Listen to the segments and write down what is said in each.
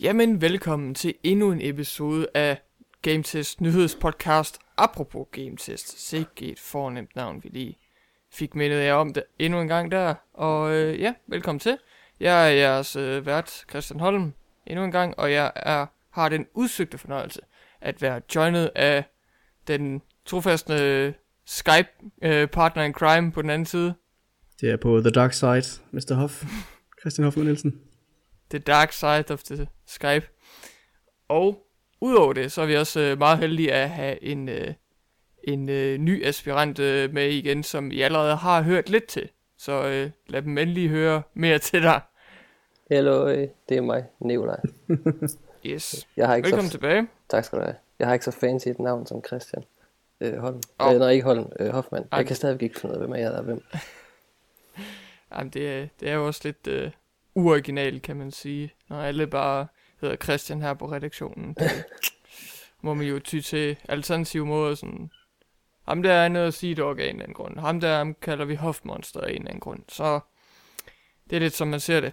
Jamen, velkommen til endnu en episode af GameTest nyhedspodcast. Apropos GameTest, sikke et fornemt navn, vi lige fik mindet jer om det endnu en gang der. Og øh, ja, velkommen til. Jeg er jeres øh, vært, Christian Holm, endnu en gang, og jeg er, har den udsøgte fornøjelse at være joined af den trofaste Skype-partner øh, øh in crime på den anden side. Det er på The Dark Side, Mr. Hoff. Christian Hoff Nielsen. The Dark Side of the Skype. Og udover det, så er vi også øh, meget heldige at have en, øh, en øh, ny aspirant øh, med igen, som I allerede har hørt lidt til. Så øh, lad dem endelig høre mere til dig. Hallo, øh, det er mig, Nikolaj. Yes. Jeg har ikke Velkommen så, tilbage. Tak skal du have. Jeg har ikke så fancy et navn som Christian øh, Holm. Oh. Øh, nej, ikke Holm, øh, Hoffmann. Ej. Jeg kan stadigvæk ikke finde ud af, hvem jeg er hvem. Jamen, det, er- det er jo også lidt øh, uoriginalt, kan man sige. Når alle bare hedder Christian her på redaktionen. Det må man jo ty til alternative måder. Sådan, ham der er noget at sige dog af en eller anden grund. Ham der ham kalder vi Hofmonster af en eller anden grund. Så det er lidt som man ser det.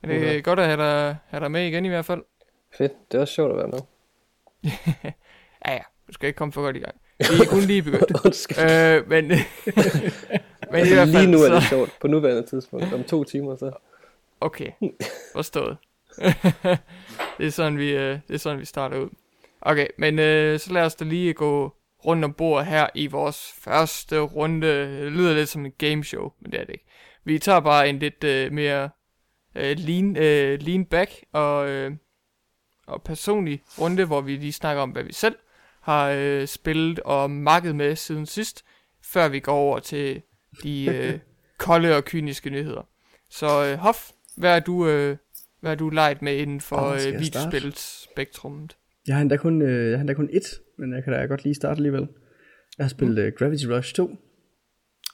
Men det er Okay. godt at have dig, have dig med igen i hvert fald. Fedt, det er også sjovt at være med. Ja ja, du skal ikke komme for godt i gang. Vi er kun lige begyndt. Øh, men, men i hvert fald, Lige nu er så... det sjovt, på nuværende tidspunkt. Om to timer så. Okay, forstået. det, er sådan, vi, øh, det er sådan, vi starter ud. Okay, men øh, så lad os da lige gå rundt om bordet her i vores første runde. Det lyder lidt som en gameshow, men det er det ikke. Vi tager bare en lidt øh, mere øh, lean, øh, lean back og, øh, og personlig runde, hvor vi lige snakker om, hvad vi selv har øh, spillet og makket med siden sidst, før vi går over til de øh, kolde og kyniske nyheder. Så øh, Hoff, hvad er du, øh, hvad er du leget med inden for oh, øh, jeg starte? videospilsspektrummet? Jeg har endda kun, øh, jeg har endda kun ét, men jeg kan da godt lige starte alligevel. Jeg har spillet uh, Gravity Rush 2.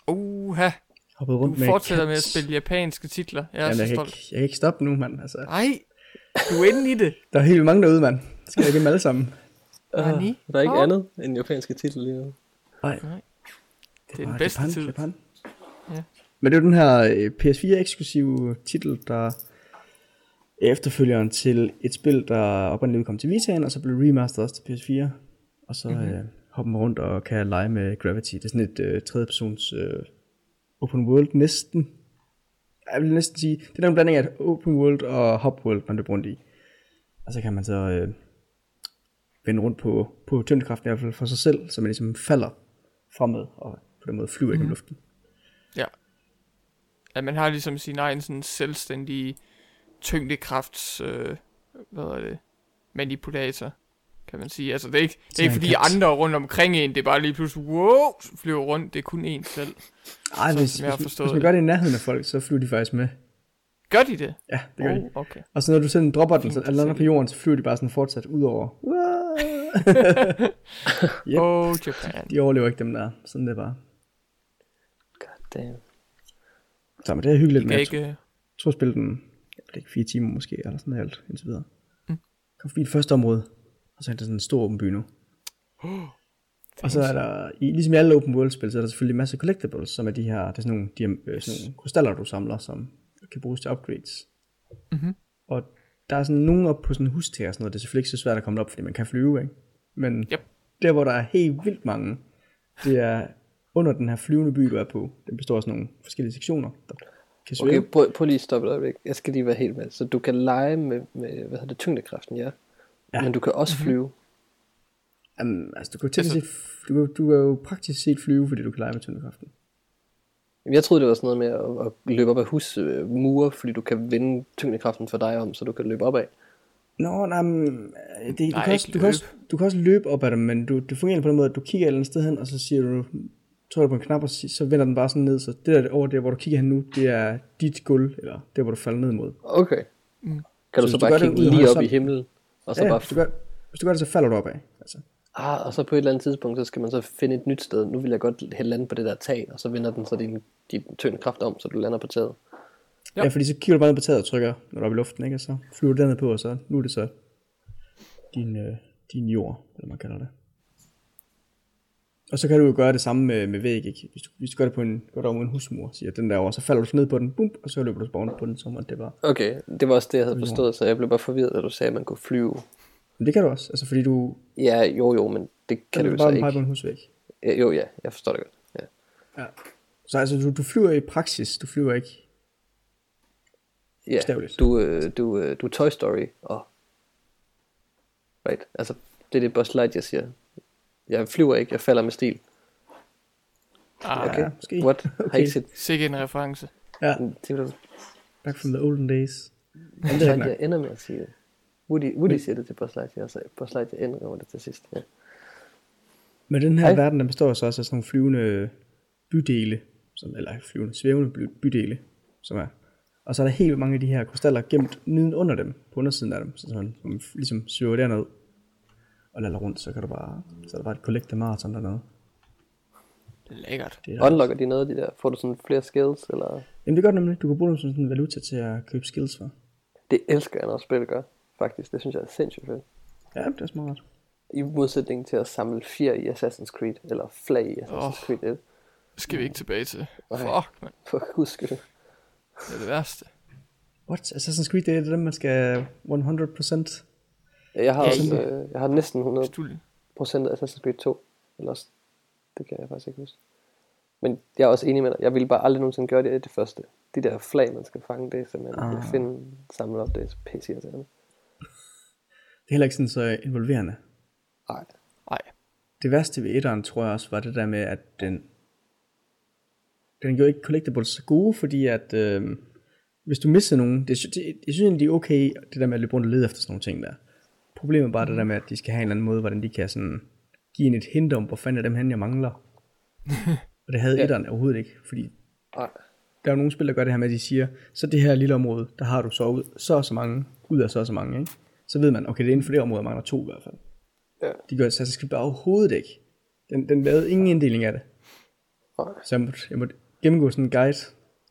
Uha, Hoppet du rundt med fortsætter med at cats. spille japanske titler. Jeg er Jamen, så jeg, kan stolt. ikke, jeg kan ikke stoppe nu, mand. Altså, Nej, du er inde i det. der er helt mange derude, mand. Skal jeg dem alle sammen? Nani? Der er ikke Åh. andet end japanske titel lige nu. Nej. Nej. Det er den bedste Japan, tid. Japan. Ja. Men det er jo den her øh, PS4-eksklusive titel, der er efterfølgeren til et spil, der oprindeligt udkom til Vita'en, og så blev remasteret også til PS4. Og så Mhm. mm-hmm. øh, hopper man rundt og kan lege med Gravity. Det er sådan et øh, tredjepersons øh, open world næsten. Jeg vil næsten sige, det er en blanding af open world og hop world, man løber rundt i. Og så kan man så øh, vende rundt på, på tyngdekraften i hvert fald for sig selv, så man ligesom falder fremad og på den måde flyver mm-hmm. i luften. Ja. At man har ligesom sin egen sådan selvstændige tyngdekrafts, øh, hvad er det, manipulator, kan man sige. Altså det er ikke, det er ikke fordi kat. andre rundt omkring en, det er bare lige pludselig, wow, flyver rundt, det er kun en selv. Ej, hvis, som jeg har forstået hvis man gør det i nærheden af folk, så flyver de faktisk med. Gør de det? Ja, det gør de. Oh, okay. Og så når du sådan dropper den, så at på jorden, så flyver de bare sådan fortsat ud over. Yep. Oh, Japan. De overlever ikke dem der. Sådan det bare. God damn. Så men det er hyggeligt, jeg ikke... tror, jeg tror at spille den, jeg ved ikke, fire timer måske, eller sådan alt, indtil videre. Mm. Kom forbi det første område, og så er det sådan en stor åben by nu. Og så er der, i, ligesom i alle open world spil, så er der selvfølgelig masser af collectibles, som er de her, det er sådan nogle, de, her, øh, sådan nogle krystaller, du samler, som kan bruges til upgrades. Mhm. Og der er sådan nogen op på sådan en hustag og sådan noget, det er selvfølgelig ikke så svært at komme op, fordi man kan flyve, ikke? Men Yep. der, hvor der er helt vildt mange, det er under den her flyvende by, du er på. Den består af sådan nogle forskellige sektioner, der kan svæve. Okay, prøv, prøv lige at stoppe et øjeblik. Jeg skal lige være helt med. Så du kan lege med, med hvad hedder det, tyngdekraften, ja. Ja. Men du kan også flyve. Jamen, altså, du kan, altså, set, du, kan, du kan jo praktisk set flyve, fordi du kan lege med tyngdekraften. Jeg troede, det var sådan noget med at, at løbe op ad husmure, fordi du kan vende tyngdekraften for dig om, så du kan løbe op af. Nå, nej, men, øh, det, du, Nej, kan også, ikke du, kan også, du kan også løbe op ad dem, men du, det fungerer på den måde, at du kigger et eller andet sted hen, og så siger du, trykker på en knap, og så vender den bare sådan ned, så det der over der, hvor du kigger hen nu, det er dit gulv, eller der, hvor du falder ned mod. Okay. Mm. Kan du Så så, du bare kigge lige op i himlen, og så Ja, bare... hvis, du gør, hvis du gør det, så falder du op af. Altså. Ah, og så på et eller andet tidspunkt, så skal man så finde et nyt sted. Nu vil jeg godt hælde lande på det der tag, og så vender den så din, din tyngdekraft om, så du lander på taget. Ja. Ja. ja, fordi så kigger du bare ned på taget og trykker, når du er oppe i luften, ikke? Og så flyver du derned på, og så nu er det så din, øh, din jord, eller man kalder det. Og så kan du jo gøre det samme med, med væg, ikke? Hvis du, hvis du gør det på en, gør det over en husmur, siger den der over, så falder du ned på den, bum, og så løber du spawn på den, som om det var. Okay, det var også det, jeg havde forstået, så jeg blev bare forvirret, da du sagde, at man kunne flyve. Men det kan du også, altså fordi du, Ja, jo jo, men det kan kan du jo bare så på ikke. en husvæg. Ja, jo, ja, jeg forstår det godt. Ja. Ja. Så altså, du, du flyver i praksis, du flyver ikke. Ja, du, øh, du, øh, du er Toy Story, og... Right, altså, det er det Buzz Lightyear siger. Jeg flyver ikke, jeg falder med stil. Ah, Okay, Ja, måske. what? Har I Okay. ikke set... sikke en reference. Ja, Det er back from the olden days. Nok. Lightyear ender med at sige det. Woody, Woody siger det til Buzz Lightyear, og så Buzz Lightyear ender over det til sidst. Ja. Men den her Hej. verden, den består så også af sådan nogle flyvende bydele, som, eller flyvende, svævende by- bydele, som er. Og så er der helt mange af de her krystaller gemt neden under dem, på undersiden af dem, så man, så man ligesom svæver derned og lader rundt, så kan du bare, så er der bare et collector marathon dernede. Lækkert. Det er, Unlocker de noget af de der? Får du sådan flere skills, eller... jamen det gør det nemlig, du kan bruge dem som sådan en valuta til at købe skills for. Det elsker jeg, når spil gør, faktisk. Det synes jeg er sindssygt fedt. Ja, det er smart. I modsætning til at samle fjer i Assassin's Creed, eller flag i Assassin's Åh. Creed 1. Skal vi ikke tilbage til. Nej. Fuck, man. For guds skyld. Det er det værste. What? Assassin's Creed, det er det, man skal 100%? Jeg har, Ja, også, øh, jeg har næsten 100% Hvis du, af Assassin's Creed 2. Eller også, det kan jeg faktisk ikke huske. Men jeg er også enig med dig. Jeg ville bare aldrig nogensinde gøre det i det første. De der flag, man skal fange, det er simpelthen Ah. finde, samle op, det er pisse irriterende. Det er heller ikke sådan så involverende. Nej. nej. Det værste ved etteren, tror jeg også, var det der med, at den, den gjorde ikke collectibles så gode, fordi at, øh, hvis du misser nogen, det, det, jeg synes egentlig, det er okay, det der med at løbe rundt og lede efter sådan nogle ting der. Problemet er bare det der med, at de skal have en eller anden måde, hvordan de kan sådan give en et hint om, hvor fanden er dem hen, jeg mangler. og det havde Ja. ja. etteren overhovedet ikke, fordi Nej. der er jo nogle spil, der gør det her med, at de siger, så det her lille område, der har du så, ud, så og så mange, ud af så og så mange, ikke? Så ved man, okay, det er inden for det område, jeg mangler to i hvert fald. Ja. De gør Assassin's Creed bare overhovedet ikke. Den, den lavede ingen inddeling af det. Nej. Så jeg måtte, jeg måtte gennemgå sådan en guide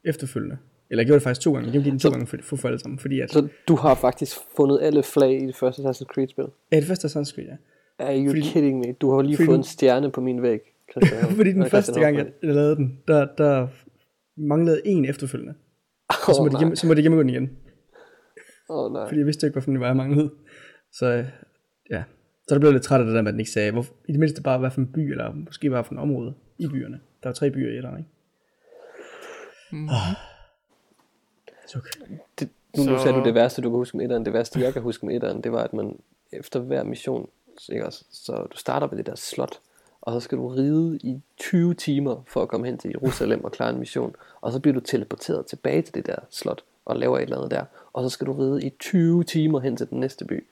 efterfølgende. Eller jeg gjorde det faktisk to gange. Jeg gennemgik den to gange for, for, for alle sammen. Fordi at, Så du har faktisk fundet alle flag i det første Assassin's Creed-spil? ja, det første Assassin's Creed, ja. Are you Fordi- kidding me? Du har lige fået en stjerne på min væg. Fordi den første gang, jeg, jeg lavede den, der, der manglede en efterfølgende. Og så måtte, jeg, nej. gennem, så måtte jeg gennemgå den igen. Åh, nej. Fordi jeg vidste ikke, hvorfor den var, jeg manglede. Så øh, ja. Så der blev jeg lidt træt af det der med, at den ikke sagde, hvor, i det mindste bare, hvad for en by, eller måske hvad for en område i byerne. Der var tre byer i etteren, ikke? Mm. Så okay. Det, nu, nu Så- sagde du det værste, du kan huske med etteren. Det værste, jeg kan huske med etteren, det var, at man efter hver mission, ikke også, så du starter ved det der slot, og så skal du ride i 20 timer for at komme hen til Jerusalem og klare en mission. Og så bliver du teleporteret tilbage til det der slot og laver et eller andet der. Og så skal du ride i 20 timer hen til den næste by.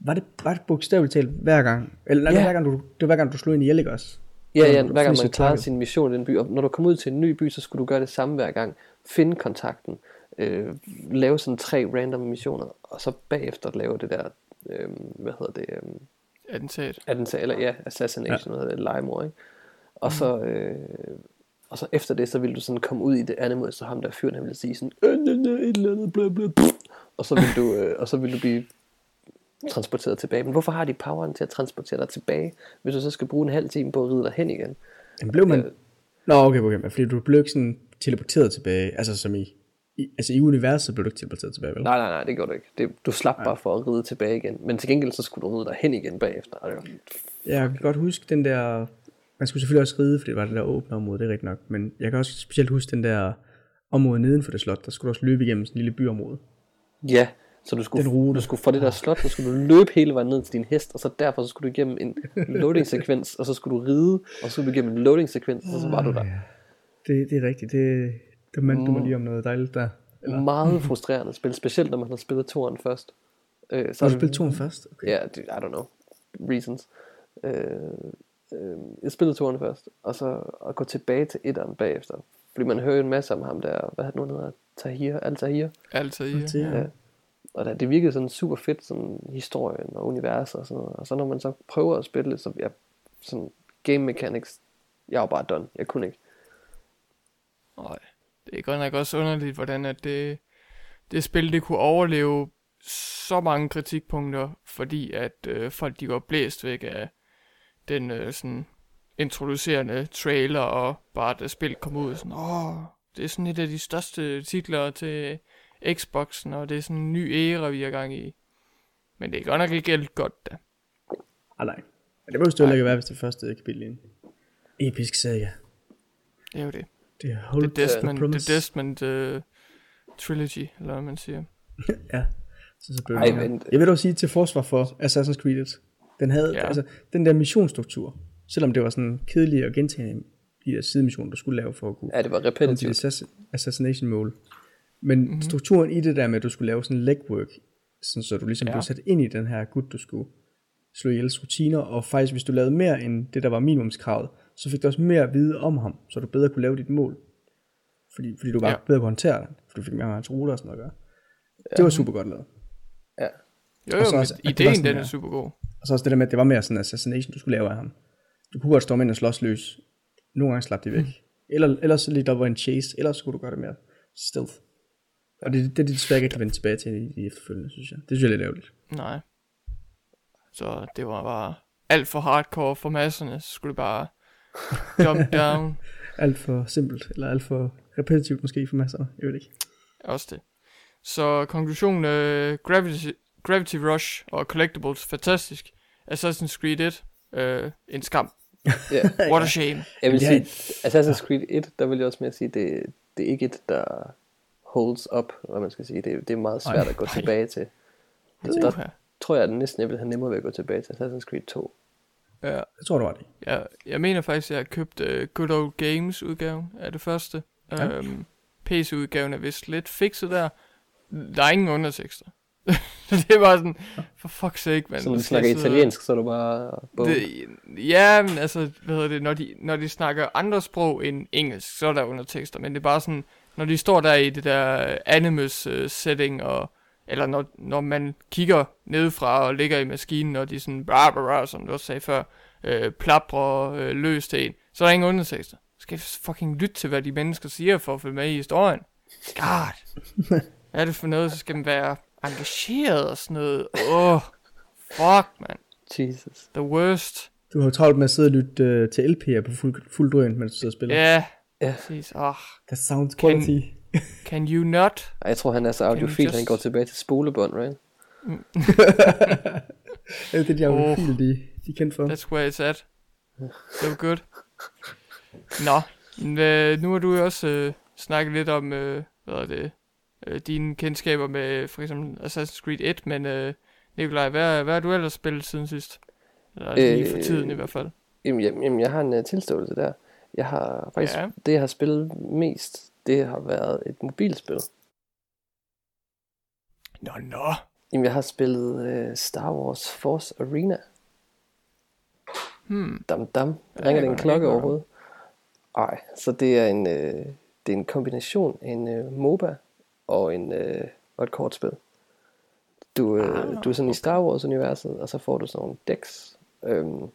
Var det, var det bogstaveligt talt hver gang? Eller nej, Ja. hver gang du, det var hver gang du slog ind i ihjel, ikke også? Ja, ja, hver gang man klarer target. sin mission i den by, og når du kommer ud til en ny by, så skulle du gøre det samme hver gang. Finde kontakten, øh, lave sådan tre random missioner, og så bagefter lave det der, øh, hvad hedder det, øh, Attentat. attentat, eller ja, assassination, ja. eller legemord, ikke? Og så, øh, og så efter det, så vil du sådan komme ud i det andet mod, så ham der fyren, han vil sige sådan, øh, øh, et eller andet, bla, bla, pff. og så vil du, øh, og så vil du blive transporteret tilbage. Men hvorfor har de poweren til at transportere dig tilbage, hvis du så skal bruge en halv time på at ride dig hen igen? Jamen blev man... Øh. Nå, okay, okay, men fordi du blev ikke sådan teleporteret tilbage, altså som i, i altså i universet blev du ikke teleporteret tilbage, vel? Nej, nej, nej, det gjorde du ikke. Det, du slap bare for at ride tilbage igen. Men til gengæld, så skulle du ride dig hen igen bagefter. Og det var, Jeg kan godt huske den der... Man skulle selvfølgelig også ride, for det var det der åbne område, det er rigtigt nok. Men jeg kan også specielt huske den der område neden for det slot. Der skulle du også løbe igennem sådan en lille byområde. ja, så du skulle, Den rute. du skulle fra det der slot, så skulle du løbe hele vejen ned til din hest, og så derfor så skulle du igennem en loading-sekvens, og så skulle du ride, og så skulle du igennem en loading-sekvens, og så var du der. Det, det er rigtigt. Det, det mandte du mig lige om noget dejligt der. Eller, Meget frustrerende spil, specielt når man har spillet toren først. Øh, så har du spillet turen først? Okay. Ja, det, I don't know. Reasons. Øh, øh, jeg spillede toren først, og så at gå tilbage til etteren bagefter. Fordi man hører jo en masse om ham der, hvad han nu hedder, Tahir, Al-Tahir. Det, ja. Og det, det virkede sådan super fedt, sådan historien og univers og sådan noget. Og så når man så prøver at spille det, så jeg, sådan game mechanics, jeg var bare done. Jeg kunne ikke. Nej. Det er godt nok også underligt, hvordan at det, det spil, det kunne overleve så mange kritikpunkter, fordi at øh, folk de var blæst væk af den øh, sådan introducerende trailer, og bare da spillet kom ud, sådan, åh, det er sådan et af de største titler til Xboxen, og det er sådan en ny æra, vi er gang i. Men det er godt nok ikke helt godt, da. Ah, nej. Men det må jo ikke være, hvis det første kapitel i en episk saga. Det er jo det. Det er Hold er Desmond, det er Desmond uh, Trilogy, eller hvad man siger. ja. Så, så Ej, vent. Jeg vil dog sige til forsvar for Assassin's Creed 1. Den havde, Ja. ja. altså, den der missionsstruktur, selvom det var sådan kedelig og gentagende de der sidemissioner, du skulle lave for at kunne Ja, det var repetitivt. assass- assassination mål. Men Mhm. mm-hmm. strukturen i det der med, at du skulle lave sådan legwork, sådan så du ligesom Ja. ja. blev sat ind i den her gut, du skulle slå ihjels rutiner, og faktisk hvis du lavede mere end det, der var minimumskravet, så fik du også mere at vide om ham, så du bedre kunne lave dit mål. Fordi, fordi du bare Ja. ja. bedre kunne håndtere det, for du fik mere af hans ruter og sådan noget at gøre. Det var super godt lavet. Ja. Jo, jo, Og så også, var ideen den er super god. Og så også det der med, at det var mere sådan en assassination, du skulle lave af ham. Du kunne godt stå ind og slås løs. Nogle gange slap de væk. Mm. Eller, ellers så lige der var en chase, ellers skulle du gøre det mere stealth. Og det, det er de desværre ikke kan vende tilbage til i de efterfølgende, synes jeg. Det synes jeg er lidt ærgerligt. Nej. Så det var bare alt for hardcore for masserne, så skulle det bare jump down. Alt for simpelt, eller alt for repetitivt måske for masser. Jeg ved ikke. Også det. Så konklusionen, uh, Gravity, Gravity Rush og Collectibles, fantastisk. Assassin's Creed 1, uh, en skam. Ja. What a shame. Jeg vil Ja. sige, Assassin's Creed 1, der vil jeg også mere sige, det, det er ikke et, der holds up, hvad man skal sige. Det, det er meget svært Ej, at gå nej. tilbage til. Der Uha. tror jeg, at næsten jeg vil have nemmere ved at gå tilbage til Assassin's Creed 2. Ja, Jeg tror, du var det. jeg, jeg mener faktisk, at jeg har købt uh, Good Old Games udgaven af det første. Ja. Um, PC-udgaven er vist lidt fikset der. Der er ingen undertekster. det er bare sådan, for fuck's sake, man. Så når de snakker italiensk, så er du bare... Boom. Det, ja, men altså, hvad hedder det, når de, når de snakker andre sprog end engelsk, så er der undertekster, men det er bare sådan, når de står der i det der animus uh, setting, og, eller når, når man kigger nedefra og ligger i maskinen, og de sådan, bra, bra, bra, som du også sagde før, øh, plaprer øh, løs til en, så er der ingen undertekster. Så skal jeg fucking lytte til, hvad de mennesker siger, for at følge med i historien. God. Hvad er det for noget, så skal man være engageret og sådan noget. Åh, oh, fuck, man. Jesus. The worst. Du har travlt med at sidde og lytte uh, til LP'er på fuld, fuld drøn, mens du sidder og spiller. Ja, Ja. præcis. Oh, That sounds quality. can you not? Ej, Jeg tror, han er så audiofil, just- han går tilbage til spolebånd, right? Ja, det er de Åh. audiofile, de, de er kendt for. That's where it's at. So good. Nå, men, øh, nu har du jo også øh, snakket lidt om, øh, hvad er det, øh, dine kendskaber med for eksempel Assassin's Creed 1, men øh, Nikolaj, hvad, hvad har du ellers spillet siden sidst? Eller lige for Øh, tiden i hvert fald. Jamen, jamen, jamen jeg har en uh, tilståelse der. Jeg har faktisk, Ja. ja. det jeg har spillet mest, det har været et mobilspil. Nå, nå. Jamen, jeg har spillet uh, Star Wars Force Arena. Hmm. Dam, dam. Ja, Ringer jeg det en klokke overhovedet? Nej, så det er en, øh, det er en kombination af en øh, MOBA og, en, øh, og et kortspil. Du, øh, Ah, du er sådan i Star Wars-universet, og så får du sådan nogle decks øhm, Mm-hmm.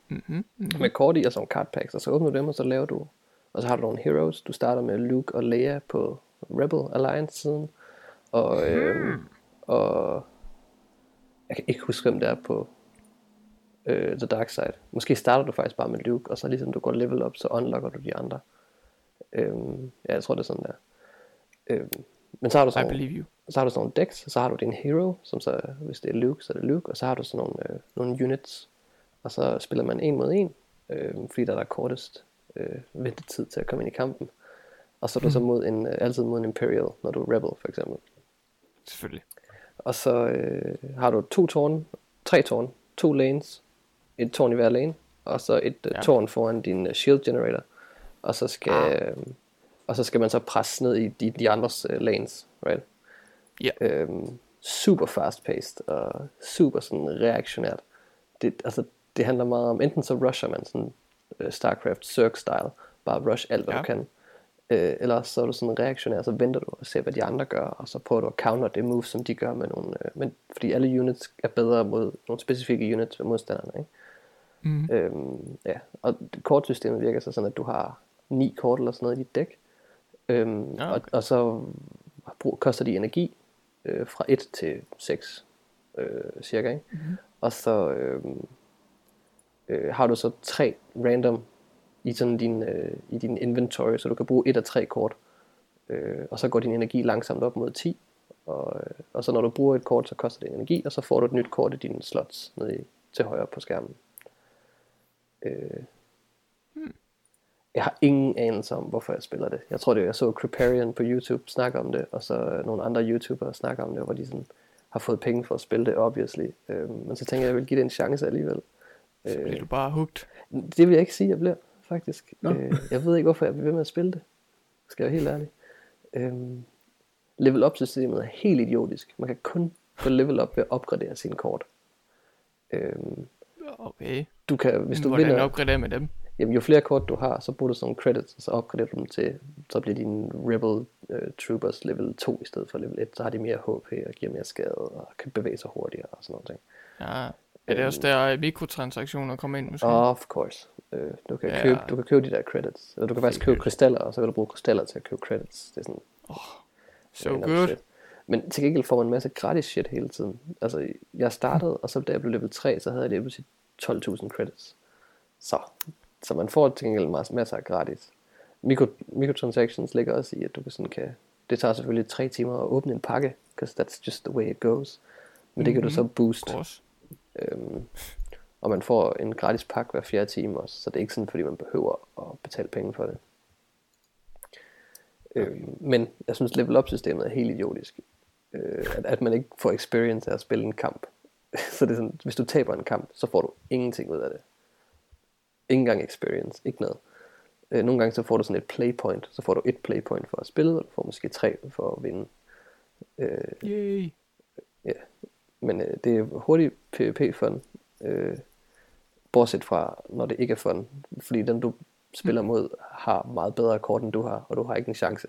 Mm-hmm. med kort i og sådan nogle card packs, og så åbner du dem, og så laver du, og så har du nogle heroes. Du starter med Luke og Leia på Rebel Alliance-siden, og, øh, og jeg kan ikke huske, hvem det er på øh, The Dark Side. Måske starter du faktisk bare med Luke, og så ligesom du går level op, så unlocker du de andre. Øhm, ja, jeg tror, det er sådan der. Øhm, men så har du I sådan, believe you. så har du sådan nogle decks, og så har du din hero, som så, hvis det er Luke, så er det Luke, og så har du sådan nogle, øh, nogle units, og så spiller man en mod en, øh, fordi der er der kortest øh, ventetid til at komme ind i kampen. Og så er du så mod en, øh, altid mod en Imperial, når du er Rebel for eksempel. Selvfølgelig. Og så øh, har du to tårne, tre tårne, to lanes, et tårn i hver lane, og så et Ja. ja. tårn foran din uh, shield generator. Og så skal, ah. Og så skal man så presse ned i de, de andres uh, lanes, right? Ja. Øhm, super fast paced og super sådan reaktionært. Det, altså, det handler meget om, enten så rusher man sådan uh, StarCraft Zerg style, bare rush alt hvad Ja. du kan. Øh, eller så er du sådan reaktionær, så venter du og ser, hvad de andre gør, og så prøver du at counter det move, som de gør med nogle... Øh, men, fordi alle units er bedre mod nogle specifikke units ved modstanderne, ikke? Mm. Øhm, ja, og kortsystemet virker så sådan, at du har ni kort eller sådan noget i dit dæk. Øhm, Ja, og, okay. og så brug, koster de energi øh, fra 1 til 6 øh, cirka. Ikke? Mhm. Og så øh, øh, har du så tre random i, sådan din, øh, i din inventory, så du kan bruge et af tre kort. Øh, og så går din energi langsomt op mod 10. Og, øh, og så når du bruger et kort, så koster det energi, og så får du et nyt kort i dine slots nede i, til højre på skærmen. Øh, jeg har ingen anelse om, hvorfor jeg spiller det. Jeg tror det, jeg så Creparian på YouTube snakke om det, og så nogle andre YouTubere snakke om det, hvor de sådan har fået penge for at spille det, obviously. Øh, men så tænker jeg, at jeg vil give det en chance alligevel. Så bliver du bare hugt. Det vil jeg ikke sige, jeg bliver, faktisk. Øh, jeg ved ikke, hvorfor jeg bliver ved med at spille det. Skal jeg være helt ærlig. Øhm, level up systemet er helt idiotisk. Man kan kun få level up ved at opgradere sine kort. Øhm, Okay. du kan, hvis du Hvordan vinder, opgraderer med dem? Jamen, jo flere kort du har, så bruger du sådan nogle credits, og så opgraderer du dem til, så bliver dine Rebel uh, Troopers level 2 i stedet for level 1. Så har de mere HP og giver mere skade, og kan bevæge sig hurtigere og sådan noget. Ja. Er det også der øh, mikrotransaktioner kommer ind måske? Of course. Øh, du, kan Ja. købe, du kan købe de der credits. Eller du kan faktisk købe krystaller, og så kan du bruge krystaller til at købe credits. Det er sådan so random good. shit. Men til gengæld får man en masse gratis shit hele tiden. Altså, jeg startede, og så da jeg blev level 3, så havde jeg level til 12.000 credits. Så, så man får til gengæld mas- masser af gratis. Micro, microtransactions ligger også i, at du kan sådan kan... Det tager selvfølgelig tre timer at åbne en pakke, because that's just the way it goes. Men det kan du så boost. Øhm, og man får en gratis pakke hver fjerde time også, så det er ikke sådan, fordi man behøver at betale penge for det. Øhm, men jeg synes, level up systemet er helt idiotisk. Øh, at, at man ikke får experience af at spille en kamp. så det er sådan, hvis du taber en kamp, så får du ingenting ud af det. Ingen gang experience, ikke noget. Øh, nogle gange så får du sådan et playpoint, så får du et playpoint for at spille, og du får måske tre for at vinde. Øh, Yay. men øh, det er hurtigt PvP-fun. Øh, bortset fra, når det ikke er fun. Fordi den, du spiller mod, har meget bedre kort, end du har, og du har ikke en chance.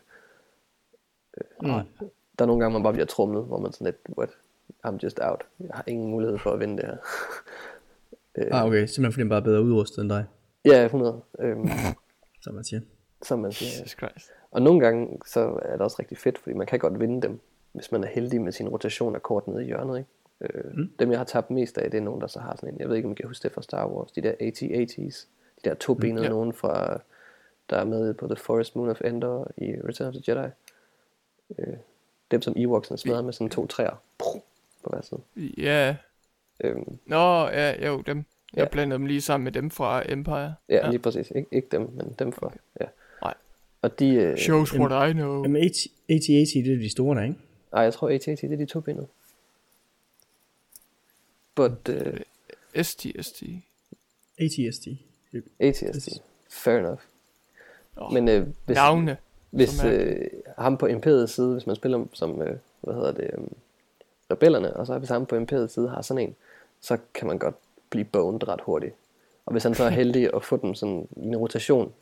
Mm. Der er nogle gange, man bare bliver trumlet, hvor man sådan lidt, what, I'm just out. Jeg har ingen mulighed for at vinde det her. øh, Ah, okay. Simpelthen fordi han bare er bedre udrustet end dig, Ja, 100. Øhm, som man siger. som man siger. Jesus Christ. Og nogle gange, så er det også rigtig fedt, fordi man kan godt vinde dem, hvis man er heldig med sin rotation af kort nede i hjørnet. Ikke? Øh, mm. Dem, jeg har tabt mest af, det er nogen, der så har sådan en, jeg ved ikke, om I kan huske det fra Star Wars, de der AT-AT's, de der to benede Ja. mm, nogen fra, der er med på The Forest Moon of Endor i Return of the Jedi. Øh, dem, som Ewoks'en smadrer med sådan to træer på hver side. Ja. Øhm, Nå, ja, jo, dem. Jeg Ja. blandede dem lige sammen med dem fra Empire. ja, ja, lige præcis. Ik- ikke dem, men dem for. Ja. Nej. Og de, øh, Shows what I know. Jamen, AT-AT, det er de store der, ikke? ej, jeg tror AT-AT, det er de to benede. But, øh, ST, ST. AT-ST. ATST. Fair enough. Oh, Men øh, hvis, Navne. hvis øh, ham på imperiets side, hvis man spiller som, øh, hvad hedder det, øh, rebellerne, og så hvis ham på imperiets side har sådan en, så kan man godt blive boned ret hurtigt. Og hvis han så er heldig at få dem sådan i en rotation,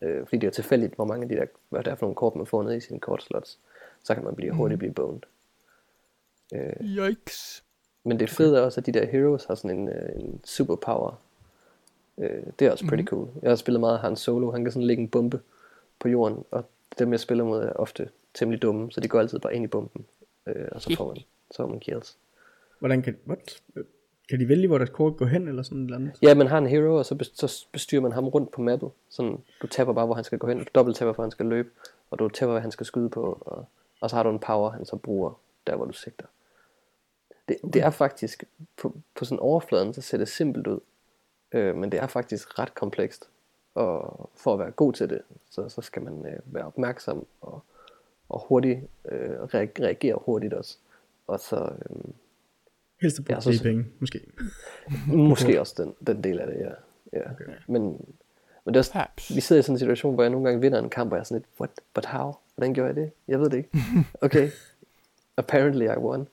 øh, fordi det er tilfældigt, hvor mange af de der, hvad det er for nogle kort, man får ned i sine kortslots, så kan man blive hurtigt blive boned. Øh, Yikes. men det fede er også, at de der heroes har sådan en, øh, en superpower. Øh, det er også pretty Mhm. cool. Jeg har spillet meget Han Solo. Han kan sådan lægge en bombe på jorden, og dem jeg spiller mod er ofte temmelig dumme, så de går altid bare ind i bomben, øh, og så får man, man kills. Hvordan kan... What? Kan de vælge, hvor deres kort går hen, eller sådan et eller andet? Ja, man har en hero, og så, så bestyrer man ham rundt på mappet. Sådan, du tapper bare, hvor han skal gå hen. Du dobbelt tapper, hvor han skal løbe. Og du tapper, hvad han skal skyde på. Og, og så har du en power, han så bruger der, hvor du sigter. Det, okay. det er faktisk, på, på sådan overfladen, så ser det simpelt ud. Øh, men det er faktisk ret komplekst. Og for at være god til det, så, så skal man øh, være opmærksom og, og hurtigt øh, reag- reagere hurtigt også. Og så øh, Helst at bruge Ja, så- penge, måske. måske også den, den del af det, ja. ja. Okay. Men, men det er også, Perhaps. vi sidder i sådan en situation, hvor jeg nogle gange vinder en kamp, og jeg er sådan lidt, what, but how? Hvordan gjorde jeg det? Jeg ved det ikke. Okay, apparently I won.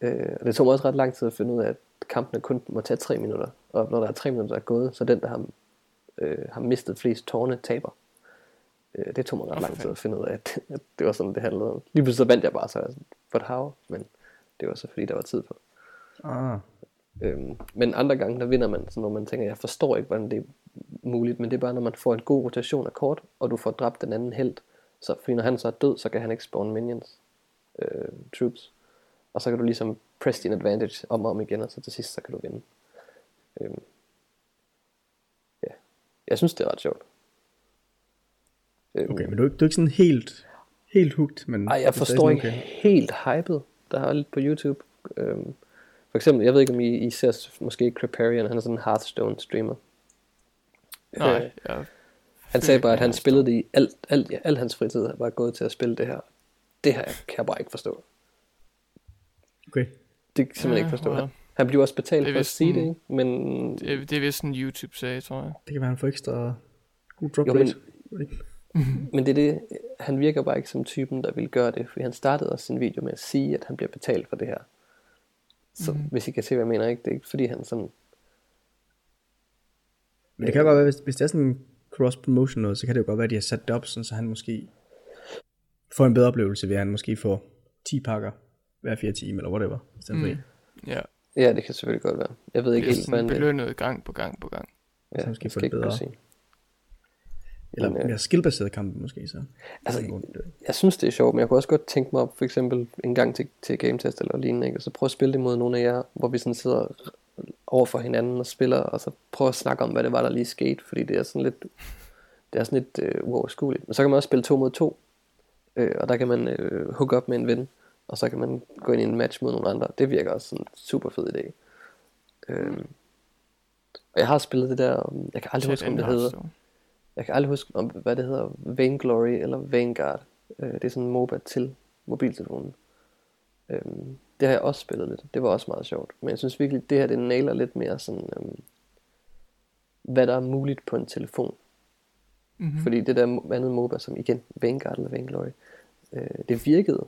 Øh, og det tog mig også ret lang tid at finde ud af, at kampene kun må tage tre minutter. Og når der er tre minutter, der er gået, så den, der har, øh, har mistet flest tårne, taber. Øh, det tog mig ret for lang tid at finde ud af, at, at det var sådan, det handlede om. Lige pludselig så vandt jeg bare, så jeg sådan, but how? Men det var så fordi, der var tid på. Ah. Øhm, men andre gange, der vinder man, så når man tænker, jeg forstår ikke, hvordan det er muligt, men det er bare, når man får en god rotation af kort, og du får dræbt den anden held. Så, fordi når han så er død, så kan han ikke spawn minions, øh, troops. Og så kan du ligesom press din advantage om og om igen, og så til sidst, så kan du vinde. Øhm, ja. Jeg synes, det er ret sjovt. Øhm, Okay, men du, er du er ikke sådan helt, helt hugt, men... Ej, jeg forstår ikke helt hypet, der er lidt på YouTube. Øhm, for eksempel, jeg ved ikke, om I, I ser måske Creparian, han er sådan en Hearthstone-streamer. Nej, Øh, ja. Han sagde bare, at han spillede det i alt, alt, ja, alt hans fritid var gået til at spille det her. Det her kan jeg bare ikke forstå. Okay. Det kan simpelthen Ja, ikke forstå. well. Han, han bliver også betalt for at sige det, ikke? Men Det, det er vist sådan en YouTube-sag, tror jeg. Det kan være, han får ekstra god drop Jo, men- rate. Men det er det, han virker bare ikke som typen, der vil gøre det, fordi han startede også sin video med at sige, at han bliver betalt for det her. Så mm. hvis I kan se, hvad jeg mener, ikke? Det er ikke fordi han sådan, Men det kan godt være, hvis, hvis det er sådan en cross-promotion noget, så kan det jo godt være, at de har sat det op, sådan, så han måske får en bedre oplevelse, ved at han måske får 10 pakker hver 4 timer, eller whatever. i stedet for Mm. en. Ja, ja, det kan selvfølgelig godt være. Jeg ved det ikke er helt, sådan hvordan det belønnet gang på gang på gang. ja, så måske få skal det bedre. sige. Eller Men, øh, mere skillbaseret kamp, måske så. Altså, jeg synes, det er sjovt, men jeg kunne også godt tænke mig op, for eksempel en gang til, til game test eller lignende, ikke? og så prøve at spille det mod nogle af jer, hvor vi sådan sidder over for hinanden og spiller, og så prøve at snakke om, hvad det var, der lige skete, fordi det er sådan lidt, det er sådan lidt øh, uoverskueligt. Men så kan man også spille to mod to, øh, og der kan man øh, hook op med en ven, og så kan man gå ind i en match mod nogle andre. Det virker også sådan en super fed idé. Øh, og jeg har spillet det der, jeg kan aldrig huske, om det hedder, jeg kan aldrig huske, om, hvad det hedder, Vainglory eller Vanguard. Øh, det er sådan en MOBA til mobiltelefonen. Øhm, det har jeg også spillet lidt. Det var også meget sjovt. Men jeg synes virkelig, det her det nailer lidt mere sådan, øhm, hvad der er muligt på en telefon. Mm-hmm. Fordi det der andet MOBA, som igen, Vanguard eller Vainglory, øh, det virkede.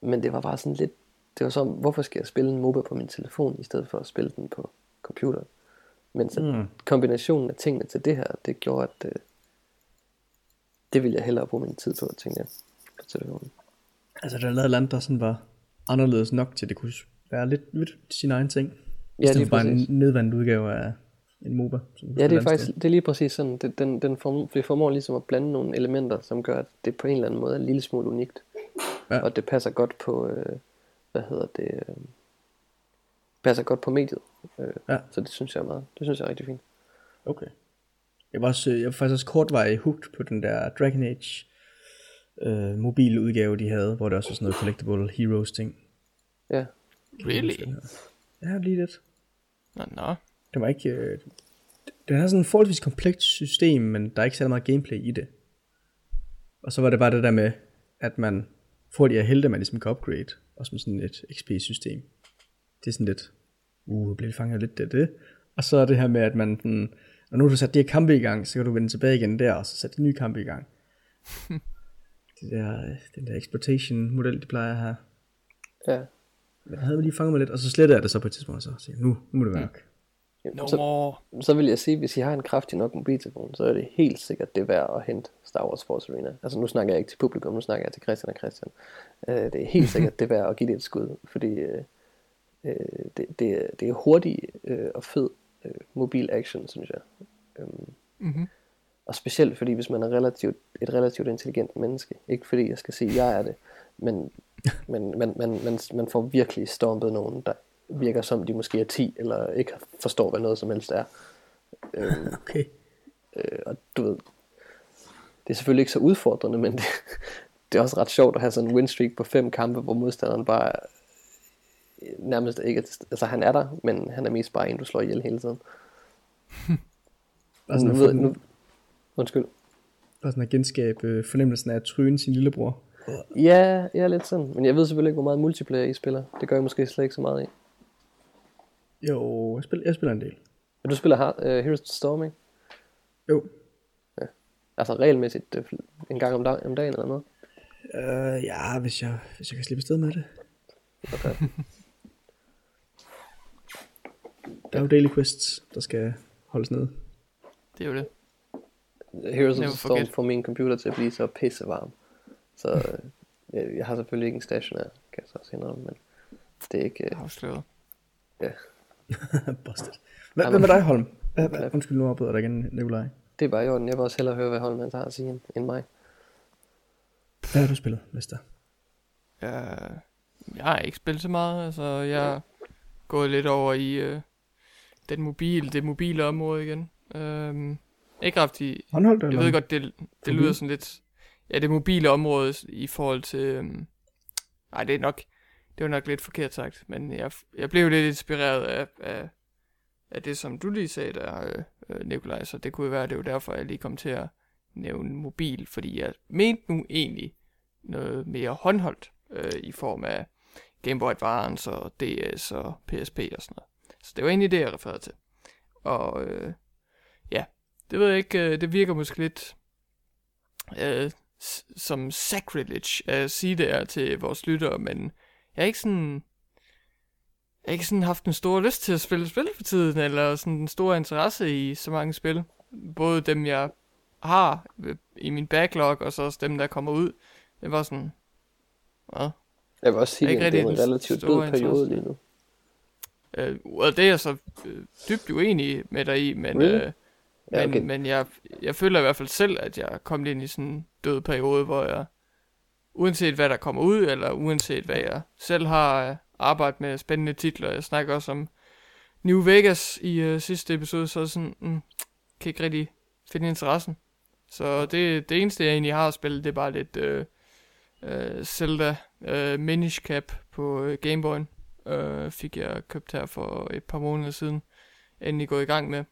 Men det var bare sådan lidt, det var som, hvorfor skal jeg spille en MOBA på min telefon, i stedet for at spille den på computeren? Men så Mm. kombinationen af tingene til det her, det gjorde, at øh, det ville jeg hellere bruge min tid på, tænkte jeg, på telefonen. Altså, der er lavet andet, der sådan var anderledes nok til, at det kunne være lidt, lidt sin egen ting. Ja, lige for bare en nedvandet udgave af en MOBA. Ja, et det er faktisk det er lige præcis sådan. Det, den, den form, det formår ligesom at blande nogle elementer, som gør, at det på en eller anden måde er en lille smule unikt. Ja. Og det passer godt på, øh, hvad hedder det, øh, passer godt på mediet. Øh, Ja. Så det synes jeg er meget, det synes jeg er rigtig fint. Okay. Jeg var, også, jeg var faktisk også kortvarigt hooked på den der Dragon Age øh, mobile udgave, de havde, hvor der også var sådan noget collectible heroes ting. Ja, Really? Ja, lige lidt. Nå, nå. Det var ikke... Øh, den har sådan et forholdsvis komplekst system, men der er ikke særlig meget gameplay i det. Og så var det bare det der med, at man får de her helte, man ligesom kan upgrade, også med sådan et XP-system. Det er sådan lidt, uh, jeg bliver fanget lidt det, det. Og så er det her med, at man, sådan, når nu har du sat de her kampe i gang, så kan du vende tilbage igen der, og så sætte de nye kampe i gang. det der, øh, den der exploitation-model, de plejer at have. ja. Men jeg havde lige fanget mig lidt, og så slettede jeg det så på et tidspunkt, og så sagde nu, nu må det være nok. Jamen, No så, more. så vil jeg sige, hvis I har en kraftig nok mobiltelefon, så er det helt sikkert det værd at hente Star Wars Force Arena. Altså nu snakker jeg ikke til publikum, nu snakker jeg til Christian og Christian. Øh, det er helt sikkert det værd at give det et skud, fordi øh, øh, det, det, er, det er hurtig øh, og fed øh, mobil action, synes jeg. Øhm, Mm-hmm. og specielt fordi, hvis man er relativt, et relativt intelligent menneske, ikke fordi jeg skal sige, at jeg er det, men, men man, man, man, man får virkelig stompet nogen, der virker som de måske er 10, eller ikke forstår, hvad noget som helst er. Øhm, Okay. Øh, og du ved, det er selvfølgelig ikke så udfordrende, men det, det er også ret sjovt at have sådan en win streak på fem kampe, hvor modstanderen bare nærmest ikke altså han er der, men han er mest bare en, du slår ihjel hele tiden. Bare sådan, nu, ved, nu, undskyld. bare sådan at genskabe øh, fornemmelsen af at tryne sin lillebror. Ja, ja, lidt sådan. Men jeg ved selvfølgelig ikke, hvor meget multiplayer I spiller. Det gør jeg måske slet ikke så meget i. Jo, jeg spiller, jeg spiller en del. Men du spiller hard, uh, Heroes of the Storm, ikke? Jo, Altså regelmæssigt uh, en gang om, dag, om dagen eller noget. øh, ja, hvis jeg, hvis jeg kan slippe afsted med det. Okay. Der er jo daily quests, der skal holdes nede. Det er jo det. Heroes of the Storm får min computer til at blive så pissevarm. Så øh, jeg, jeg har selvfølgelig ikke en stationær, kan jeg så også indrømme, men det er ikke... Øh, Afsløret. ja, Busted. Hvad, hvad men- med dig, Holm? Hvad, undskyld, nu afbryder jeg dig igen, Nikolaj. det er bare i orden. Jeg vil også hellere høre, hvad Holman har at sige end, end mig. Hvad har du spillet, Mester? Jeg, jeg har ikke spillet så meget. Altså, jeg er gået lidt over i øh, den mobil, det mobile område igen. Øhm, ikke haft i... Håndholdt, eller? Jeg ved godt, det, det lyder sådan lidt ja, det mobile område i forhold til... Øhm, nej, det er nok... Det var nok lidt forkert sagt, men jeg, jeg blev lidt inspireret af, af, af det, som du lige sagde der, øh, øh Nikolaj, så det kunne være, det var derfor, jeg lige kom til at nævne mobil, fordi jeg mente nu egentlig noget mere håndholdt øh, i form af Game Boy Advance og DS og PSP og sådan noget. Så det var egentlig det, jeg refererede til. Og øh, ja, det ved jeg ikke, øh, det virker måske lidt øh, som sacrilege at sige det her til vores lyttere, men jeg har ikke sådan jeg har ikke sådan haft en stor lyst til at spille spil for tiden, eller sådan en stor interesse i så mange spil. Både dem, jeg har i min backlog, og så også dem, der kommer ud. Det var sådan, hvad? Jeg vil også sige, at det er en relativt død periode lige nu. Øh, og det er jeg så øh, dybt uenig med dig i, men, really? øh, ja, okay. men, men jeg, jeg føler i hvert fald selv, at jeg er kommet ind i sådan en død periode, hvor jeg, uanset hvad der kommer ud, eller uanset hvad jeg selv har øh, arbejdet med spændende titler, jeg snakker også om New Vegas i øh, sidste episode, så sådan, mm, kan ikke rigtig finde interessen. Så det, det eneste, jeg egentlig har spillet, det er bare lidt øh, øh, Zelda øh, Minish Cap på øh, Gameboy. Øh, fik jeg købt her for et par måneder siden. Endelig gået i gang med.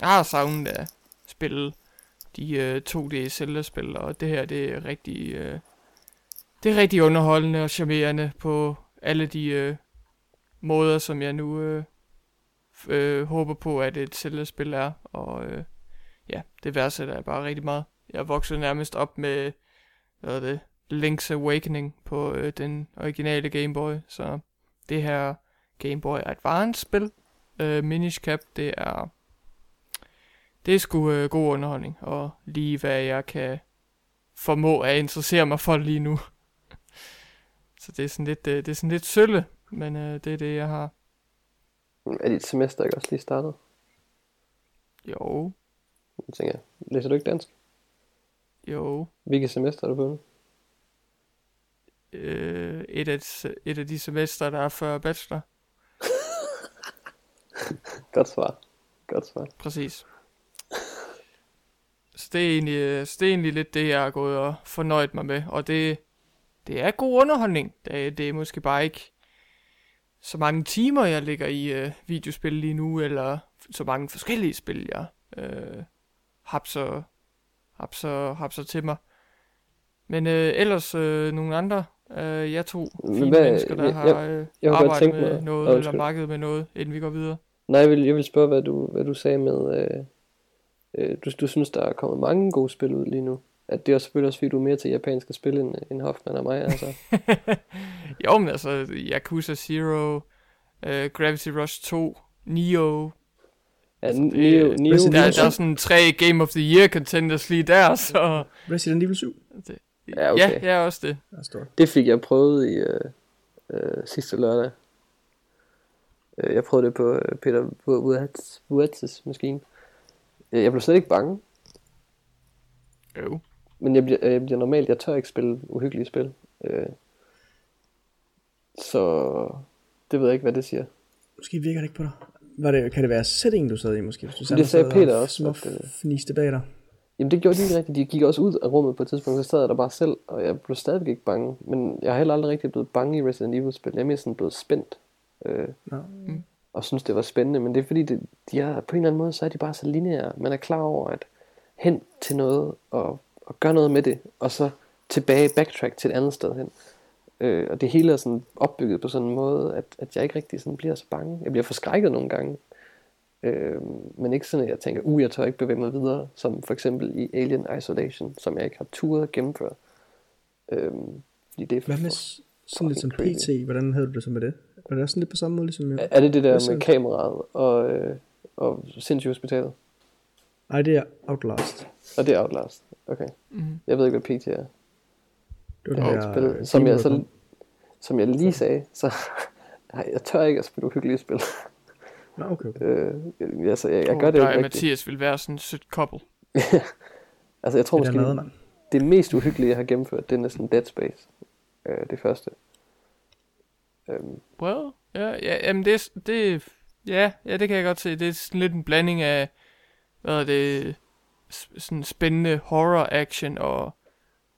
Jeg har savnet at spille de øh, 2D Zelda-spil, og det her, det er rigtig... Øh, det er rigtig underholdende og charmerende på alle de øh, måder, som jeg nu øh, øh, håber på, at et Zelda-spil er. Og øh, ja, det værdsætter jeg bare rigtig meget. Jeg voksede nærmest op med, hvad er det, Link's Awakening på øh, den originale Game Boy, så det her Game Boy Advance spil, øh, Minish Cap, det er, det er sgu øh, god underholdning, og lige hvad jeg kan formå at interessere mig for lige nu. så det er sådan lidt, øh, det er sådan lidt sølle, men øh, det er det, jeg har. Er dit semester ikke også lige startet? Jo. Jeg tænker, læser du ikke dansk? Jo. Hvilket semester er du på nu? Øh, et, af, et af de semester, der er før bachelor. Godt svar. Godt svar. Præcis. Så det, er egentlig, så det er egentlig lidt det, jeg har gået og fornøjet mig med. Og det, det er god underholdning. Det, det er måske bare ikke så mange timer, jeg ligger i øh, videospil lige nu, eller så mange forskellige spil, jeg øh, hapser, hapser, hapser til mig. Men øh, ellers øh, nogle andre, øh, jeg to fine Hvad, mennesker, der jeg, har øh, jeg, arbejdet med mig, noget, eller markedet med noget, inden vi går videre. Nej, jeg vil, jeg vil spørge, hvad du, hvad du sagde med, øh, øh, du, du synes, der er kommet mange gode spil ud lige nu. At det er selvfølgelig også, fordi du er mere til japanske spil, end, end Hoffman og mig, altså. jo, men altså, Yakuza Zero, øh, Gravity Rush 2, Neo, Ja, altså, Neo, Neo, der, der er sådan tre Game of the Year contenders lige der, så... Resident Evil 7. Det, ja, okay. ja, ja, også det. Det fik jeg prøvet i øh, øh, sidste lørdag. Øh, jeg prøvede det på øh, Peter Wuatzes maskine. Øh, jeg blev slet ikke bange. Jo. Men jeg bliver, jeg bliver normalt, jeg tør ikke spille uhyggelige spil. Øh, så det ved jeg ikke, hvad det siger. Måske virker det ikke på dig. Var det, kan det være setting, du sad i måske? Hvis du det sagde Peter også. Små fniste bag dig. Jamen det gjorde de ikke rigtigt. De gik også ud af rummet på et tidspunkt, så sad jeg der bare selv, og jeg blev stadigvæk ikke bange. Men jeg har heller aldrig rigtig blevet bange i Resident Evil-spil. Jeg er mere sådan blevet spændt. Øh, ja. mm. Og synes, det var spændende. Men det er fordi, det, de er, på en eller anden måde, så er de bare så lineære. Man er klar over, at hen til noget, og, og gøre noget med det, og så tilbage, backtrack til et andet sted hen. Øh, og det hele er sådan opbygget på sådan en måde, at, at jeg ikke rigtig sådan bliver så bange. Jeg bliver forskrækket nogle gange. Øh, men ikke sådan, at jeg tænker, uh, jeg tør ikke bevæge mig videre, som for eksempel i Alien Isolation, som jeg ikke har turet gennemføre. Øh, fordi det er for, Hvad med sådan lidt som crazy. PT, hvordan havde du det så med det? Var det også sådan lidt på samme måde ligesom jeg? Er det det der med kameraet og, øh, og sindssygt hospitalet? Nej, det er Outlast. Og det er Outlast, okay. Mm. Jeg ved ikke, hvad PT er. Det var det spil, som, jeg, så, som jeg lige sagde, så jeg tør ikke at spille uhyggelige spil. Nå, okay. okay. Øh, altså, jeg, jeg gør det jo ikke Mathias vil være sådan en sødt couple. altså, jeg tror det måske, noget, det mest uhyggelige, jeg har gennemført, det er næsten Dead Space. Øh, det første. Um, well, ja, ja, jamen det, det, ja, ja, det kan jeg godt se. Det er sådan lidt en blanding af, hvad er det, sådan spændende horror action og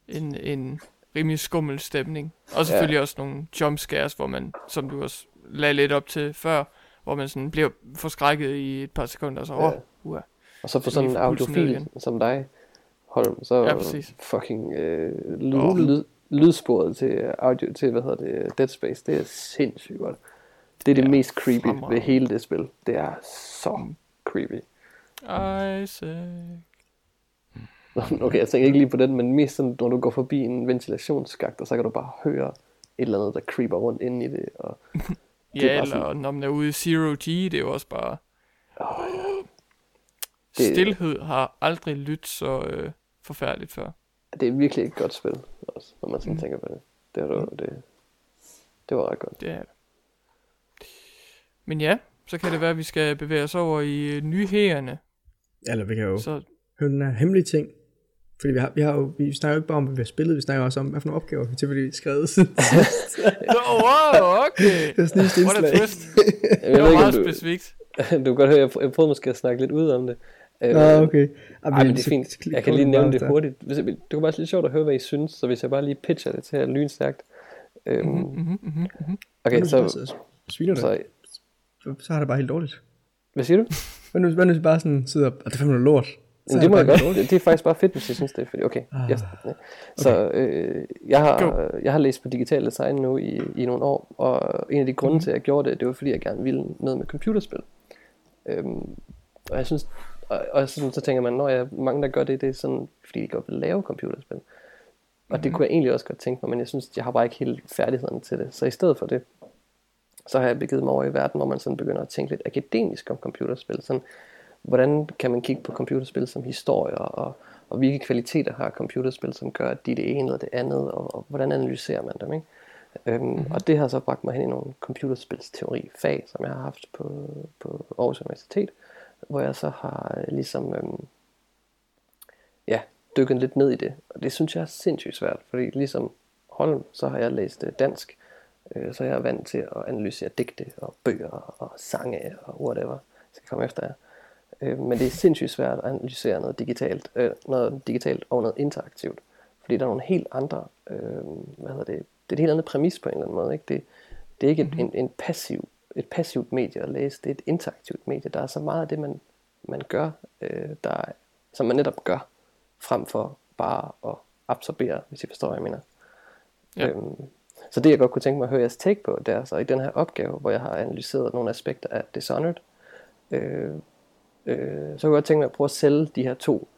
en, en rimelig skummel stemning. Og selvfølgelig ja. også nogle jumpscares, hvor man, som du også lagde lidt op til før, hvor man sådan bliver forskrækket i et par sekunder, og så, åh, ja. uh, Og så for sådan en audiofil som dig, Holm, så ja, præcis. fucking øh, lyd, oh. lyd, lydsporet til audio, til hvad hedder det, Dead Space, det er sindssygt godt. Det er det ja, mest creepy fremragende. ved hele det spil. Det er så creepy. Isaac. Okay, jeg tænker ikke lige på den, men mest sådan, når du går forbi en ventilationsskagt, og så kan du bare høre et eller andet, der creeper rundt ind i det. Og ja, det eller sådan... når man er ude i Zero G, det er jo også bare... Oh, ja. det... Stilhed har aldrig lyttet så øh, forfærdeligt før. Det er virkelig et godt spil, også, når man sådan mm. tænker på det. Det, var, mm. det, det var ret godt. Det er det. Men ja, så kan det være, at vi skal bevæge os over i øh, nyhederne. Eller vi kan jo så... høre den her hemmelige ting. Fordi vi, har, vi, har jo, vi snakker jo ikke bare om, hvad vi har spillet, vi snakker også om, hvad for nogle opgaver vi til, fordi vi skrevet siden Nå, wow, okay. det er sådan en What a twist. det var meget specifikt. Du kan godt høre, jeg, jeg prøvede måske at snakke lidt ud om det. Nå, uh, okay. Ej, men det er fint. Jeg kan lige nævne det hurtigt. Hvis jeg, det kunne bare være lidt sjovt at høre, hvad I synes, så hvis jeg bare lige pitcher det til her lynstærkt. Øhm, mm-hmm, mm-hmm. Okay, så... Sviner det? Så, så, så har det bare helt dårligt. Hvad siger du? Hvad nu, hvad nu bare sådan sidder og det er fandme lort. Så det må jeg godt. Det, det er faktisk bare fedt, hvis jeg synes det er fedt. Okay. Ah, yes. okay. Så øh, jeg, har, jeg har læst på digital design nu i, i nogle år, og en af de grunde mm. til, at jeg gjorde det, det var fordi, jeg gerne ville noget med computerspil. Øhm, og jeg synes, og, og sådan, så tænker man, når jeg mange der gør det, det er sådan, fordi de godt vil lave computerspil. Og mm-hmm. det kunne jeg egentlig også godt tænke mig, men jeg synes, jeg har bare ikke helt færdighederne til det. Så i stedet for det, så har jeg begivet mig over i verden, hvor man sådan begynder at tænke lidt akademisk om computerspil. Sådan, hvordan kan man kigge på computerspil som historier, og, og hvilke kvaliteter har computerspil, som gør, at de er det ene eller det andet, og, og hvordan analyserer man dem, ikke? Øhm, mm-hmm. Og det har så bragt mig hen i nogle computerspilsteori fag, som jeg har haft på, på Aarhus Universitet, hvor jeg så har øh, ligesom øhm, ja, dykket lidt ned i det. Og det synes jeg er sindssygt svært, fordi ligesom Holm, så har jeg læst øh, dansk, øh, så jeg er vant til at analysere digte og bøger og sange og whatever. Jeg skal komme efter jer. Øh, men det er sindssygt svært at analysere noget digitalt, øh, noget digitalt og noget interaktivt. Fordi der er nogle helt andre, øh, hvad hedder det, det er et helt andet præmis på en eller anden måde. Ikke? Det, det er ikke et, mhm. en, en passiv, et passivt medie at læse, det er et interaktivt medie. Der er så meget af det, man, man gør, øh, der, som man netop gør, frem for bare at absorbere, hvis I forstår, hvad jeg mener. Ja. Øhm, så det jeg godt kunne tænke mig at høre jeres take på, det er så i den her opgave, hvor jeg har analyseret nogle aspekter af Dishonored, øh, øh, så kunne jeg godt tænke mig at prøve at sælge de her to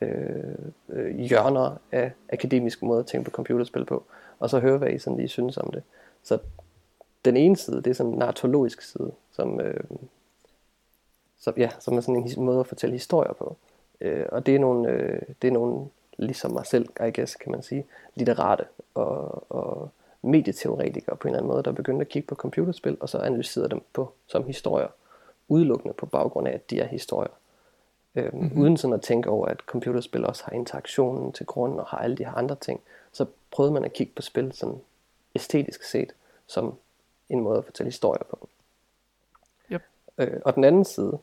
øh, øh, hjørner af akademisk måde at tænke på computerspil på, og så høre, hvad I sådan lige synes om det. Så den ene side, det er sådan en narratologisk side, som, øh, som, ja, som er sådan en måde at fortælle historier på. Øh, og det er nogle, øh, det er nogle, ligesom mig selv, I guess, kan man sige, litterate og, og medieteoretikere på en eller anden måde, der begyndte at kigge på computerspil, og så analyserede dem på som historier udelukkende på baggrund af, at de er historier. Øhm, mm-hmm. Uden sådan at tænke over, at computerspil også har interaktionen til grund og har alle de her andre ting, så prøvede man at kigge på spil sådan æstetisk set, som en måde at fortælle historier på. Yep. Øh, og den anden side,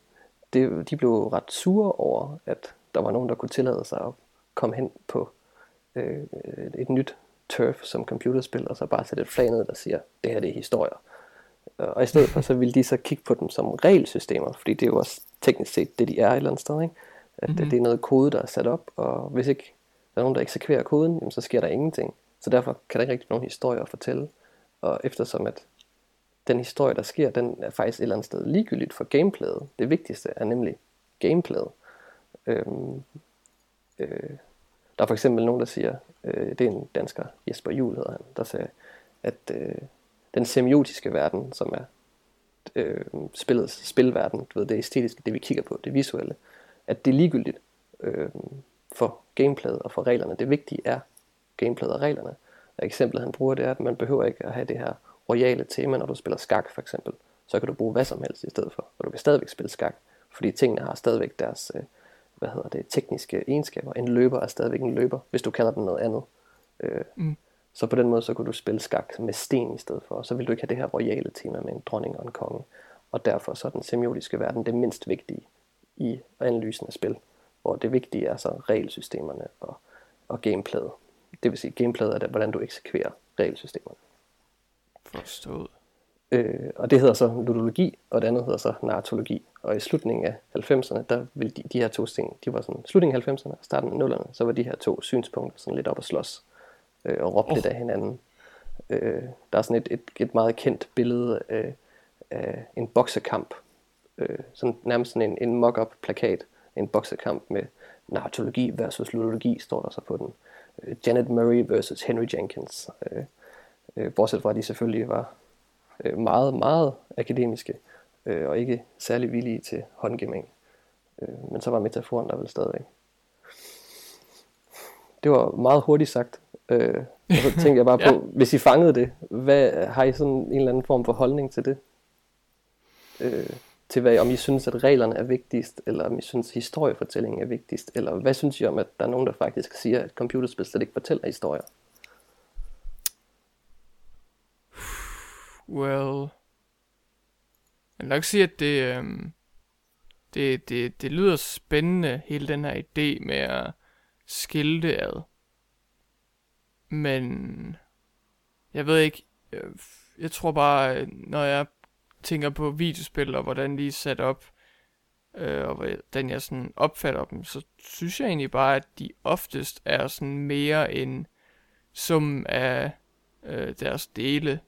det, de blev ret sure over, at der var nogen, der kunne tillade sig at komme hen på øh, et nyt turf som computerspil, og så bare sætte et flag ned, der siger, det her det er historier. Og i stedet for, så vil de så kigge på dem som regelsystemer, fordi det er jo også teknisk set det, de er et eller andet sted. Ikke? At mm-hmm. det er noget kode, der er sat op, og hvis ikke der er nogen, der eksekverer koden, jamen, så sker der ingenting. Så derfor kan der ikke rigtig nogen historie at fortælle. Og eftersom at den historie, der sker, den er faktisk et eller andet sted ligegyldigt for gameplayet. Det vigtigste er nemlig gameplayet. Øhm, øh, der er for eksempel nogen, der siger, øh, det er en dansker, Jesper Juhl hedder han, der siger, at øh, den semiotiske verden, som er øh, spillets spilverden, du ved, det æstetiske, det vi kigger på, det visuelle, at det er ligegyldigt øh, for gameplayet og for reglerne. Det vigtige er gameplayet og reglerne. Og eksemplet han bruger, det er, at man behøver ikke at have det her royale tema, når du spiller skak for eksempel. Så kan du bruge hvad som helst i stedet for, og du kan stadigvæk spille skak, fordi tingene har stadigvæk deres øh, hvad hedder det, tekniske egenskaber. En løber er stadigvæk en løber, hvis du kalder den noget andet. Øh, mm. Så på den måde, så kunne du spille skak med sten i stedet for, og så vil du ikke have det her royale tema med en dronning og en konge. Og derfor så er den semiotiske verden det mindst vigtige i analysen af spil, hvor det vigtige er så regelsystemerne og, og gameplayet. det vil sige, gameplayet er det, hvordan du eksekverer regelsystemerne. Forstået. Øh, og det hedder så ludologi, og det andet hedder så narratologi. Og i slutningen af 90'erne, der ville de, de her to ting, de var sådan, slutningen af 90'erne og starten af 0'erne, så var de her to synspunkter sådan lidt op at slås øh, og råbte oh. lidt af hinanden. Øh, der er sådan et, et, et meget kendt billede af, af en boksekamp, øh, sådan nærmest sådan en, en mock-up plakat, en boksekamp med narratologi versus ludologi, står der så på den. Øh, Janet Murray versus Henry Jenkins. Øh, øh, bortset fra, at de selvfølgelig var øh, meget, meget akademiske, øh, og ikke særlig villige til håndgemæng. Øh, men så var metaforen der vel stadigvæk. Det var meget hurtigt sagt. Øh, og så tænkte jeg bare på, ja. hvis I fangede det, hvad, har I sådan en eller anden form for holdning til det? Øh, til hvad, om I synes, at reglerne er vigtigst, eller om I synes, at historiefortællingen er vigtigst, eller hvad synes I om, at der er nogen, der faktisk siger, at computerspil slet ikke fortæller historier? Well, jeg vil nok sige, at det, øhm, det, det, det lyder spændende, hele den her idé med at skilte ad. Men jeg ved ikke, øh, jeg tror bare, øh, når jeg tænker på videospil og hvordan de er sat op, øh, og hvordan jeg sådan opfatter dem, så synes jeg egentlig bare, at de oftest er sådan mere en sum af øh, deres dele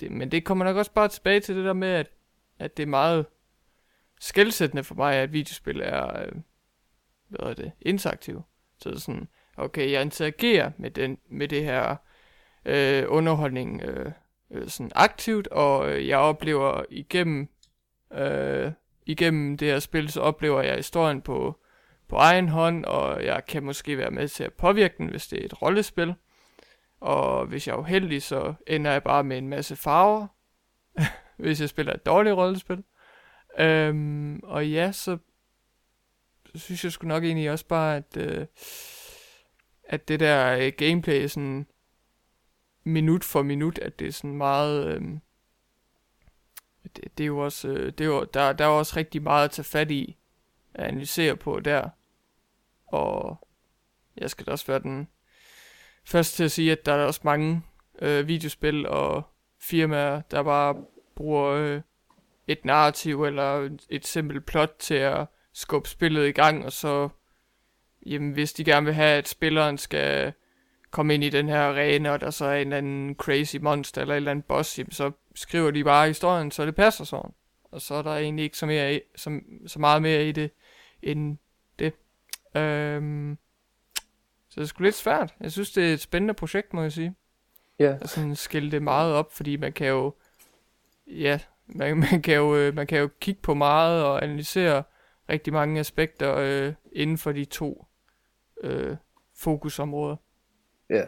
det, men det kommer nok også bare tilbage til det der med, at, at det er meget skældsættende for mig, at videospil er, øh, hvad er det, interaktiv. Så det er sådan, okay, jeg interagerer med, den, med det her øh, underholdning øh, øh, sådan aktivt, og øh, jeg oplever igennem, øh, igennem det her spil, så oplever jeg historien på, på egen hånd, og jeg kan måske være med til at påvirke den, hvis det er et rollespil. Og hvis jeg er uheldig, så ender jeg bare med en masse farver, hvis jeg spiller et dårligt rollespil. Øhm, og ja, så, så synes jeg sgu nok egentlig også bare, at, øh, at det der øh, gameplay sådan minut for minut, at det er sådan meget... Øh, det, det er jo også, øh, det er jo, der, der er også rigtig meget at tage fat i, at analysere på der. Og jeg skal da også være den først til at sige, at der er også mange øh, videospil og firmaer, der bare bruger øh, et narrativ eller et simpelt plot til at skubbe spillet i gang, og så, jamen, hvis de gerne vil have, at spilleren skal komme ind i den her arena, og der så er en eller anden crazy monster eller en eller anden boss, jamen, så skriver de bare historien, så det passer sådan. Og så er der egentlig ikke så, mere i, så, så meget mere i det, end det. Øhm, så det er sgu lidt svært. Jeg synes, det er et spændende projekt, må jeg sige. Ja. Yeah. At sådan skille det meget op, fordi man kan jo... Ja, man, man, kan jo, øh, man kan jo kigge på meget og analysere rigtig mange aspekter øh, inden for de to øh, fokusområder. Ja,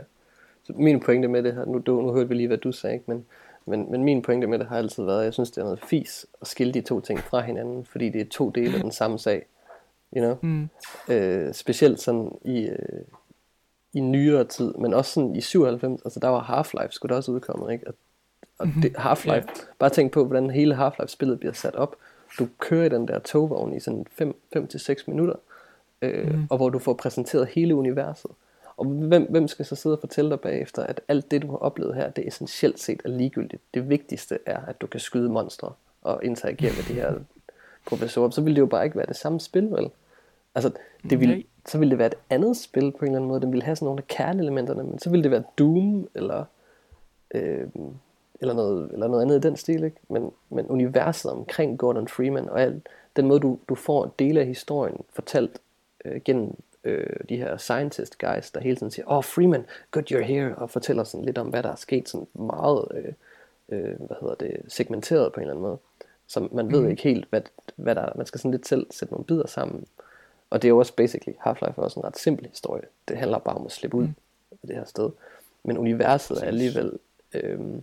så min pointe med det her, nu, du, nu hørte vi lige, hvad du sagde, ikke? Men, men, men min pointe med det har altid været, at jeg synes, det er noget fis at skille de to ting fra hinanden, fordi det er to dele af den samme sag. You know? Mm. Øh, specielt sådan i, øh, i nyere tid, men også sådan i 97, altså der var Half-Life skulle der også udkomme, ikke? Og, og mm-hmm. det, Half-Life, yeah. bare tænk på, hvordan hele Half-Life-spillet bliver sat op. Du kører i den der togvogn i sådan 5-6 minutter, øh, mm. og hvor du får præsenteret hele universet. Og hvem, hvem skal så sidde og fortælle dig bagefter, at alt det, du har oplevet her, det er essentielt set er ligegyldigt. Det vigtigste er, at du kan skyde monstre og interagere med de her professorer. Så ville det jo bare ikke være det samme spil, vel? Altså, det ville, så ville det være et andet spil på en eller anden måde. Den ville have sådan nogle af kerneelementerne, men så ville det være Doom, eller, øh, eller, noget, eller noget andet i den stil. Ikke? Men, men universet omkring Gordon Freeman, og alt, den måde, du, du får dele af historien fortalt øh, gennem øh, de her scientist guys, der hele tiden siger, oh Freeman, good you're here, og fortæller sådan lidt om, hvad der er sket, sådan meget, øh, øh, hvad hedder det, segmenteret på en eller anden måde. Så man ved mm. ikke helt, hvad, hvad der man skal sådan lidt selv sætte nogle bidder sammen, og det er jo også basically, Half-Life er også en ret simpel historie. Det handler bare om at slippe ud mm. af det her sted. Men universet er alligevel... Øhm,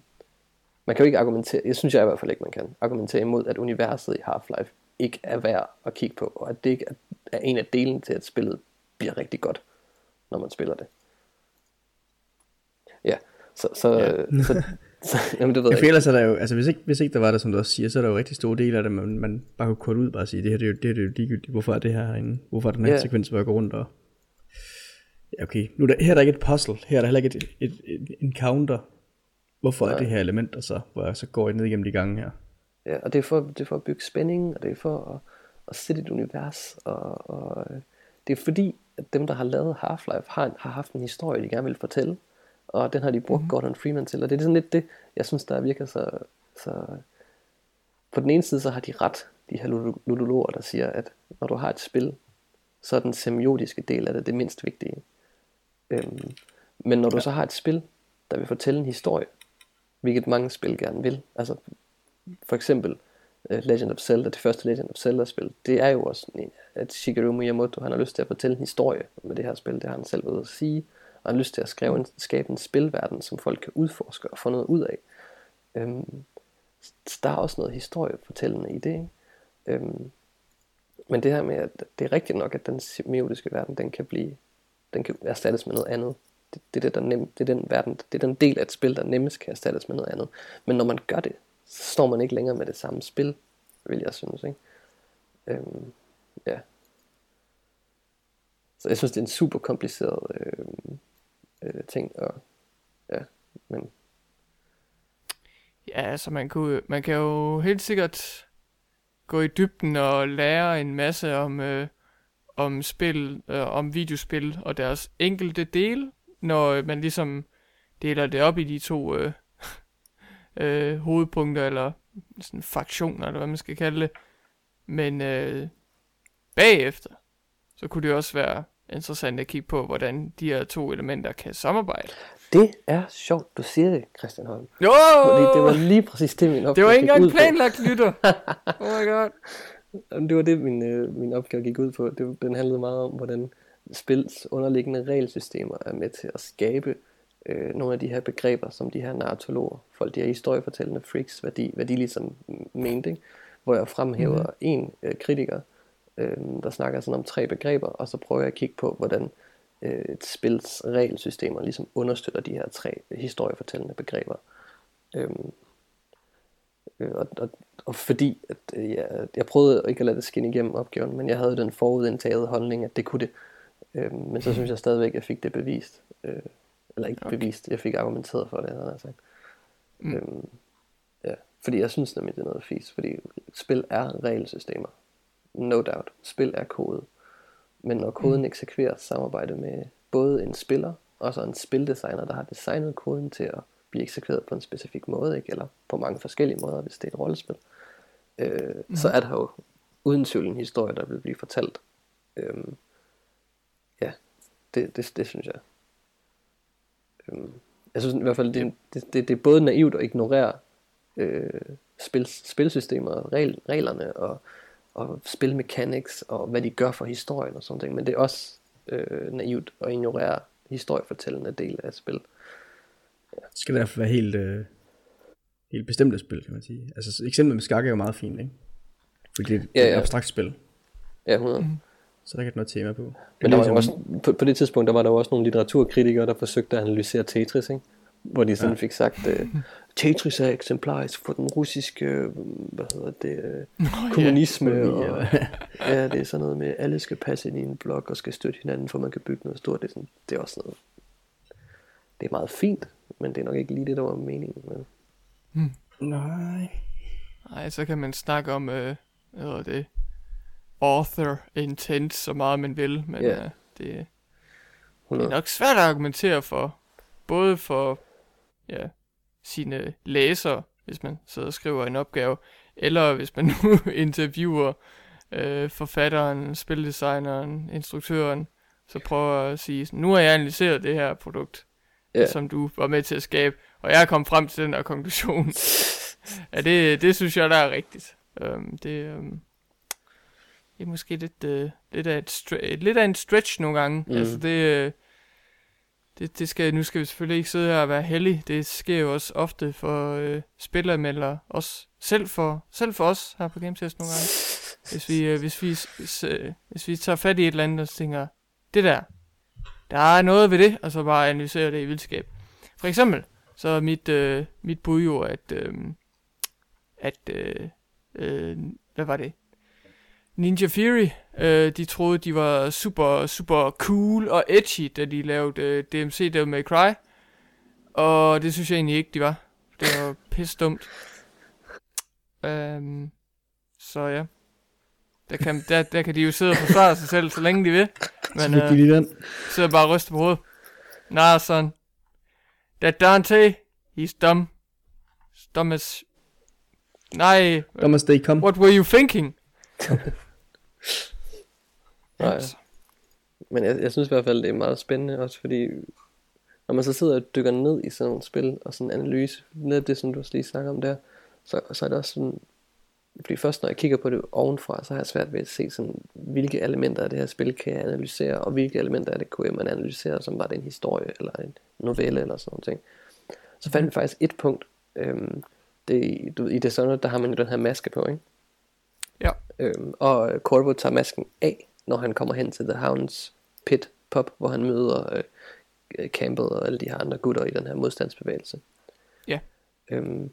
man kan jo ikke argumentere, jeg synes jeg i hvert fald ikke, man kan argumentere imod, at universet i Half-Life ikke er værd at kigge på, og at det ikke er en af delen til, at spillet bliver rigtig godt, når man spiller det. Ja, så, så, ja. så, så jamen, det ved jeg, jeg ellers er der jo, altså hvis ikke, hvis ikke der var der, som du også siger, så er der jo rigtig store dele af det, man, man bare kunne korte ud bare sige, det her det er jo, det, er, det er jo ligegyldigt, hvorfor er det her herinde, hvorfor er den her yeah. sekvens, hvor jeg går rundt og, Ja, okay. Nu er der, her er der ikke et puzzle. Her er der heller ikke et, et, et encounter. Hvorfor er det her element, og så, hvor jeg så går jeg ned igennem de gange her. Ja, og det er for, det er for at bygge spænding, og det er for at, at sætte et univers, og, og øh, det er fordi, at dem, der har lavet Half-Life, har, har haft en historie, de gerne vil fortælle, og den har de brugt mm-hmm. Gordon Freeman til, og det er sådan lidt det, jeg synes, der virker så, så... På den ene side, så har de ret, de her ludologer, der siger, at når du har et spil, så er den semiotiske del af det det mindst vigtige. Øhm, men når du ja. så har et spil, der vil fortælle en historie, hvilket mange spil gerne vil, altså for eksempel uh, Legend of Zelda, det første Legend of Zelda-spil, det er jo også, at Shigeru Miyamoto, han har lyst til at fortælle en historie med det her spil, det har han selv ved at sige, og han har lyst til at skrive en, skabe en spilverden, som folk kan udforske og få noget ud af. Øhm, der er også noget historiefortællende i det, ikke? Øhm, men det her med, at det er rigtigt nok, at den semiotiske verden, den kan blive, den kan erstattes med noget andet. Det, det, er det, der nem, det er den verden, det er den del af et spil, der nemmest kan erstattes med noget andet. Men når man gør det, så står man ikke længere med det samme spil, vil jeg synes, ikke? Øhm, ja. Så jeg synes, det er en super kompliceret øh, øh, ting, og ja, men... Ja, altså man, kunne, man kan jo helt sikkert gå i dybden og lære en masse om, øh, om spil, øh, om videospil og deres enkelte dele, når øh, man ligesom deler det op i de to øh, øh, hovedpunkter, eller sådan fraktioner, eller hvad man skal kalde det. Men øh, bagefter, så kunne det også være interessant at kigge på, hvordan de her to elementer kan samarbejde. Det er sjovt, du siger det, Christian Holm. Jo! Fordi det var lige præcis det, min opgave Det var ikke engang planlagt, lytter. oh my god. Det var det, min, øh, min opgave gik ud på. Det, den handlede meget om, hvordan spils underliggende regelsystemer er med til at skabe øh, nogle af de her begreber, som de her narratologer, folk, de her historiefortællende freaks, hvad de, hvad de ligesom mente. Ikke? Hvor jeg fremhæver mm-hmm. en øh, kritiker, øh, der snakker sådan om tre begreber, og så prøver jeg at kigge på, hvordan øh, et spils regelsystemer ligesom understøtter de her tre historiefortællende begreber. Øhm, øh, og, og, og fordi at, øh, jeg, jeg prøvede ikke at lade det skinne igennem opgaven, men jeg havde den forudindtaget holdning, at det kunne det. Øh, men så synes jeg stadigvæk, at jeg fik det bevist. Øh, eller ikke okay. bevist, jeg fik argumenteret for det, havde jeg sagt. Mm. Øhm, ja, fordi jeg synes nemlig, det er noget fis, fordi spil er regelsystemer. No doubt. Spil er kode. Men når koden mm. eksekveres samarbejde med både en spiller og så en spildesigner, der har designet koden til at blive eksekveret på en specifik måde, ikke? eller på mange forskellige måder, hvis det er et rollespil, øh, mm. så er der jo uden tvivl en historie, der vil blive fortalt. Øhm, ja, det, det, det synes jeg. Øhm, jeg synes i hvert fald, det, det, det, det er både naivt at ignorere øh, spil, spilsystemer, regel, reglerne og og spilmechanics, og hvad de gør for historien og sådan noget. Men det er også øh, naivt at ignorere historiefortællende del af spil. Ja. Det skal derfor være helt, øh, helt bestemte spil, kan man sige. Altså eksemplet med skak er jo meget fint, ikke? Fordi det, ja, ja. er et abstrakt spil. Ja, 100. Mm. Så der kan noget tema på. Men der var ligesom... også, på, på det tidspunkt, der var der også nogle litteraturkritikere, der forsøgte at analysere Tetris, ikke? Hvor de sådan ja. fik sagt, øh, Tetris er eksemplarisk for den russiske, hvad hedder det, oh, kommunisme, ja. og ja, det er sådan noget med, alle skal passe ind i en blok og skal støtte hinanden, for man kan bygge noget stort. Det er, sådan, det er også noget, det er meget fint, men det er nok ikke lige det, der var meningen med. Hmm. Nej. Nej, så kan man snakke om, øh, hvad det, author intent, så meget man vil, men yeah. øh, det, det er nok svært at argumentere for, både for, ja, sine læsere, hvis man sidder og skriver en opgave, eller hvis man nu interviewer øh, forfatteren, spildesigneren, instruktøren, så prøver at sige, nu har jeg analyseret det her produkt, yeah. som du var med til at skabe, og jeg er kommet frem til den her konklusion. ja, det, det synes jeg, der er rigtigt. Um, det, um, det er måske lidt, uh, lidt, af et, lidt af en stretch nogle gange. Mm. Altså det, det, det skal, nu skal vi selvfølgelig ikke sidde her og være heldige. Det sker jo også ofte for øh, spilleranmeldere. Også selv for, selv for os her på GameTest nogle gange. Hvis vi, øh, hvis, vi, hvis, øh, hvis vi tager fat i et eller andet og tænker, det der, der er noget ved det, og så bare analysere det i vildskab. For eksempel, så er mit, øh, mit bud jo, at, øh, at øh, øh, hvad var det? Ninja Fury, øh, de troede, de var super, super cool og edgy, da de lavede øh, DMC Devil May Cry. Og det synes jeg egentlig ikke, de var. Det var pisse dumt. Um, så ja. Der kan, der, der kan de jo sidde og forsvare sig selv, så længe de vil. Men Så øh, den. sidder bare og ryster på hovedet. Nah, son. That Dante, he's dumb. He's dumb as... Nej, Thomas Day, kom. what were you thinking? Nej. Altså. Men jeg, jeg synes i hvert fald, det er meget spændende, også fordi, når man så sidder og dykker ned i sådan nogle spil, og sådan en analyse, netop det, som du også lige snakker om der, så, så er det også sådan, fordi først når jeg kigger på det ovenfra, så har jeg svært ved at se sådan, hvilke elementer af det her spil kan jeg analysere, og hvilke elementer af det kunne man analysere, som var det en historie, eller en novelle, eller sådan noget. Så fandt vi faktisk et punkt, øhm, det, du, i Dishonored, der har man jo den her maske på, ikke? Ja. Øhm, og Corvo tager masken af, når han kommer hen til The Hounds Pit Pub, hvor han møder øh, Campbell og alle de her andre gutter i den her modstandsbevægelse. Ja. Øhm,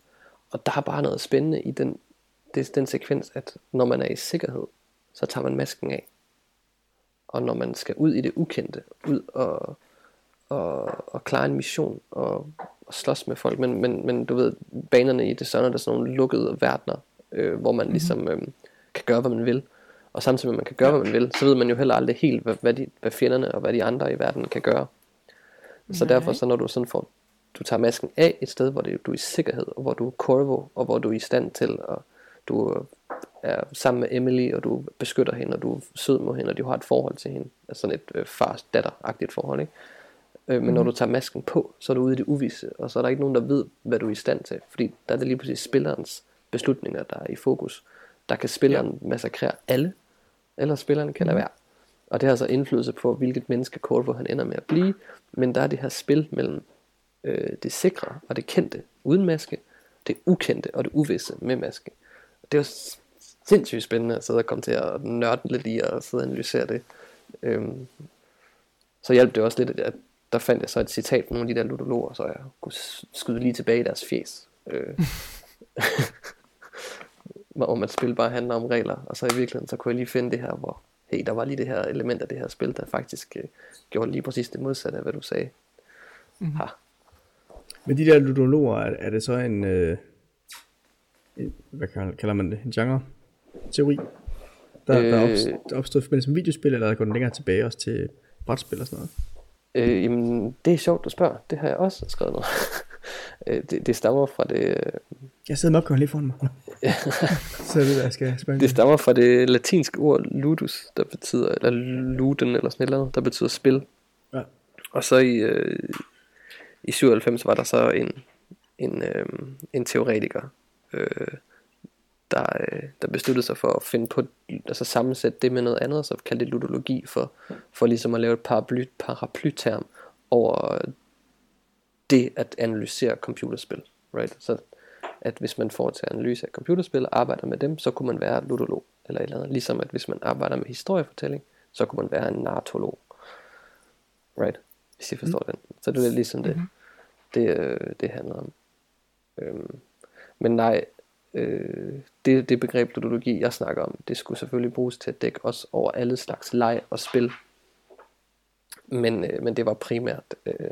og der er bare noget spændende i den, det, den sekvens, at når man er i sikkerhed, så tager man masken af. Og når man skal ud i det ukendte, ud og, og, og klare en mission og, og slås med folk, men, men, men du ved, banerne i Dishonored er sådan nogle lukkede verdener, øh, hvor man ligesom øh, kan gøre, hvad man vil. Og samtidig med, at man kan gøre, hvad man vil, så ved man jo heller aldrig helt, hvad, hvad, de, hvad fjenderne og hvad de andre i verden kan gøre. Så Nej. derfor, så når du sådan får, du tager masken af et sted, hvor det, du er i sikkerhed, og hvor du er Corvo, og hvor du er i stand til, og du er sammen med Emily, og du beskytter hende, og du er sød mod hende, og du har et forhold til hende. Altså sådan et øh, fars-datter-agtigt forhold, ikke? Øh, men mm. når du tager masken på, så er du ude i det uvisse, og så er der ikke nogen, der ved, hvad du er i stand til. Fordi der er det lige præcis spillerens beslutninger, der er i fokus. Der kan spilleren ja. massakrere alle, eller spilleren kan lade være. Og det har så indflydelse på, hvilket menneske Corvo han ender med at blive. Men der er det her spil mellem øh, det sikre og det kendte uden maske, det ukendte og det uvisse med maske. Og det er jo sindssygt spændende at sidde og komme til at nørde lidt i og sidde og analysere det. Øhm, så hjalp det også lidt, at der fandt jeg så et citat fra nogle af de der ludologer, så jeg kunne skyde lige tilbage i deres fjes. Øh, hvor man spil bare handler om regler, og så i virkeligheden, så kunne jeg lige finde det her, hvor, hey, der var lige det her element af det her spil, der faktisk øh, gjorde lige præcis det modsatte af, hvad du sagde. Mm-hmm. Ha. Men de der ludologer, er, er det så en, øh, en, hvad kalder, kalder man det, en genre? Teori? Der, øh, der er opst- opstået forbindelse med videospil, eller går den længere tilbage også til brætspil og sådan noget? Øh, jamen, det er sjovt, du spørger. Det har jeg også skrevet noget. Øh, det, det stammer fra det, øh, Jeg sidder med opgaven lige foran mig. så det, der jeg skal spørge. det stammer fra det latinske ord ludus, der betyder, eller luden, eller sådan et eller andet, der betyder spil. Ja. Og så i, øh, i 97 var der så en, en, øh, en teoretiker, øh, der, øh, der besluttede sig for at finde på, altså sammensætte det med noget andet, så kaldte det ludologi for, for ligesom at lave et paraply, paraplyterm over det at analysere computerspil. Right? Så at hvis man får til analyse af computerspil og arbejder med dem, så kunne man være ludolog eller et eller andet. Ligesom at hvis man arbejder med historiefortælling, så kunne man være en narratolog. Right? Hvis I forstår mm. den. Så det er ligesom det, det, øh, det handler om. Øhm, men nej, øh, det, det begreb ludologi, jeg snakker om, det skulle selvfølgelig bruges til at dække os over alle slags leg og spil. Men, øh, men det var primært øh,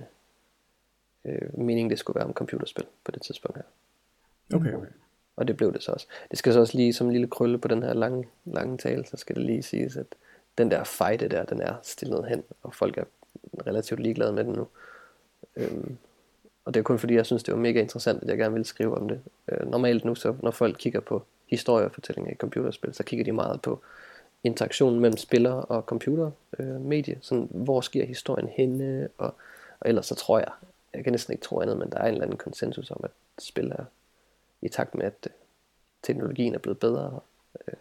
øh, meningen, det skulle være om computerspil på det tidspunkt her. Okay, okay. Og det blev det så også. Det skal så også lige som en lille krølle på den her lange, lange tale, så skal det lige siges, at den der fejde der, den er stillet hen, og folk er relativt ligeglade med den nu. Øhm, og det er kun fordi, jeg synes, det var mega interessant, at jeg gerne ville skrive om det. Øh, normalt nu, så når folk kigger på historie og fortællinger i computerspil, så kigger de meget på interaktionen mellem spiller og computer øh, medie. Sådan, hvor sker historien henne? Og, og ellers så tror jeg, jeg kan næsten ikke tro andet, men der er en eller anden konsensus om, at spil er i takt med, at øh, teknologien er blevet bedre, øh,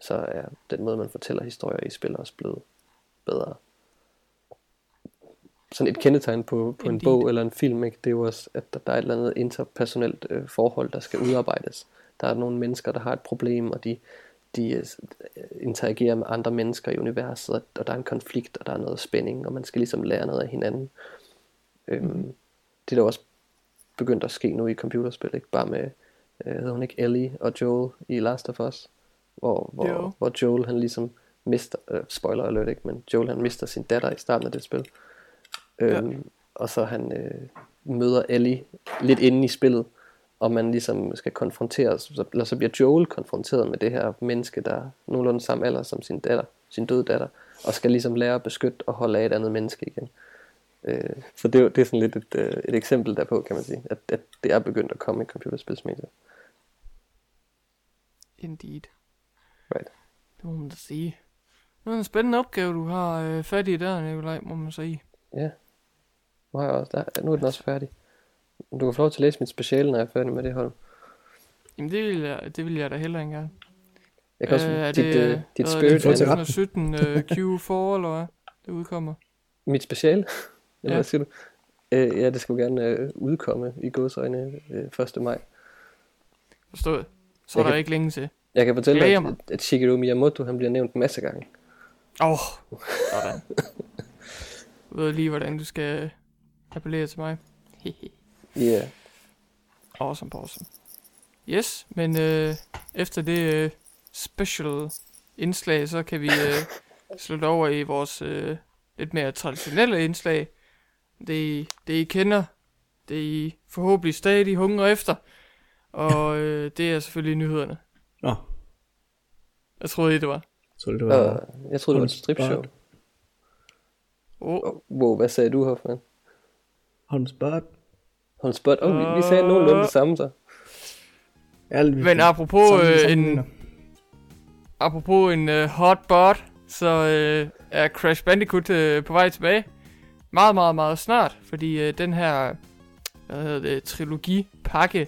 så er den måde, man fortæller historier i spil også blevet bedre. Sådan et kendetegn på, på en bog eller en film, ikke? det er jo også, at der, der er et eller andet interpersonelt øh, forhold, der skal udarbejdes. Der er nogle mennesker, der har et problem, og de, de øh, interagerer med andre mennesker i universet, og der er en konflikt, og der er noget spænding, og man skal ligesom lære noget af hinanden. Øhm, det er da også begyndt at ske nu i computerspil, ikke bare med, øh, hedder hun ikke Ellie og Joel i Last of Us, hvor, hvor, Jo. hvor Joel han ligesom mister, øh, spoiler alert ikke, men Joel han mister sin datter i starten af det spil. Øhm, Og så han øh, møder Ellie lidt inde i spillet, og man ligesom skal konfronteres, så, eller så bliver Joel konfronteret med det her menneske, der er nogenlunde samme alder som sin datter, sin døde datter, og skal ligesom lære at beskytte og holde af et andet menneske igen. Øh, så det, er det er sådan lidt et, øh, et eksempel derpå, kan man sige, at, at det er begyndt at komme i computerspilsmedier. Indeed. Right. Det må man da sige. Det er en spændende opgave, du har øh, fat i der, Nikolaj, må man sige. Ja. Nu, har jeg også, der, nu er den også færdig. Du kan få lov til at læse mit speciale, når jeg er færdig med det hold. Jamen, det vil jeg, det vil jeg da heller ikke gerne. Jeg kan også, Øh, er dit, det, øh, dit er spirit, får det, til animal, ret. 2017 øh, Q4, eller hvad? Det udkommer. mit speciale, eller Ja. hvad siger du? Øh, ja, det skulle gerne øh, udkomme i godsøjne øh, 1. maj. Forstået. Så Jeg er der kan- ikke længe til. Jeg kan fortælle dig, at, at Shigeru Miyamoto han bliver nævnt en masse gange. Åh, oh, sådan. Du ved lige, hvordan du skal appellere til mig. Ja, yeah. awesome, awesome. Yes, men øh, efter det øh, special indslag, så kan vi øh, slutte over i vores øh, lidt mere traditionelle indslag. Det, I- det I kender, det I forhåbentlig stadig hungrer efter. Og øh, det er selvfølgelig nyhederne. Nå, Jeg troede I, det var. så det var... jeg troede, det var et stripshow. Oh, wow, hvad sagde du, Hoffman? Holmes Bart. Hold spot. Oh, vi, vi sagde nogenlunde det samme så. Ja, Men apropos, samme- øh, en- apropos en øh, hot bot, så øh, er Crash Bandicoot øh, på vej tilbage. Meget, meget, meget snart, fordi øh, den her, hvad hedder det, trilogi-pakke,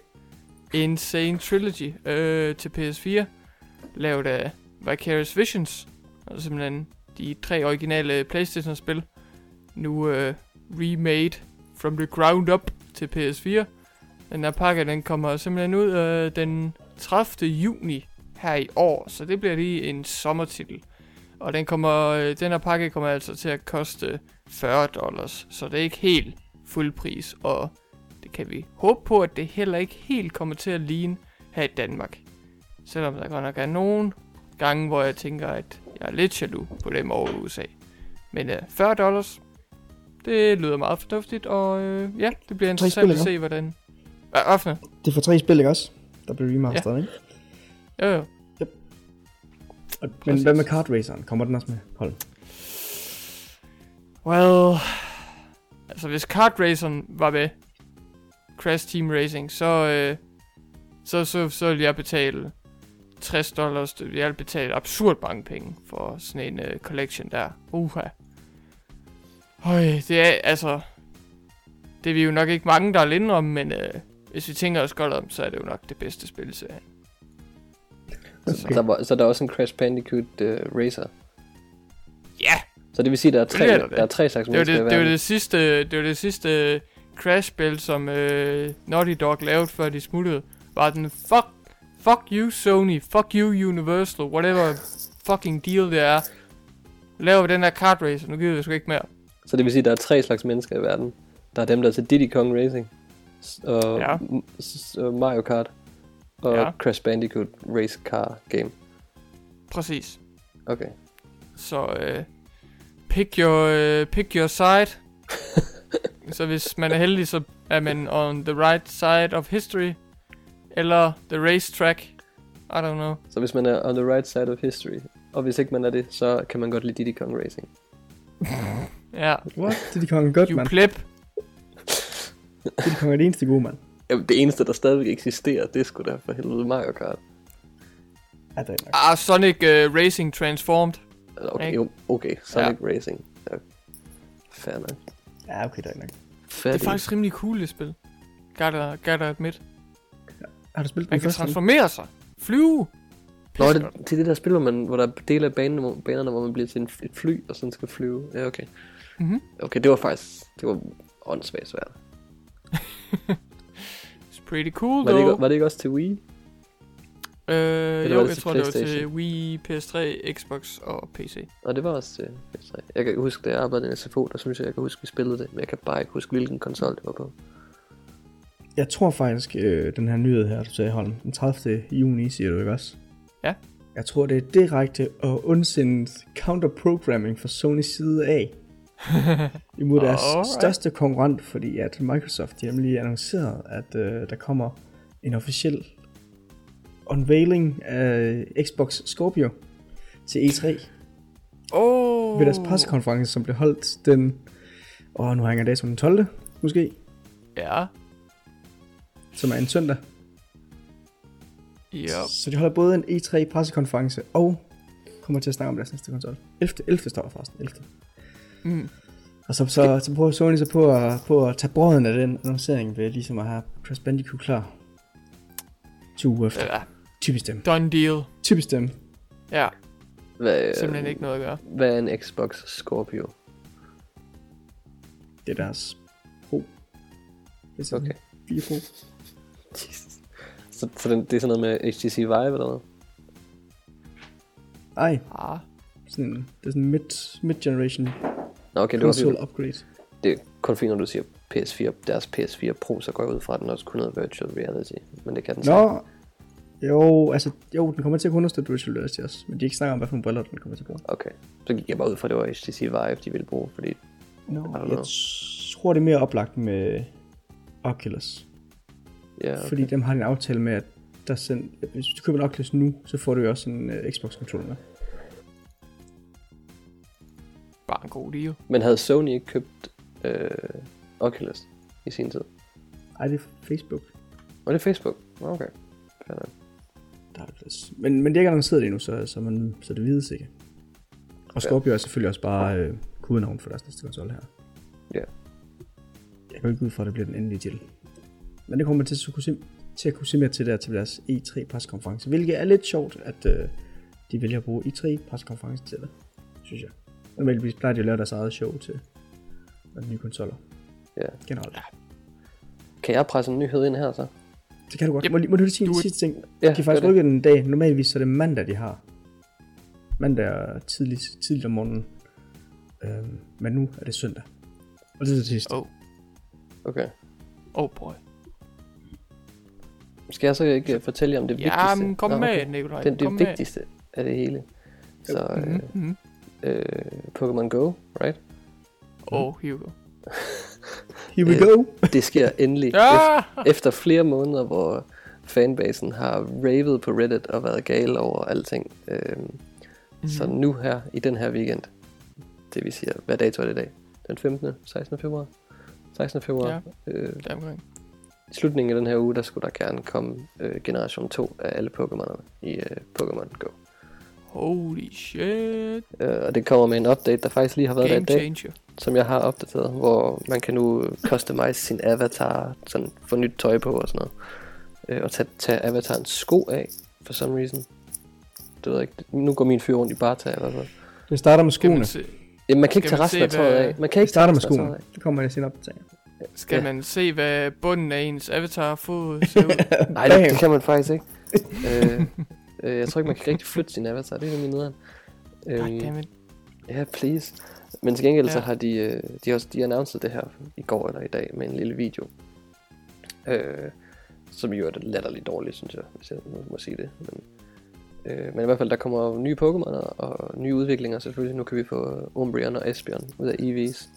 Insane Trilogy øh, til PS4, lavet af Vicarious Visions, og simpelthen de tre originale Playstation-spil, nu øh, remade from the ground up til PS4. Den her pakke, den kommer simpelthen ud øh, den 30. juni her i år, så det bliver lige en sommertitel. Og den, kommer, øh, den her pakke kommer altså til at koste 40 dollars, så det er ikke helt fuld pris, og det kan vi håbe på, at det heller ikke helt kommer til at ligne her i Danmark. Selvom der godt nok er nogle gange, hvor jeg tænker, at jeg er lidt jaloux på dem over USA. Men øh, 40 dollars, det lyder meget fornuftigt, og øh, ja, det bliver interessant spil, at se, hvordan... Hvad? Det er for tre spil, ikke også? Der blev remasteret, ikke? Jo, jo. Og, men Præcis. hvad med Kart Raceren? Kommer den også med? Hold. Well, altså hvis kart raceren var med, Crash Team Racing, så, øh, så, så, så ville jeg betale 60 dollars. Jeg ville betale absurd mange penge for sådan en øh, collection der. Uha. Høj, det er altså... Det er vi jo nok ikke mange, der er linde om, men øh, hvis vi tænker os godt om, så er det jo nok det bedste spil i serien. Så, der var, så der er også en Crash Bandicoot uh, Racer. Ja, Så det vil sige, at der er tre, Det er der da. der er tre slags Det mennesker det, det, var det sidste, det var det sidste Crash-spil, som øh, Naughty Dog lavede, før de smuttede. Var den, fuck, fuck you Sony, fuck you Universal, whatever fucking deal det er. Lav den her kart racer, nu gider jeg sgu ikke mere. Så det vil sige, at der er tre slags mennesker i verden. Der er dem, der er til Diddy Kong Racing, og Ja. Mario Kart, og Ja. Crash Bandicoot Race Car Game. Præcis. Okay. Så øh, pick, your, øh, pick your side. så hvis man er heldig, så er man on the right side of history. Eller the racetrack. I don't know. Så hvis man er on the right side of history, og hvis ikke man er det, så kan man godt lide Diddy Kong Racing. Ja, What? Det er de kongen godt, you mand. pleb. Det er de kongen det eneste gode, mand. Jamen, det eneste, der stadigvæk eksisterer, det er sgu da for helvede Mario Kart. Ja, det er nok. Ah, Sonic uh, Racing Transformed. Okay, Ikke? jo, okay. Sonic ja. Racing. Ja. Fair nok. Ja, okay, det er nok. Fair Det er faktisk rimelig cool, det spil. Gotta, gotta admit. Har du spillet Man kan transformere sig. Flyve. Nå, det, godt. til det der spil, hvor, man, hvor der er dele af banen, hvor, banerne, hvor man bliver til en, et fly, og sådan skal flyve. Ja, okay. Mhm. Okay, det var faktisk, det var åndssvagt svært. Pretty cool, Var det, though. ikke, var det ikke også til Wii? Øh, var jo, det jeg tror, det var til? Wii, PS3, Xbox og PC. Og det var også til PS3. Jeg kan huske, da jeg arbejdede i SFO, der synes jeg, jeg kan huske, vi spillede det, men jeg kan bare ikke huske, hvilken konsol det var på. Jeg tror faktisk, øh, den her nyhed her, du sagde, Holm, den 30. juni, siger du ikke også? Ja. Jeg tror, det er direkte og ondsindet counterprogramming fra Sony's side af. Imod deres Alright. største konkurrent, fordi at Microsoft de har nemlig annonceret, at øh, der kommer en officiel unveiling af Xbox Scorpio til E3 Åh. ved deres pressekonference, som blev holdt den... Og nu hænger datoen den 12. måske, Ja. som er en søndag. Ja. Så de holder både en E3 pressekonference og kommer til at snakke om deres næste konsol. 11. 11. står der forresten. 11. Mm. Og så, så, så prøver Sony så på at, på at tage brøden af den annoncering ved ligesom at have Crash Bandicoot klar. To uger efter. ja. Typisk dem. Done deal. Typisk dem. Ja. Hvad, Simpelthen ikke noget at gøre. hvad er en Xbox Scorpio? Det er deres Pro. Det er sådan Okay. 4 Pro. Så, så den, det er sådan noget med HTC Vive eller hvad? Ej, Ah. sådan, det er sådan mid, mid-generation Nå, okay, det var console fordi, upgrade. det er kun fint, når du siger PS4, deres PS4 Pro, så går jeg ud fra, at den også kunne noget virtual reality. Men det kan den. Nå, jo, altså, jo, den kommer til at kunne understøtte virtual reality også, men de ikke snakker om, hvad for nogle briller den kommer til at bruge. Okay, så gik jeg bare ud fra, at det var HTC Vive, de ville bruge, fordi don't jeg tror, det er mere oplagt med Oculus. ja, Okay. okay. Fordi dem har en aftale med, at der send, hvis du køber en Oculus nu, så får du jo også en uh, Xbox Bare en god deal. Men havde Sony ikke købt øh, Oculus i sin tid? Ej, det er Facebook, Var det Facebook? Okay. Fair der er det plads. Men, men det er ikke annonceret endnu, så, så, man, så det vides ikke. Og Scorpio er selvfølgelig også bare uh, kodenavn for deres næste konsol her. Ja. Jeg går ikke ud fra, at det bliver den endelige titel. Men det kommer man til at kunne se, til at kunne se mere til der til deres E3 pressekonference, hvilket er lidt sjovt, at uh, de vælger at bruge E3 pressekonference til det, synes jeg. Normalvis plejer de at lave deres eget show til de nye konsoller Ja. generelt. Kan jeg presse en nyhed ind her så? Det kan du godt. Yep. Må, må du lige sige en sidste ting? Ja, de kan faktisk gør det. rykke den en dag. Normalvis så er det mandag, de har. Mandag er tidligt, tidligt om morgenen. Øhm, men nu er det søndag. Og det er det sidste. Oh. Okay. Oh boy. Skal jeg så ikke øh, fortælle jer om det Ja, vigtigste? men kom Nå, med. Nikolaj. Det, kom det med. vigtigste af det hele. Så Mm-hmm. øh, Pokémon Go, right? Oh, here we go. Here we øh, go. Det sker endelig. Ja! Ef- Efter flere måneder, hvor fanbasen har ravet på Reddit og været gal over alting. Øh, mm. Så nu her, i den her weekend, det vi siger, hvad dato er det i dag? Den 15. 16. februar? 16. februar. Ja. Øh, Der omkring. I slutningen af den her uge, der skulle der gerne komme øh, generation 2 af alle Pokémon'erne i øh, Pokémon Go. Holy shit. Øh, og det kommer med en update, der faktisk lige har været der i Game dag, changer. som jeg har opdateret, hvor man kan nu customize sin avatar, sådan få nyt tøj på og sådan noget. Øh, og tage, tage avatarens sko af, for some reason. Det ved jeg ikke. Nu går min fyr rundt i barta i hvert fald. Det starter med skoene. Jamen, man kan ikke tage resten af tøjet af. Man kan Det ikke tage starter med skoene. Det kommer i sin opdatering. skal Ja. man se, hvad bunden af ens avatar fod ser ud? Nej, det, det kan man faktisk ikke. øh, øh, jeg tror ikke, man kan rigtig flytte sin avatar. Det er min nederen. Goddammit. Ja, please. Men til gengæld ja. så har de, øh, de har også de announced det her i går eller i dag med en lille video. Øh, som jo er det latterligt dårligt, synes jeg, hvis jeg må, må sige det. Men, øh, men i hvert fald, der kommer nye Pokémon og nye udviklinger selvfølgelig. Nu kan vi få Umbreon og Espeon ud af EV's.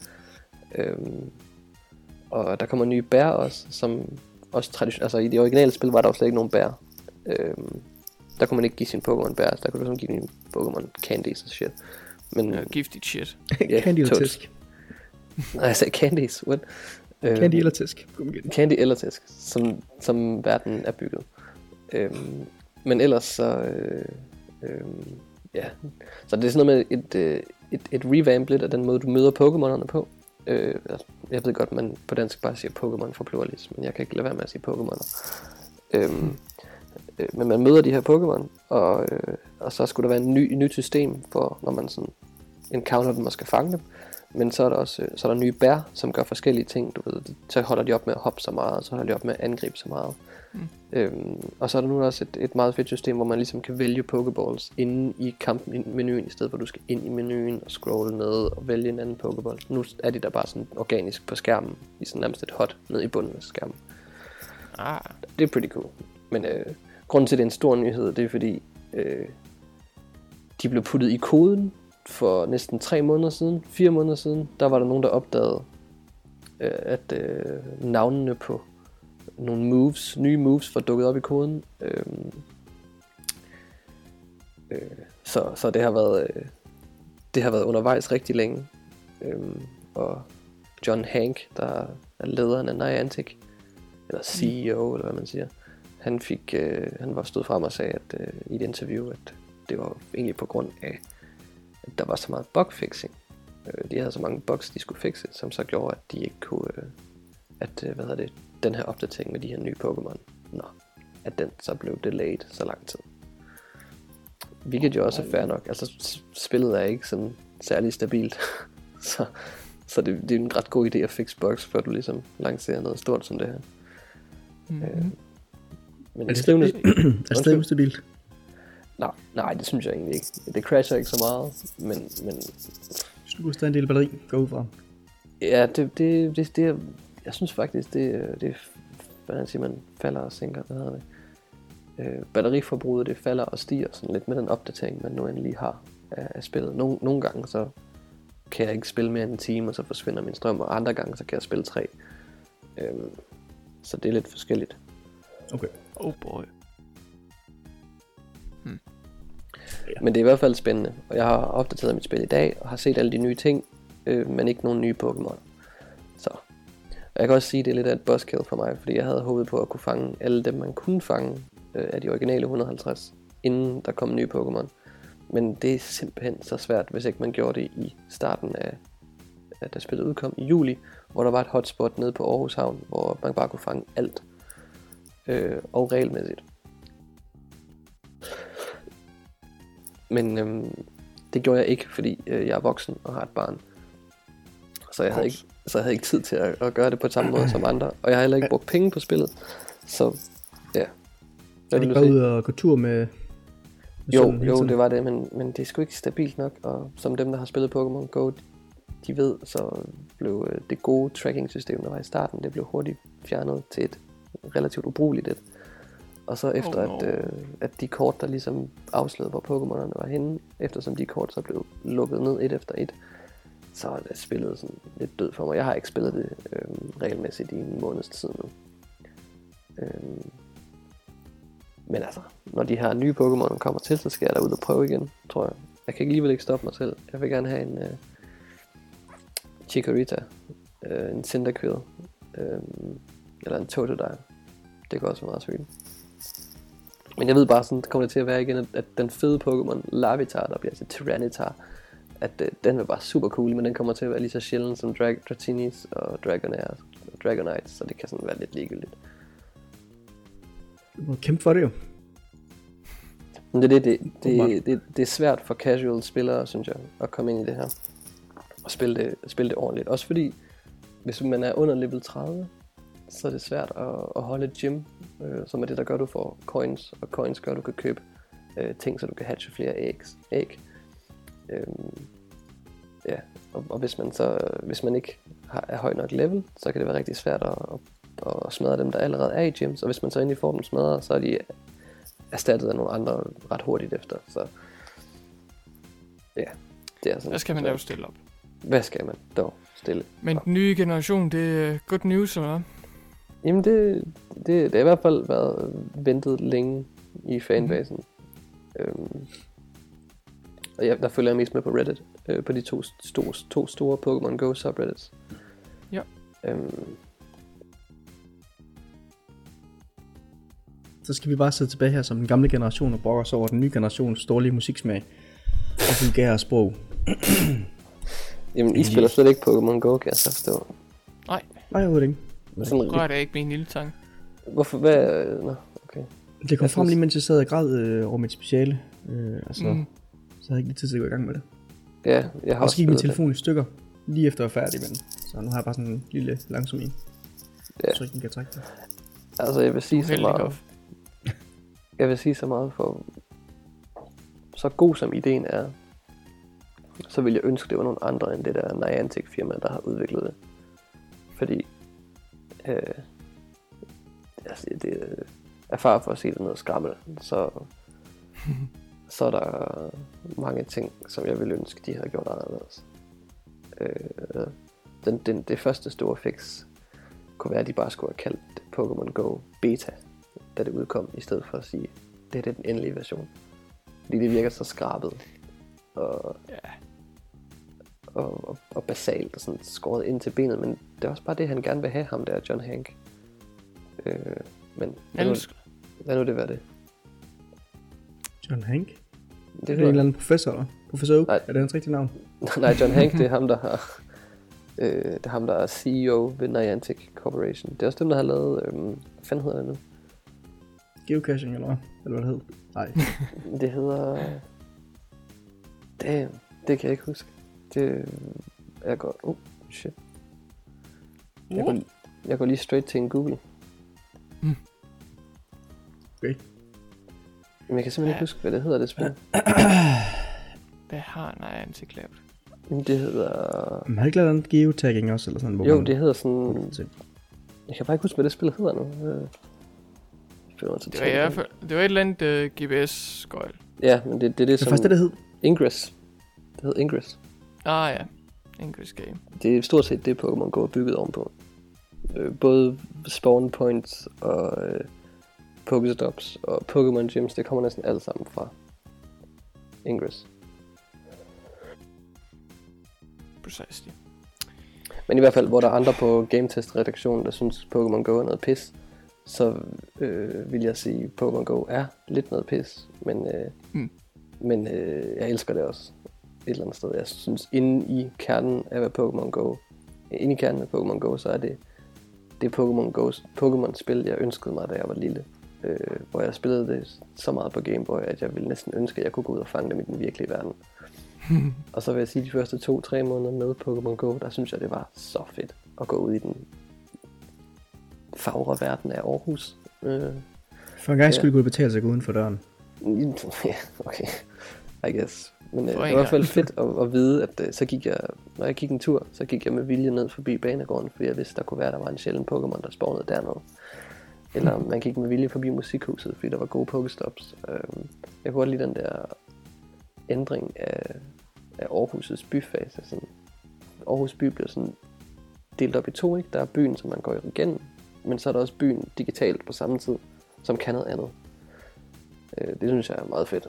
Øh, og der kommer nye bær også, som også tradition, altså i det originale spil var der jo slet ikke nogen bær. Øh, der kunne man ikke give sin Pokémon bær, så der kunne du sådan give din Pokémon candies og shit. Men Ja, giftigt shit. Ja, Candy eller tisk. Nej, jeg sagde candies. What? Øh, Candy eller tisk. Kom igen. candy eller tisk, som, som verden er bygget. Øhm, men ellers så... Øh, øh, ja. Så det er sådan noget med et, øh, et, et revamp lidt af den måde, du møder Pokémonerne på. Øh, altså, jeg ved godt, man på dansk bare siger Pokémon for pluralis, men jeg kan ikke lade være med at sige Pokémoner. Øhm, øh, men man møder de her Pokémon, og, øh, og så skulle der være en ny, et nyt system for, når man sådan encounter dem og skal fange dem. Men så er der også øh, så er der nye bær, som gør forskellige ting. Du ved, så holder de op med at hoppe så meget, og så holder de op med at angribe så meget. Mm. Øhm, og så er der nu også et, et meget fedt system, hvor man ligesom kan vælge Pokeballs inde i kampmenuen, i stedet for at du skal ind i menuen og scrolle ned og vælge en anden Pokeball. Nu er de der bare sådan organisk på skærmen, i sådan nærmest et hot ned i bunden af skærmen. Ah, Det er pretty cool. Men øh, grunden til, at det er en stor nyhed, det er fordi, øh, de blev puttet i koden for næsten tre måneder siden, fire måneder siden. Der var der nogen, der opdagede, øh, at øh, navnene på nogle moves, nye moves, var dukket op i koden. Øh, øh, så, så det har været øh, det har været undervejs rigtig længe. Øhm, og John Hank, der er lederen af Niantic, eller CEO, eller hvad man siger, han fik, øh, han var stået frem og sagde at, øh, i et interview, at det var egentlig på grund af, at der var så meget bugfixing. Øh, de havde så mange bugs, de skulle fixe, som så gjorde, at de ikke kunne, øh, at, øh, hvad hedder det, den her opdatering med de her nye Pokémon, nå, at den så blev delayed så lang tid. Hvilket jo også er fair nok. Altså, spillet er ikke sådan særlig stabilt. så så det, det er en ret god idé at fixe bugs, før du ligesom lancerer noget stort som det her. Mm-hmm. Øh, men Er det skrivende... Er det stadig ustabilt? Nej, nej, det synes jeg egentlig ikke. Det crasher ikke så meget, men, men Sluger stadig en del batteri, går ud fra. ja, det, det, det, det, er- jeg synes faktisk, det, det hvordan siger man, falder og sænker, hvad hedder det? Øh, batteriforbruget, det falder og stiger sådan lidt med den opdatering, man nu endelig har af, af spillet. Nogle, nogle gange så kan jeg ikke spille mere end en time, og så forsvinder min strøm, og andre gange så kan jeg spille tre. Øhm, så det er lidt forskelligt. Okay. Oh boy. Hmm. Men det er i hvert fald spændende, og jeg har opdateret mit spil i dag, og har set alle de nye ting, øh, men ikke nogen nye Pokémon. Så. Og jeg kan også sige, at det er lidt af et buzzkill for mig, fordi jeg havde håbet på at kunne fange alle dem, man kunne fange øh, af de originale 150, inden der kom nye Pokémon. Men det er simpelthen så svært, hvis ikke man gjorde det i starten af, at da spillet udkom i juli, hvor der var et hotspot nede på Aarhus Havn, hvor man bare kunne fange alt. Øh, og regelmæssigt. Men øhm, det gjorde jeg ikke, fordi øh, jeg er voksen og har et barn. Så jeg havde ikke, så jeg havde ikke tid til at, at gøre det på samme måde som andre. Og jeg har heller ikke brugt penge på spillet. Så ja. Hvad det ikke bare ud og gå tur med... med Jo, jo, det var det, men, men det er sgu ikke stabilt nok. Og som dem, der har spillet Pokémon Go, de ved, så blev øh, det gode tracking-system, der var i starten, det blev hurtigt fjernet til et relativt ubrugeligt et. Og så efter, Oh, no. at, øh, at de kort, der ligesom afslørede, hvor Pokémonerne var henne, eftersom de kort så blev lukket ned et efter et, så er det spillet sådan lidt død for mig. Jeg har ikke spillet det øh, regelmæssigt i en måneds tid nu. Øh, men altså, når de her nye Pokémon kommer til, så skal jeg da ud og prøve igen, tror jeg. Jeg kan alligevel ikke stoppe mig selv. Jeg vil gerne have en øh, Chikorita, øh, en Cyndaquil, øh, eller en Totodile. Det kan også være meget sygt. Men jeg ved bare sådan, det kommer det til at være igen, at, at den fede Pokémon Larvitar, der bliver til Tyranitar, at øh, den er bare super cool, men den kommer til at være lige så sjælden som Drag Dratinis og Dragonair og Dragonite, så det kan sådan være lidt ligegyldigt. Du må kæmpe for det jo. Men det, det, det, det, det, det er svært for casual spillere, synes jeg, at komme ind i det her. Og spille det, spille det ordentligt. Også fordi, hvis man er under level 30, så er det svært at, at holde et gym, øh, som er det, der gør, du får coins. Og coins gør, at du kan købe øh, ting, så du kan hatche flere ægs, æg. Øhm, ja, og, og hvis man så hvis man ikke har, er høj nok level, så kan det være rigtig svært at, at, at smadre dem, der allerede er i gyms. Og hvis man så endelig får dem smadret, så er de erstattet af nogle andre ret hurtigt efter. Så ja, det er sådan. Hvad skal man lave stille op? Hvad skal man dog stille? Men den nye generation, det er good news, eller hvad? Jamen det, det, det har i hvert fald været ventet længe i fanbasen. Mm-hmm. Øhm, og ja, der følger jeg mest med på Reddit, øh, på de to, sto, to store Pokémon Go subreddits. Ja. Øhm, Så skal vi bare sidde tilbage her som den gamle generation og brokke os over den nye generations dårlige musiksmag og vulgære sprog. jamen, I spiller slet ikke Pokémon Go, kan jeg så forstå. Nej, Nej, jeg ved ikke. Sådan, rør det ikke med en lille tang. hvorfor, hvad, nå, okay. Det kom Jeg frem synes- lige mens jeg sad og græd øh, over mit speciale. Øh, altså, mm. Så havde jeg ikke lige tid til at gå i gang med det. Ja, jeg har Og også så gik min spillet det. telefon i stykker, lige efter jeg var færdig med den. Så nu har jeg bare sådan en lille langsom en. Ja. Så ikke den kan trække det. Altså, jeg vil sige så meget. Jeg vil sige så meget for, så god som ideen er, så vil jeg ønske, det var nogle andre end det der Niantic firma, der har udviklet det. Fordi, øh, altså, det er far for at sige det noget skrammel, så så er der mange ting, som jeg ville ønske, de havde gjort anderledes. Øh, den, den, det første store fix kunne være, at de bare skulle have kaldt Pokémon Go Beta, da det udkom, i stedet for at sige, det er den endelige version. Fordi det virker så skrabet og, Ja. Og, og, og basalt og sådan skåret ind til benet, men det er også bare det, han gerne vil have, ham der, John Hank. Øh, men lad nu, lad nu det være det. John Hank? Det Det er en eller anden professor, eller? Professor Oak, Nej. er det hans rigtige navn? Nej, John Hank, det er ham, der har... Øh, det er ham, der er CEO ved Niantic Corporation. Det er også dem, der har lavet... Øh, hvad fanden hedder det nu? Geocaching, eller hvad? Eller hvad det hed? Nej. Det hedder... Damn, det kan jeg ikke huske. Det er godt... Oh, shit. Jeg går, jeg går lige straight til en Google. Okay. Men jeg kan simpelthen ikke huske, hvad det hedder, det spil. Hvad har Niantic lavet? Men Det hedder... Men har ikke lavet geotagging også, eller sådan? Hvor Jo, man- det hedder sådan... Jeg kan bare ikke huske, hvad det spil hedder nu. Øh, jeg føler mig Det var, i hvert fald, det var et eller andet uh, GPS-skøjl. Ja, men det, det er det, Det som... første, det hed. Ingress. Det hedder Ingress. Ah ja, English Game. Det er stort set det, Pokémon Go er bygget ovenpå. Øh, både spawn points og øh, Pokestops og Pokémon Gyms, det kommer næsten alt sammen fra Ingress. Precisely. Men i hvert fald, hvor der er andre på GameTest-redaktionen, der synes, Pokémon Go er noget pis, så øh, vil jeg sige, at Pokémon Go er lidt noget pis, men, øh, Mm. men øh, jeg elsker det også et eller andet sted. Jeg synes, inde i kernen af Pokémon Go, inde i kernen af Pokémon Go, så er det det Pokémon Go, Pokémon-spil, jeg ønskede mig, da jeg var lille. Øh, hvor jeg spillede det så meget på Game Boy, at jeg ville næsten ønske, at jeg kunne gå ud og fange dem i den virkelige verden. Og så vil jeg sige, de første to-tre måneder med Pokémon Go, der synes jeg, det var så fedt at gå ud i den fagre verden af Aarhus. Øh, For en gang Ja. skulle kunne betale sig at gå uden for døren. ja, okay, I guess. Men øh, det var i hvert fald fedt at, at vide, at øh, så gik jeg, når jeg gik en tur, så gik jeg med vilje ned forbi banegården, fordi jeg vidste, der kunne være, der var en sjælden Pokémon, der spawnede dernede. Eller man gik med vilje forbi musikhuset, fordi der var gode Pokestops. Øh, jeg kunne godt lide den der ændring af, af Aarhus' byfase. Sådan, Aarhus by bliver sådan delt op i to, ikke? Der er byen, som man går igennem, men så er der også byen digitalt på samme tid, som kan noget andet. Øh, det synes jeg er meget fedt.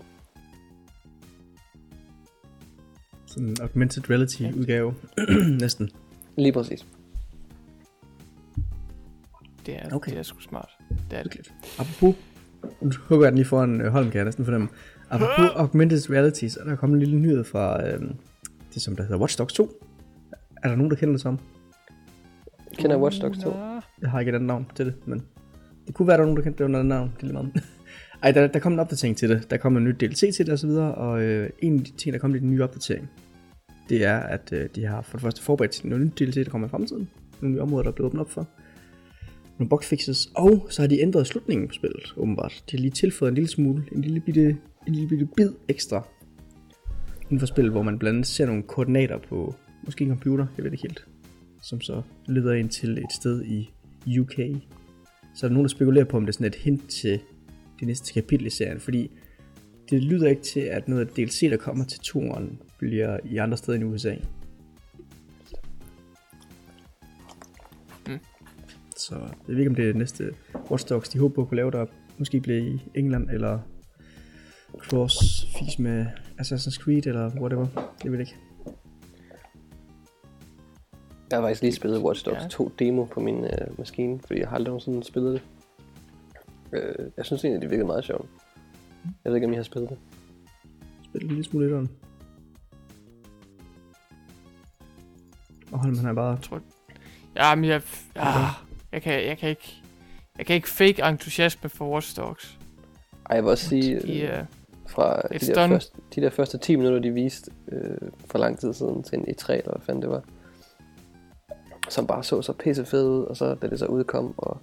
Sådan en augmented reality udgave. Næsten. Lige præcis. Det er, Okay. okay. det er sgu smart. Det er det. Hyggeligt. Apropos, nu håber jeg, den lige får en øh, Holm, kan jeg næsten fornemme. Apropos augmented reality, så er der kommet en lille nyhed fra øh, det, som der hedder Watch Dogs 2. Er der nogen, der kender det som? Kender jeg Watch Dogs 2? Nå. Jeg har ikke et andet navn til det, men det kunne være, der er nogen, der kendte det under et andet navn. Det er lige meget. Ej, der, der kom en opdatering til det. Der kom en ny DLC til det og så videre, og øh, en af de ting, der kom i den nye opdatering, det er, at øh, de har for det første forberedt til en ny DLC, der kommer i fremtiden. Nogle nye områder, der er blevet åbnet op for. Nogle bugfixes, og så har de ændret slutningen på spillet, åbenbart. De har lige tilføjet en lille smule, en lille bitte, en lille bitte bid ekstra inden for spillet, hvor man blandt andet ser nogle koordinater på, måske en computer, jeg ved det ikke helt, som så leder ind til et sted i UK. Så er der nogen, der spekulerer på, om det er sådan et hint til det næste kapitel i serien, fordi det lyder ikke til, at noget af DLC, der kommer til turen, bliver i andre steder end i USA. Mm. Så jeg ved ikke, om det er næste Watch Dogs, de håber på at kunne lave, der måske bliver i England, eller cross fis med Assassin's Creed, eller whatever. Det ved jeg ikke. Jeg har faktisk lige spillet Watch Dogs Ja. 2 demo på min øh, maskine, fordi jeg har aldrig nogensinde spillet det. Øh, jeg synes egentlig, det virkede meget sjovt. Jeg ved ikke, om I har spillet det. Spil en lille smule lidt Og Holm, han er bare... tror, ja, men jeg, ah, jeg, kan, jeg kan ikke, jeg kan ikke fake entusiasme for Watch Dogs. Ej, jeg vil også sige, De, øh, uh, fra de der, done. første, de der første 10 minutter, de viste øh, for lang tid siden til en E3, eller hvad fanden det var, som bare så så pisse fed ud, og så da det så udkom, og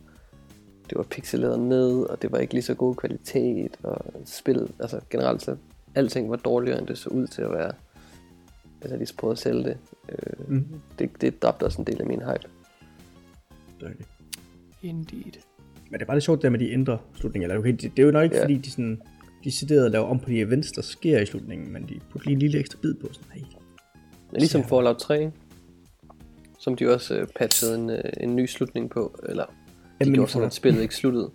det var pixeleret ned, og det var ikke lige så god kvalitet, og spillet, altså generelt så, alting var dårligere, end det så ud til at være, eller de prøvede at sælge det. Øh, Mm. det, det dræbte også en del af min hype. indeed. Men det er bare lidt sjovt der med de ændrer slutninger. Eller okay, det, det er jo nok ikke Ja. fordi de sådan decideret at lave om på de events, der sker i slutningen, men de putter lige en lille ekstra bid på. Sådan, hey. Men ligesom Så- Fallout 3, som de også øh, patchede en, øh, en ny slutning på, eller de Jamen, i gjorde sådan, at spillet ikke sluttede.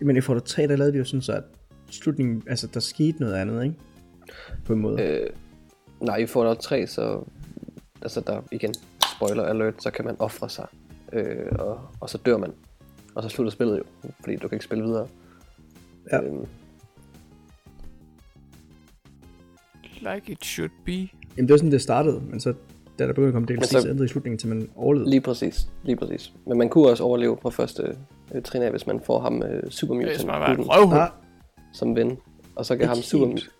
Men i Fallout 3, der lavede de jo sådan så, at slutningen, altså der skete noget andet, ikke? På en måde. Øh, nej, i Fallout 3, så... Altså, der igen, spoiler alert, så kan man ofre sig. Øh, og, og så dør man. Og så slutter spillet jo, fordi du kan ikke spille videre. Ja. Øhm, Like it should be. Jamen det var sådan, det startede, men så da der begyndte at komme DLC, så- så ændrede i slutningen til, man overlevede. lige præcis, lige præcis. Men man kunne også overleve på første øh, trin af, hvis man får ham øh, Super Mutant man var et Mutant røvhul. Ah, som ven. Og så kan Ikke ham Super helt.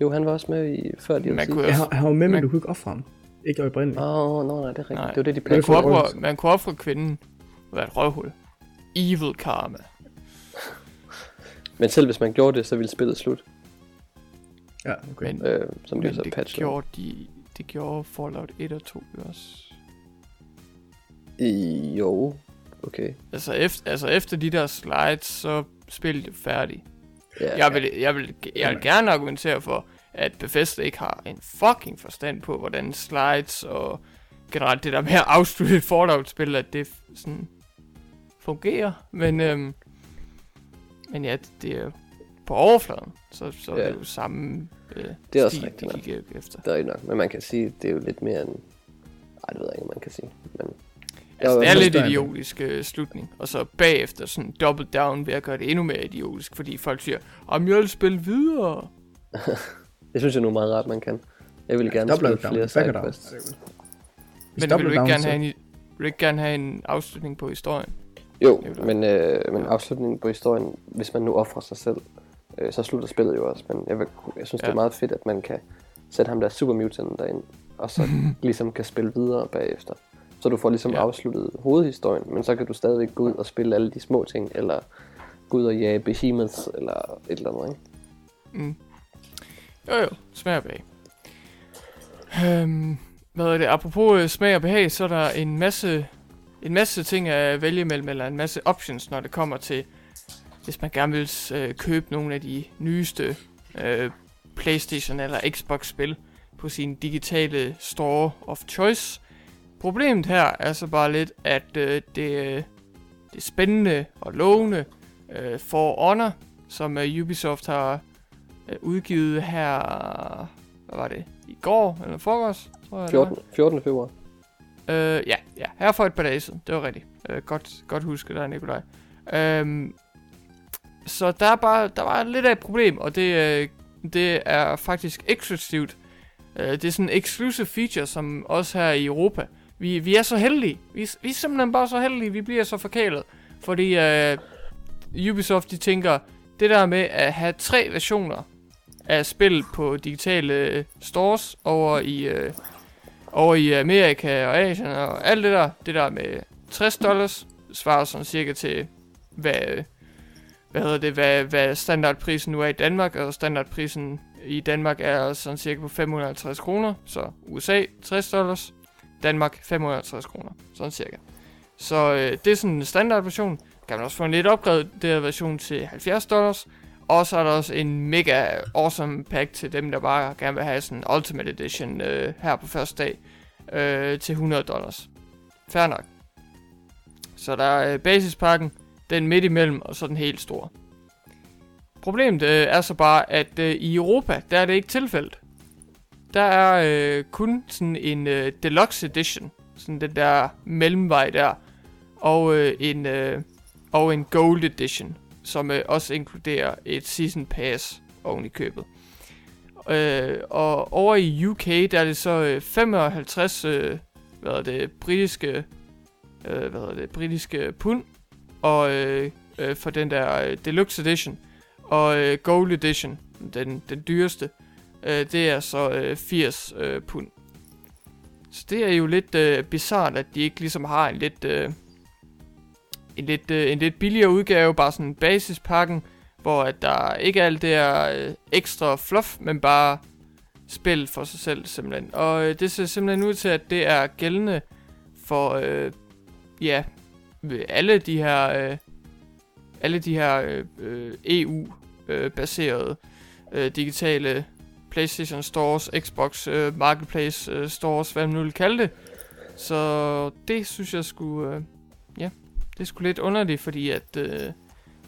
Jo, han var også med i før DLC. Man kunne, jeg har, han var med, men Man- du kunne ikke ofre ham. Ikke oprindeligt. Åh, oh, no, nej, det er rigtigt. Nej. Det var det, de Man man, kunne ofre- man kunne ofre kvinden og være et røvhul. Evil karma. Men selv hvis man gjorde det, så ville spillet slut. Ja, okay. Men, Øh, som men så det patched. gjorde, de, det gjorde Fallout 1 og 2 jo også. I, jo, okay. Altså efter, altså efter de der slides, så spillet det færdigt. Ja, Jeg vil, jeg, vil, jeg vil gerne argumentere for, at Bethesda ikke har en fucking forstand på, hvordan slides og generelt det der med at afslutte et Fallout-spil, at det sådan fungerer. Men, øhm, men ja, det er på overfladen, så, så er Ja. det jo samme øh, Det er også stil, rigtigt de nok. gik efter. Det er ikke nok, men man kan sige, det er jo lidt mere en... Ej, det ved jeg ikke, om man kan sige. Men Altså, det er lidt idiotisk øh, slutning. Og så bagefter sådan double down ved at gøre det endnu mere idiotisk, fordi folk siger, om jeg vil spille videre. det synes jeg nu er meget rart, man kan. Jeg vil gerne Double spille down, flere sidequests. Men vil du, ikke down, gerne have en, vil du ikke gerne have en afslutning på historien? Er jo men, øh, men afslutningen på historien, hvis man nu offrer sig selv, øh, så slutter spillet jo også. Men jeg, vil, jeg synes, ja. det er meget fedt, at man kan sætte ham der Super Mutant derind, og så ligesom kan spille videre bagefter. Så du får ligesom. Ja. afsluttet hovedhistorien, men så kan du stadigvæk gå ud og spille alle de små ting, eller gå ud og jage behemoths, eller et eller andet, ikke? Mm. Jo jo, smag og behag. Øhm, hvad er det? Apropos øh, smag og behag, så er der en masse, en masse ting at vælge mellem, eller en masse options, når det kommer til, hvis man gerne vil øh, købe nogle af de nyeste øh, Playstation eller Xbox-spil på sin digitale store of choice. Problemet her er så bare lidt, at øh, det, øh, det spændende og lovende øh, For Honor, som øh, Ubisoft har øh, udgivet her, hvad var det, i går eller forgårs, tror jeg. det var. 14, 14. februar. Øh, ja, ja, her for et par dage siden. Det var rigtigt. Øh, godt, godt husket der, Nikolaj. Øhm, så der er bare, der var lidt af et problem, og det, øh, det er faktisk eksklusivt. Øh, det er sådan en exclusive feature, som også her i Europa. Vi, vi er så heldige. Vi, vi er simpelthen bare så heldige. Vi bliver så forkælet. Fordi øh, Ubisoft, de tænker, det der med at have tre versioner af spil på digitale øh, stores over i, øh, over i Amerika og Asien og alt det der, det der med 60 dollars, svarer sådan cirka til, hvad, øh, hvad hedder det, hvad, hvad standardprisen nu er i Danmark, og standardprisen i Danmark er sådan cirka på 550 kroner, så USA 60 dollars, Danmark 550 kroner, sådan cirka. Så øh, det er sådan en standardversion. Kan man også få en lidt opgraderet version til 70 dollars. Og så er der også en mega awesome pack til dem, der bare gerne vil have sådan en Ultimate Edition øh, her på første dag øh, til 100 dollars. Fair nok. Så der er øh, basispakken, den midt imellem, og så den helt store. Problemet øh, er så bare, at øh, i Europa, der er det ikke tilfældet. Der er øh, kun sådan en øh, deluxe edition, sådan den der mellemvej der, og øh, en øh, og en gold edition, som øh, også inkluderer et season pass oven i købet. Øh, og over i UK, der er det så øh, 55 øh, hvad er det, britiske øh, hvad hedder det, britiske pund og øh, øh, for den der øh, deluxe edition og øh, gold edition, den, den dyreste, øh, det er så øh, 80 øh, pund. Så det er jo lidt øh, bizart, at de ikke ligesom har en lidt øh, en lidt, øh, en lidt billigere udgave, bare sådan basispakken, hvor at der ikke er alt det her øh, ekstra fluff, men bare spil for sig selv simpelthen. Og øh, det ser simpelthen ud til, at det er gældende for, øh, ja, Øh, alle de her, øh, alle de her øh, øh, EU-baserede øh, øh, digitale PlayStation Stores, Xbox øh, Marketplace øh, Stores, hvad man nu vil kalde det. Så det synes jeg skulle, øh, ja, det skulle lidt underligt, fordi at øh,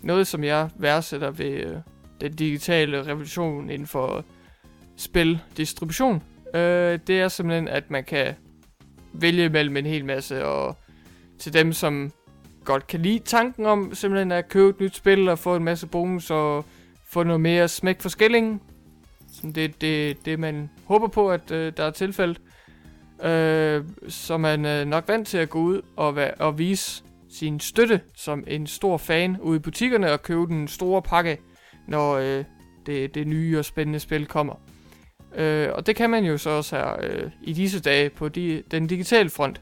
noget, som jeg værdsætter ved øh, den digitale revolution inden for spildistribution, øh, det er simpelthen, at man kan vælge mellem en hel masse, og til dem, som godt kan lide tanken om simpelthen at købe et nyt spil og få en masse bonus og få noget mere smæk for skillingen. Så det er det, det, man håber på, at øh, der er tilfældet. Øh, så man øh, nok vant til at gå ud og, væ- og vise sin støtte som en stor fan ude i butikkerne og købe den store pakke, når øh, det, det nye og spændende spil kommer. Øh, og det kan man jo så også her øh, i disse dage på de, den digitale front.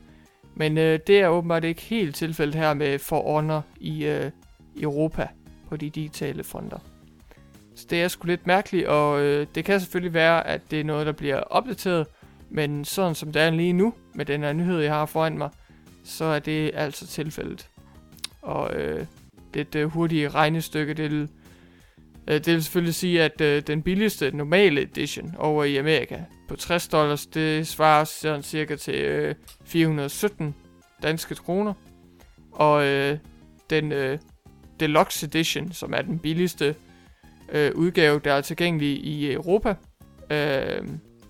Men øh, det er åbenbart ikke helt tilfældet her med For Honor i øh, Europa på de digitale fronter. Så det er sgu lidt mærkeligt, og øh, det kan selvfølgelig være, at det er noget, der bliver opdateret, men sådan som det er lige nu, med den her nyhed, jeg har foran mig, så er det altså tilfældet. Og øh, det øh, hurtige regnestykke, det vil, det vil selvfølgelig sige, at øh, den billigste normale edition over i Amerika på 60 dollars, det svarer sådan cirka til øh, 417 danske kroner. Og øh, den øh, Deluxe Edition, som er den billigste øh, udgave, der er tilgængelig i Europa, øh,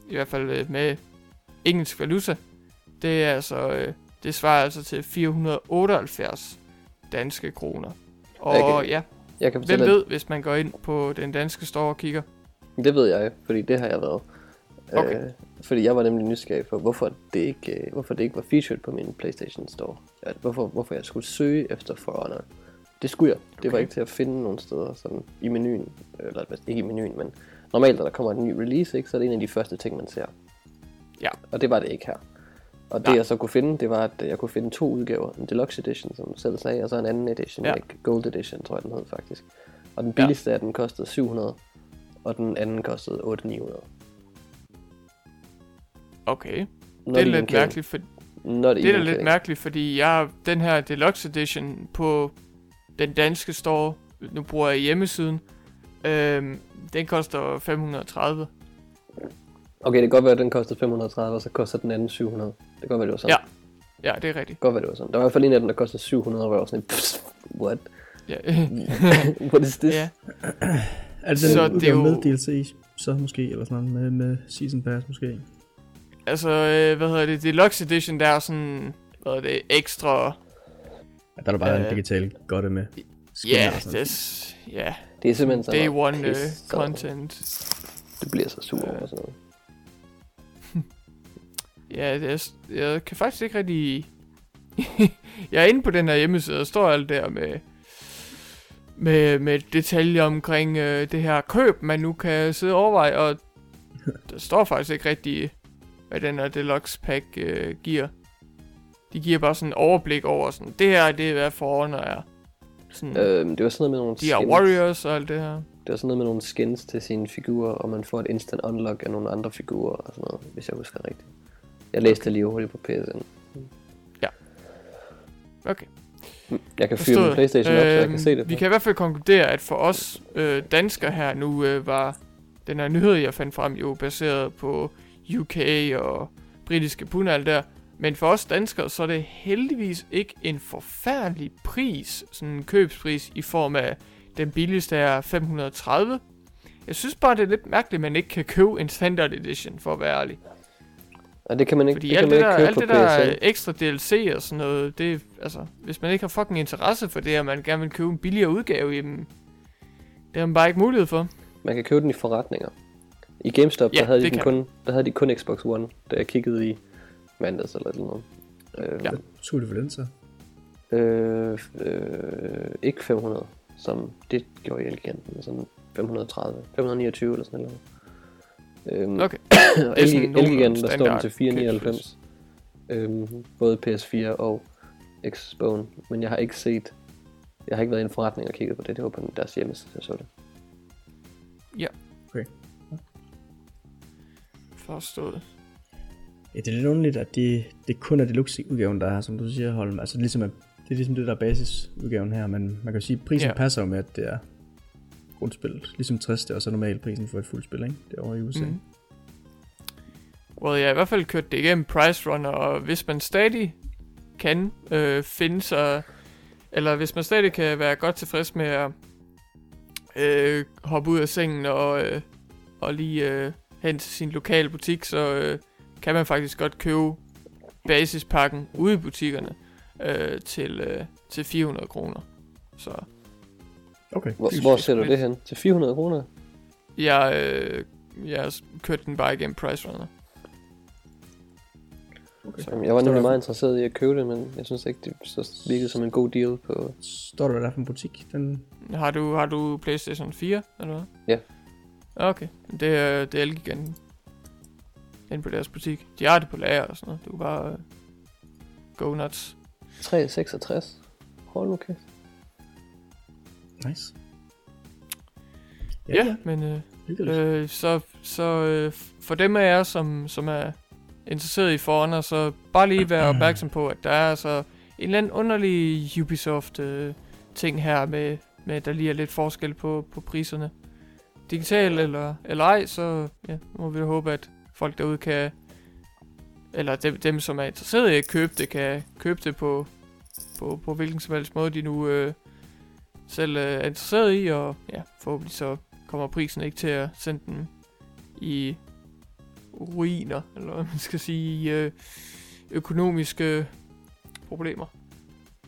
i hvert fald øh, med engelsk valuta, det er altså, øh, det svarer altså til 478 danske kroner. Og Okay. ja, Jeg kan hvem fortælle, ved, hvis man går ind på den danske store og kigger. at, det ved jeg, fordi det har jeg været. Okay. Øh, fordi jeg var nemlig nysgerrig på, hvorfor det ikke, øh, hvorfor det ikke var featured på min PlayStation Store. Ja, hvorfor, hvorfor jeg skulle søge efter For Honor. Det skulle jeg. Det var Okay. ikke til at finde nogen steder sådan i menuen. Eller ikke i menuen, men normalt, når der kommer en ny release, ikke, så er det en af de første ting, man ser. Ja. Og det var det ikke her. Og det Nej. jeg så kunne finde, det var, at jeg kunne finde to udgaver. En Deluxe Edition, som du selv sagde, og så en anden edition, Ja. ja. Gold Edition, tror jeg den hed faktisk. Og den billigste af den kostede 700, og den anden kostede 800 Okay, det er lidt mærkeligt, for, Not det er lidt kidding. mærkeligt, fordi jeg den her Deluxe Edition på den danske store, nu bruger jeg hjemmesiden, øhm, den koster 530. Okay, det kan godt være, at den kostede 530, og så koster den anden 700. Det kan godt være, det var sådan. Ja. Ja, det er rigtigt. Det kan godt være, det var sådan. Der var i hvert fald en af dem, der kostede 700, hvor jeg var sådan, pff, what? Ja, What is this? ja. Er det Så det er jo- med DLC, så måske, eller sådan noget, med, med Season Pass måske? altså, øh, hvad hedder det, Deluxe Edition, der er sådan, hvad hedder det, ekstra, Ja, der er der bare Øh, en digital godte med. ja, og sådan det er, Det er simpelthen sådan day one uh, content. Du bliver så sur over sådan noget. Ja, er, jeg kan faktisk ikke rigtig... jeg er inde på den her hjemmeside, og står alt der med, med, med detaljer omkring øh, det her køb, man nu kan sidde og overveje, og der står faktisk ikke rigtig, hvad den her deluxe pack øh, giver. De giver bare sådan en overblik over sådan, det her det er hvad for er. Sådan, øh, Øhm, det var sådan noget med nogle de skins. warriors og alt det her. Det var sådan noget med nogle skins til sine figurer, og man får et instant unlock af nogle andre figurer og sådan noget, hvis jeg husker rigtigt. Jeg læste okay. det lige hurtigt på PSN. Okay. Jeg kan fyre min Playstation op, så jeg kan se det. Vi kan i hvert fald konkludere, at for os øh, danskere her nu øh, var den her nyhed, jeg fandt frem, jo baseret på UK og britiske pund og alt der. Men for os danskere, så er det heldigvis ikke en forfærdelig pris, sådan en købspris i form af den billigste er 530. Jeg synes bare, det er lidt mærkeligt, at man ikke kan købe en standard edition, for at være ærlig. Og det kan man ikke, Fordi det kan alt man det, ikke der, købe alt på det der PSN. ekstra DLC og sådan noget, det er, altså, hvis man ikke har fucking interesse for det, og man gerne vil købe en billigere udgave, jamen, det har man bare ikke mulighed for. Man kan købe den i forretninger. I GameStop, Ja, der, havde de den kun, der havde de kun Xbox One, da jeg kiggede i mandags eller noget. Øh, Ja. Skulle det for den så? øh, øh, ikke 500, som det gjorde i Elgiganten, men sådan 530, 529 eller sådan noget. Øhm, Okay. Elgiganten, der står den til 499. Øhm, både PS4 og Xbone, men jeg har ikke set, jeg har ikke været i en forretning og kigget på det, det var på deres hjemmeside, jeg så det. Forstået. Ja, det er lidt underligt, at det, det kun er deluxe-udgaven, der er, som du siger, Holm. Altså, det er ligesom, at, det er ligesom det, der er basisudgaven her, men man kan jo sige, at prisen Ja. ja. passer jo med, at det er grundspillet. Ligesom 60, det er også normalprisen for et fuldt spil, ikke? Det er over i USA. Mm. Well, jeg har i hvert fald kørt det igennem Price Runner, og hvis man stadig kan øh, finde sig, eller hvis man stadig kan være godt tilfreds med at øh, hoppe ud af sengen og, øh, og lige øh, hen til sin lokale butik, så øh, kan man faktisk godt købe basispakken ude i butikkerne øh, til, øh, til 400 kroner. Så Okay. Hvor, hvor ser du det hen? Til 400 kroner? jeg, øh, jeg har kørt den bare igennem Price Runner. okay. Jamen, jeg var nemlig meget interesseret i at købe det, men jeg synes ikke, det så virkede som en god deal på... Står hvad der er for en butik? Den... Har du, har du Playstation 4, eller hvad? Ja. Okay, det er, det er Elgiganten. Inde på deres butik. De har det på lager og sådan noget. Du kan bare uh, go nuts. 366. Hold nu kæft. Nice. Ja, ja men øh, hyggeligt. øh, så, så øh, for dem af jer, som, som er interesseret i For Honor, så bare lige være opmærksom på, at der er altså en eller anden underlig Ubisoft øh, ting her med, med, at der lige er lidt forskel på, på priserne. Digital eller, eller ej, så ja, må vi håbe, at folk derude kan, eller dem, dem som er interesseret i at købe det, kan købe det på, på, på hvilken som helst måde, de nu øh, selv øh, er interesseret i, og ja, forhåbentlig så kommer prisen ikke til at sende den i ruiner, eller hvad man skal sige, i øh, økonomiske problemer.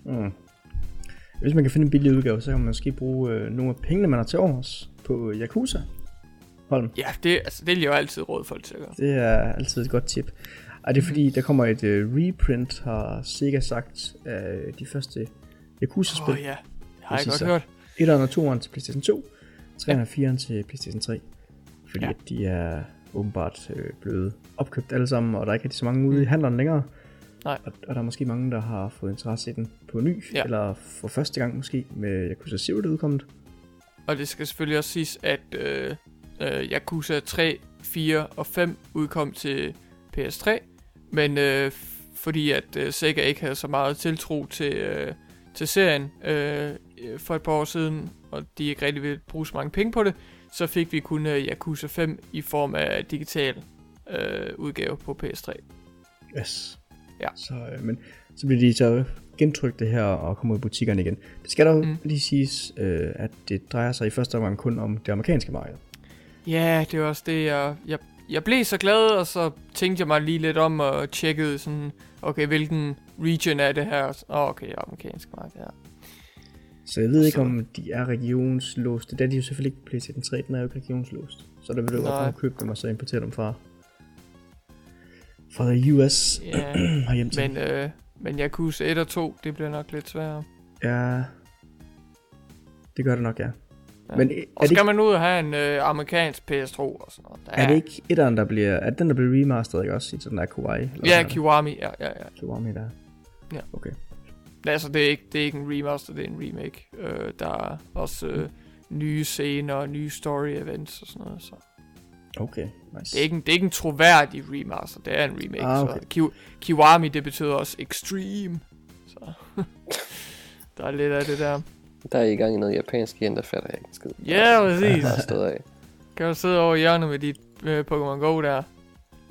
Mm. Hvis man kan finde en billig udgave, så kan man måske bruge øh, nogle af pengene, man har til overs på Yakuza. Holm. Ja, det, altså, det jeg jo altid råde folk til at gøre. Det er altid et godt tip. Og det er fordi, der kommer et øh, reprint, har Sega sagt, af de første Yakuza-spil. Åh oh, ja, har jeg godt så. hørt. 1'eren og 2'eren til PlayStation 2, 3'eren og 4'eren til PlayStation 3. Fordi Ja. at de er åbenbart øh, blevet opkøbt alle sammen, og der er ikke rigtig så mange ude i Mm. handleren længere. Nej. Og, og der er måske mange, der har fået interesse i den på ny, Ja. eller for første gang måske, med Yakuza Zero, der er udkommet. Og det skal selvfølgelig også siges, at øh, øh, Yakuza 3, 4 og 5 udkom til PS3. Men øh, fordi at øh, Sega ikke havde så meget tiltro til, øh, til serien øh, øh, for et par år siden, og de ikke rigtig ville bruge så mange penge på det, så fik vi kun øh, Yakuza 5 i form af digital øh, udgave på PS3. Yes. Ja. Så, øh, men så bliver de så gentrykt det her og kommer ud i butikkerne igen. Det skal dog Mm. lige siges, øh, at det drejer sig i første omgang kun om det amerikanske marked. Ja, det var også det, jeg, jeg, jeg blev så glad, og så tænkte jeg mig lige lidt om og tjekkede sådan, okay, hvilken region er det her? Åh, oh, okay, amerikansk marked, ja. Så jeg ved ikke, Så- om de er regionslåste. Det er de jo selvfølgelig ikke på PlayStation 3, den er jo ikke regionslåst. Så der vil du godt kunne købe dem og så importere dem fra, fra the US Ja, hjem til. men, øh, men Yakuza 1 og 2, det bliver nok lidt sværere. Ja, det gør det nok, ja. Ja. Men er Og skal ikke, man ud og have en øh, amerikansk PS2 og sådan noget. Der er det ikke etteren, der bliver... Er den, der bliver remasteret, ikke også? I den der? Eller Ja, er? Kiwami, ja, ja, ja. Kiwami, der. Ja. Okay. Altså, det er ikke, det er ikke en remaster, det er en remake. Øh, der er også øh, nye scener og nye story events og sådan noget, så... Okay, nice. Det er, ikke en, det er ikke en troværdig remaster, det er en remake. Ah, okay. Så Ki- Kiwami, det betyder også extreme. Så der er lidt af det der. Der er I gang i noget japansk igen, der fatter jeg ikke en skid. Ja, præcis. Der er stået af. Kan du sidde over hjørnet med dit øh, Pokémon Go der?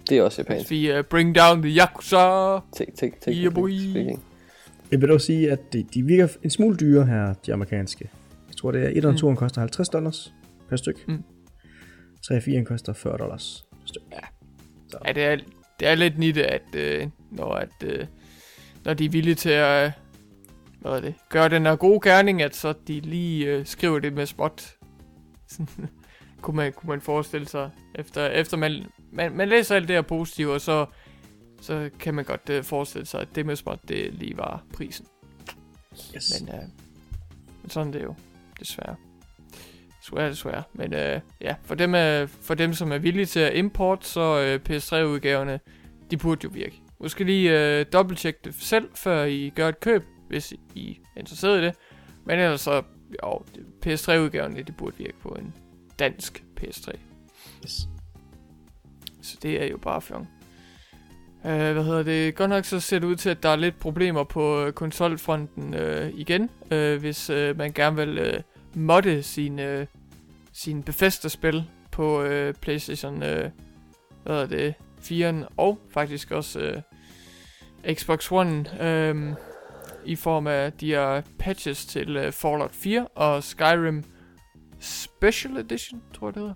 Det er også japansk. vi uh, bring down the Yakuza. Tik, tik, tik. Yeah, boy. speaking. Jeg vil dog sige, at de, de virker en smule dyre her, de amerikanske. Jeg tror, det er 1 og Mm. 2 koster 50 dollars per styk. Mm. 3 og 4 koster 40 dollars per styk. Ja. Så. Ja, det er, det er lidt nitte, at øh, når, at, øh, når de er villige til at øh, hvad er det, gøre den her gode gerning, at så de lige øh, skriver det med småt. Sådan, kunne, man, kunne man forestille sig, efter, efter man, man, man læser alt det her positive, og så, så kan man godt øh, forestille sig, at det med småt, det lige var prisen. Yes. Men, øh, men sådan er det jo, desværre. Desværre, desværre. Men øh, ja, for dem, øh, for dem, som er villige til at import, så øh, PS3-udgaverne, de burde jo virke. Måske lige øh, dobbelttjekke det selv, før I gør et køb, hvis I er interesseret i det. Men ellers så, jo, PS3-udgaverne, de burde virke på en dansk PS3. yes. Så det er jo bare fjong. Uh, hvad hedder det? Godt nok så ser det ud til, at der er lidt problemer på uh, konsolfronten uh, igen. Uh, hvis uh, man gerne vil uh, modde sin, uh, sin Bethesda-spil på øh, PlayStation øh, hvad er det, 4'eren og faktisk også øh, Xbox One øh, i form af de her patches til øh, Fallout 4 og Skyrim Special Edition, tror jeg det hedder,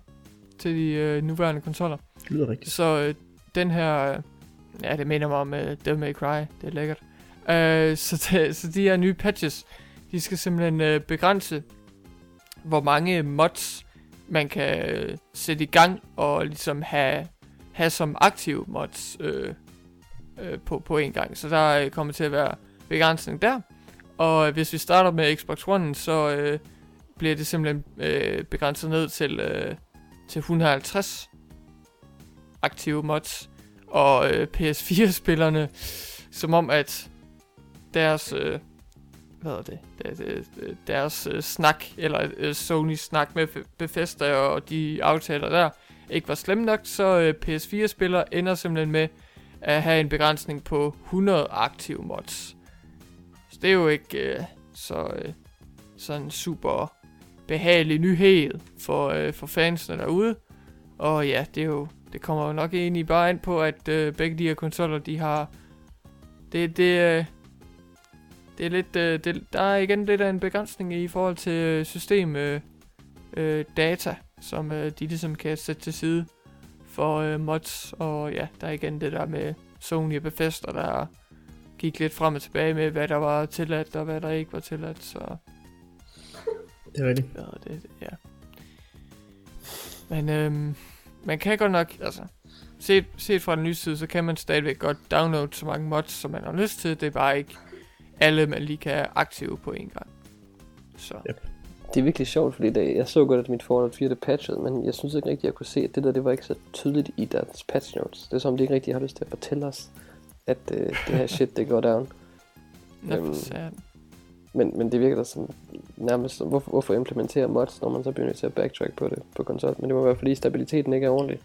til de øh, nuværende konsoller. Det lyder rigtigt. Så øh, den her, øh, ja det minder mig om uh, Devil May Cry, det er lækkert. Uh, så, det, så de her nye patches, de skal simpelthen uh, begrænse, hvor mange mods man kan uh, sætte i gang og ligesom have, have som aktive mods uh, uh, på, på en gang. Så der uh, kommer til at være begrænsning der. Og hvis vi starter med Xbox One, så uh, bliver det simpelthen uh, begrænset ned til, uh, til 150 aktive mods. Og øh, PS4-spillerne, som om at deres, øh, hvad er det, deres, øh, deres øh, snak, eller øh, Sony snak med Bethesda og de aftaler der, ikke var slem nok, så øh, PS4-spillere ender simpelthen med at have en begrænsning på 100 aktive mods. Så det er jo ikke øh, så øh, sådan super behagelig nyhed for, øh, for fansene derude. Og ja, det er jo det kommer jo nok egentlig bare ind på, at øh, begge de her konsoller, de har... Det, det, øh, det er lidt... Øh, det, der er igen lidt af en begrænsning i forhold til øh, system øh, øh, data, som øh, de ligesom kan sætte til side for øh, mods. Og ja, der er igen det der med Sony og Bethesda, der gik lidt frem og tilbage med, hvad der var tilladt og hvad der ikke var tilladt, så... Det er rigtigt. Ja, det, ja. Men øhm, man kan godt nok, altså, set, set fra den nye side, så kan man stadigvæk godt downloade så mange mods, som man har lyst til. Det er bare ikke alle, man lige kan aktive på en gang. Så. Yep. Det er virkelig sjovt, fordi det, jeg så godt, at mit Fallout 4 det patchet, men jeg synes ikke rigtigt, at jeg kunne se, at det der, det var ikke så tydeligt i deres patch notes. Det er som, de ikke rigtig har lyst til at fortælle os, at uh, det her shit, det går down. Nå, Øhm. Men, men det virker da som nærmest, hvorfor, hvorfor implementere mods, når man så begynder til at backtrack på det på konsol? Men det må være, fordi stabiliteten ikke er ordentlig.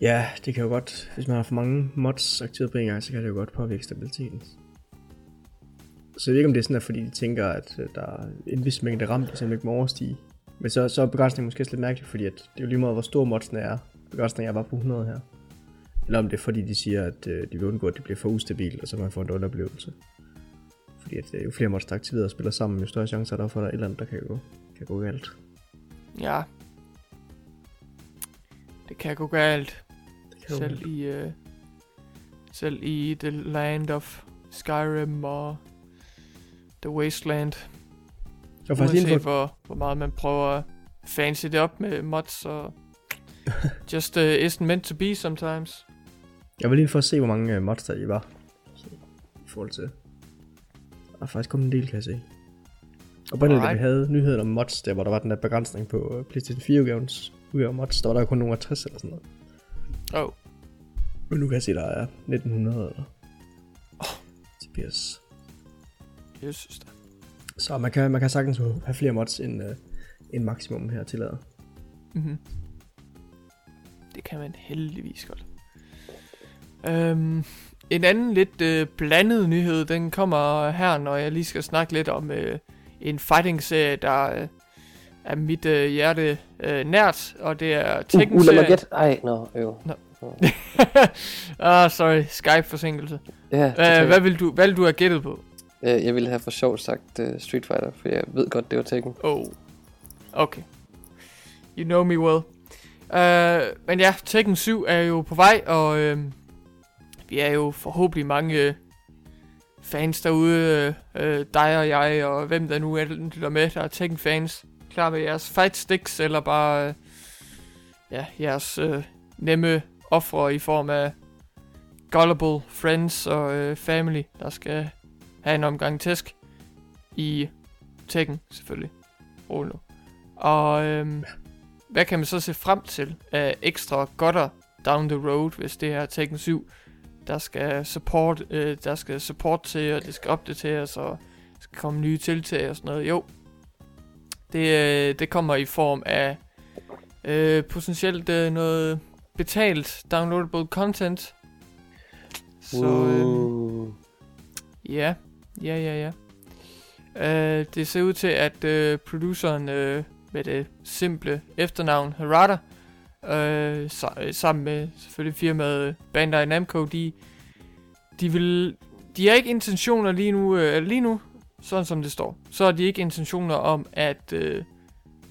Ja, det kan jo godt, hvis man har for mange mods aktiveret på en gang, så kan det jo godt påvirke stabiliteten. Så jeg ved ikke, om det er sådan, at fordi de tænker, at øh, der er en vis mængde ram, der simpelthen ikke må overstige. Men så, så er begrænsningen måske også lidt mærkelig, fordi at det er jo lige meget, hvor stor modsen er. Begrænsningen er bare på 100 her. Eller om det er fordi, de siger, at øh, de vil undgå, at det bliver for ustabilt, og så man får en dårlig oplevelse. Fordi at, øh, jo flere mods, der er aktiveret og spiller sammen, jo større chancer er der for, at der er et eller andet, der kan gå, kan gå galt. Ja. Det kan gå galt. Det kan Selv i, øh, selv i The Land of Skyrim og The Wasteland. Jeg var faktisk for, hvor, hvor meget man prøver at fancy det op med mods og just uh, isn't meant to be sometimes. jeg var lige for at se, hvor mange øh, mods der i var. Så, I forhold til... Er faktisk kommet en del, kan jeg se. Og på da vi havde nyheden om mods, der hvor der var den der begrænsning på øh, PlayStation 4 udgavens udgave mods, der var der kun nogle af 60 eller sådan noget. Oh, Men nu kan jeg se, der er 1900 eller til PS. jeg synes det. Så man kan, man kan sagtens have flere mods end, uh, end maksimum her tillader. Mm-hmm. Det kan man heldigvis godt. Øhm, en anden lidt øh, blandet nyhed, den kommer her, når jeg lige skal snakke lidt om øh, en fighting-serie, der øh, er mit øh, hjerte øh, nært, og det er Uh, uh, Tekken-serien. gætte. Ej, nå, øv. ah, sorry, Skype-forsinkelse. Ja, Uh, totalt. hvad, vil du, hvad vil du have gættet på? Øh, jeg ville have for sjovt sagt uh, Street Fighter, for jeg ved godt, det var Tekken. Oh. Okay. You know me well. Uh, men ja, Tekken 7 er jo på vej, og uh, vi er jo forhåbentlig mange uh, fans derude. Uh, dig og jeg, og hvem der nu er, der med, der er Tekken-fans. Klar med jeres fight sticks, eller bare uh, ja, jeres uh, nemme ofre i form af gullible friends og uh, family, der skal have en omgang tæsk i Tekken, selvfølgelig. Rolig nu. Og øhm, hvad kan man så se frem til af ekstra godter down the road, hvis det er Tekken 7, der skal support, øh, der skal support til, og det skal opdateres, og der skal komme nye tiltag og sådan noget. Jo, det, øh, det kommer i form af øh, potentielt øh, noget betalt downloadable content. Så Uh. Ja, ja, ja, ja. Uh, det ser ud til, at uh, produceren uh, med det simple efternavn Harada, øh, Øh, øh, sammen med selvfølgelig firmaet øh, Bandai Namco, de, de vil, de har ikke intentioner lige nu, øh, lige nu, sådan som det står, så har de ikke intentioner om at øh,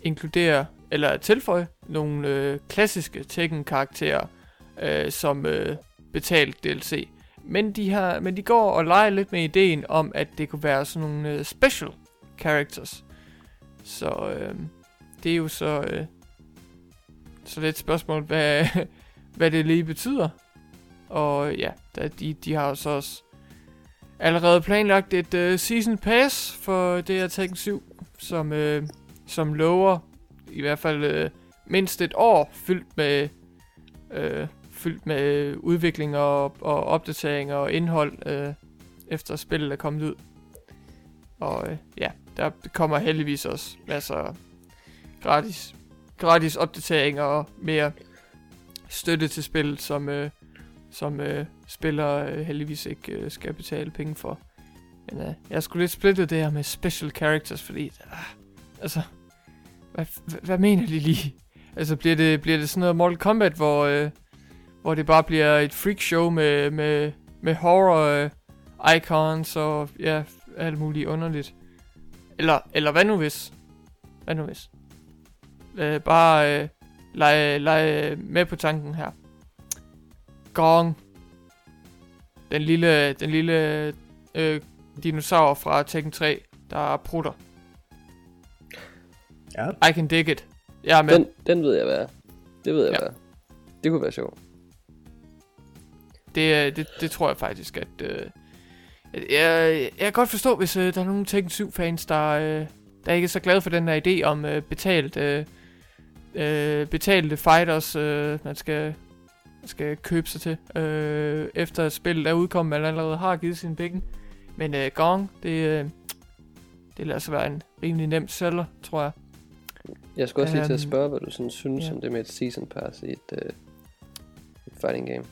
inkludere eller at tilføje nogle øh, klassiske Tekken-karakterer øh, som øh, betalt DLC. Men de, har, men de går og leger lidt med ideen om, at det kunne være sådan nogle øh, special characters. Så øh, det er jo så, øh, så det er et spørgsmål, hvad, hvad det lige betyder. Og ja, der, de, de har jo så også allerede planlagt et uh, season pass for det her Tekken 7, som, uh, som lover i hvert fald uh, mindst et år fyldt med uh, fyldt med udvikling og, og opdateringer og indhold uh, efter spillet er kommet ud. Og uh, ja, der kommer heldigvis også masser gratis, gratis opdateringer og mere støtte til spil, som, øh, som øh, spillere øh, heldigvis ikke øh, skal betale penge for. Men øh, jeg skulle lidt splittet det her med special characters, fordi... Øh, altså... Hvad, hvad, hvad mener de lige? Altså, bliver det, bliver det sådan noget Mortal Kombat, hvor... Øh, hvor det bare bliver et freak show med, med, med horror uh, icons og ja, alt muligt underligt. Eller, eller hvad nu hvis? Hvad nu hvis? Uh, bare uh, lege, lege med på tanken her. Gong. Den lille, den lille uh, dinosaur fra Tekken 3, der er prutter. Ja. I can dig it. Ja, men... Den, den ved jeg hvad er. Det ved jeg ja. hvad er. Det kunne være sjovt. Det, det, det tror jeg faktisk, at... Øh, jeg, jeg kan godt forstå, hvis øh, der er nogle Tekken 7-fans, der, øh, der ikke er så glade for den her idé om øh, betalt, øh, øh, betalte fighters, øh, man skal, skal købe sig til. Øh, efter spillet er udkommet, man allerede har givet sin penge. Men øh, Gong, det, øh, det lader sig være en rimelig nem sælger, tror jeg. Jeg skulle også um, lige til at øhm, spørge, hvad du sådan synes ja. om det med et season pass i et, uh, et fighting game.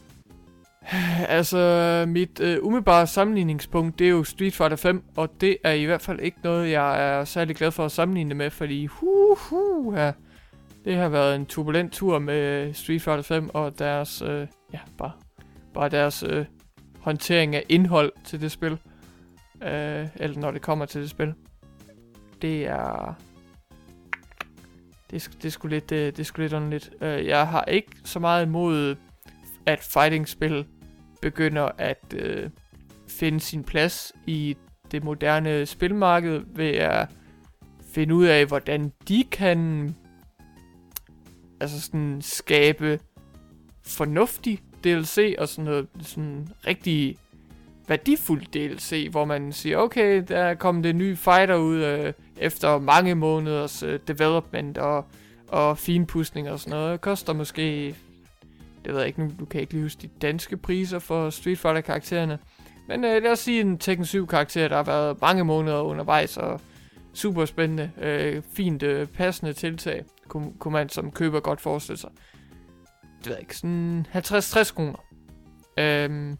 Altså, mit øh, umiddelbare sammenligningspunkt, det er jo Street Fighter 5, og det er i hvert fald ikke noget, jeg er særlig glad for at sammenligne med, fordi hu, hu, ja, det har været en turbulent tur med Street Fighter 5 og deres, øh, ja, bare, bare deres øh, håndtering af indhold til det spil. Øh, eller når det kommer til det spil. Det er... Det det er sgu lidt, det, det er sgu lidt underligt. Øh, jeg har ikke så meget imod at fighting-spil begynder at øh, finde sin plads i det moderne spilmarked ved at finde ud af, hvordan de kan altså sådan skabe fornuftig DLC og sådan noget sådan rigtig værdifuld DLC, hvor man siger, okay, der er kommet en ny fighter ud øh, efter mange måneders øh, development og, og finpudsning og sådan noget. Det koster måske det ved jeg ikke, nu du kan ikke lige huske de danske priser for Street Fighter karaktererne. Men øh, lad os sige en Tekken 7 karakter, der har været mange måneder undervejs, og super spændende, øh, fint øh, passende tiltag, kunne, kunne man som køber godt forestille sig. Det ved jeg ikke, sådan 50-60 kroner. Øhm,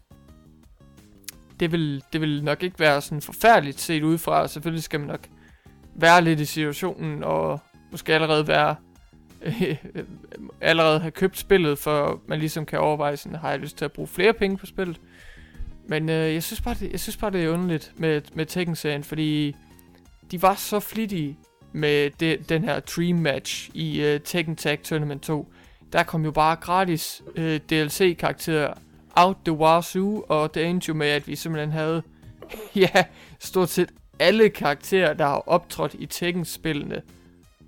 det, vil, det vil nok ikke være sådan forfærdeligt set udefra, selvfølgelig skal man nok være lidt i situationen, og måske allerede være allerede have købt spillet, for man ligesom kan overveje sådan, har jeg lyst til at bruge flere penge på spillet. Men øh, jeg, synes bare, det, jeg synes bare, det er underligt med, med Tekken-serien, fordi de var så flittige med det, den her Dream Match i uh, Tekken Tag Tournament 2. Der kom jo bare gratis øh, uh, DLC-karakterer out the wazoo, og det endte jo med, at vi simpelthen havde, ja, stort set alle karakterer, der har optrådt i Tekken-spillene,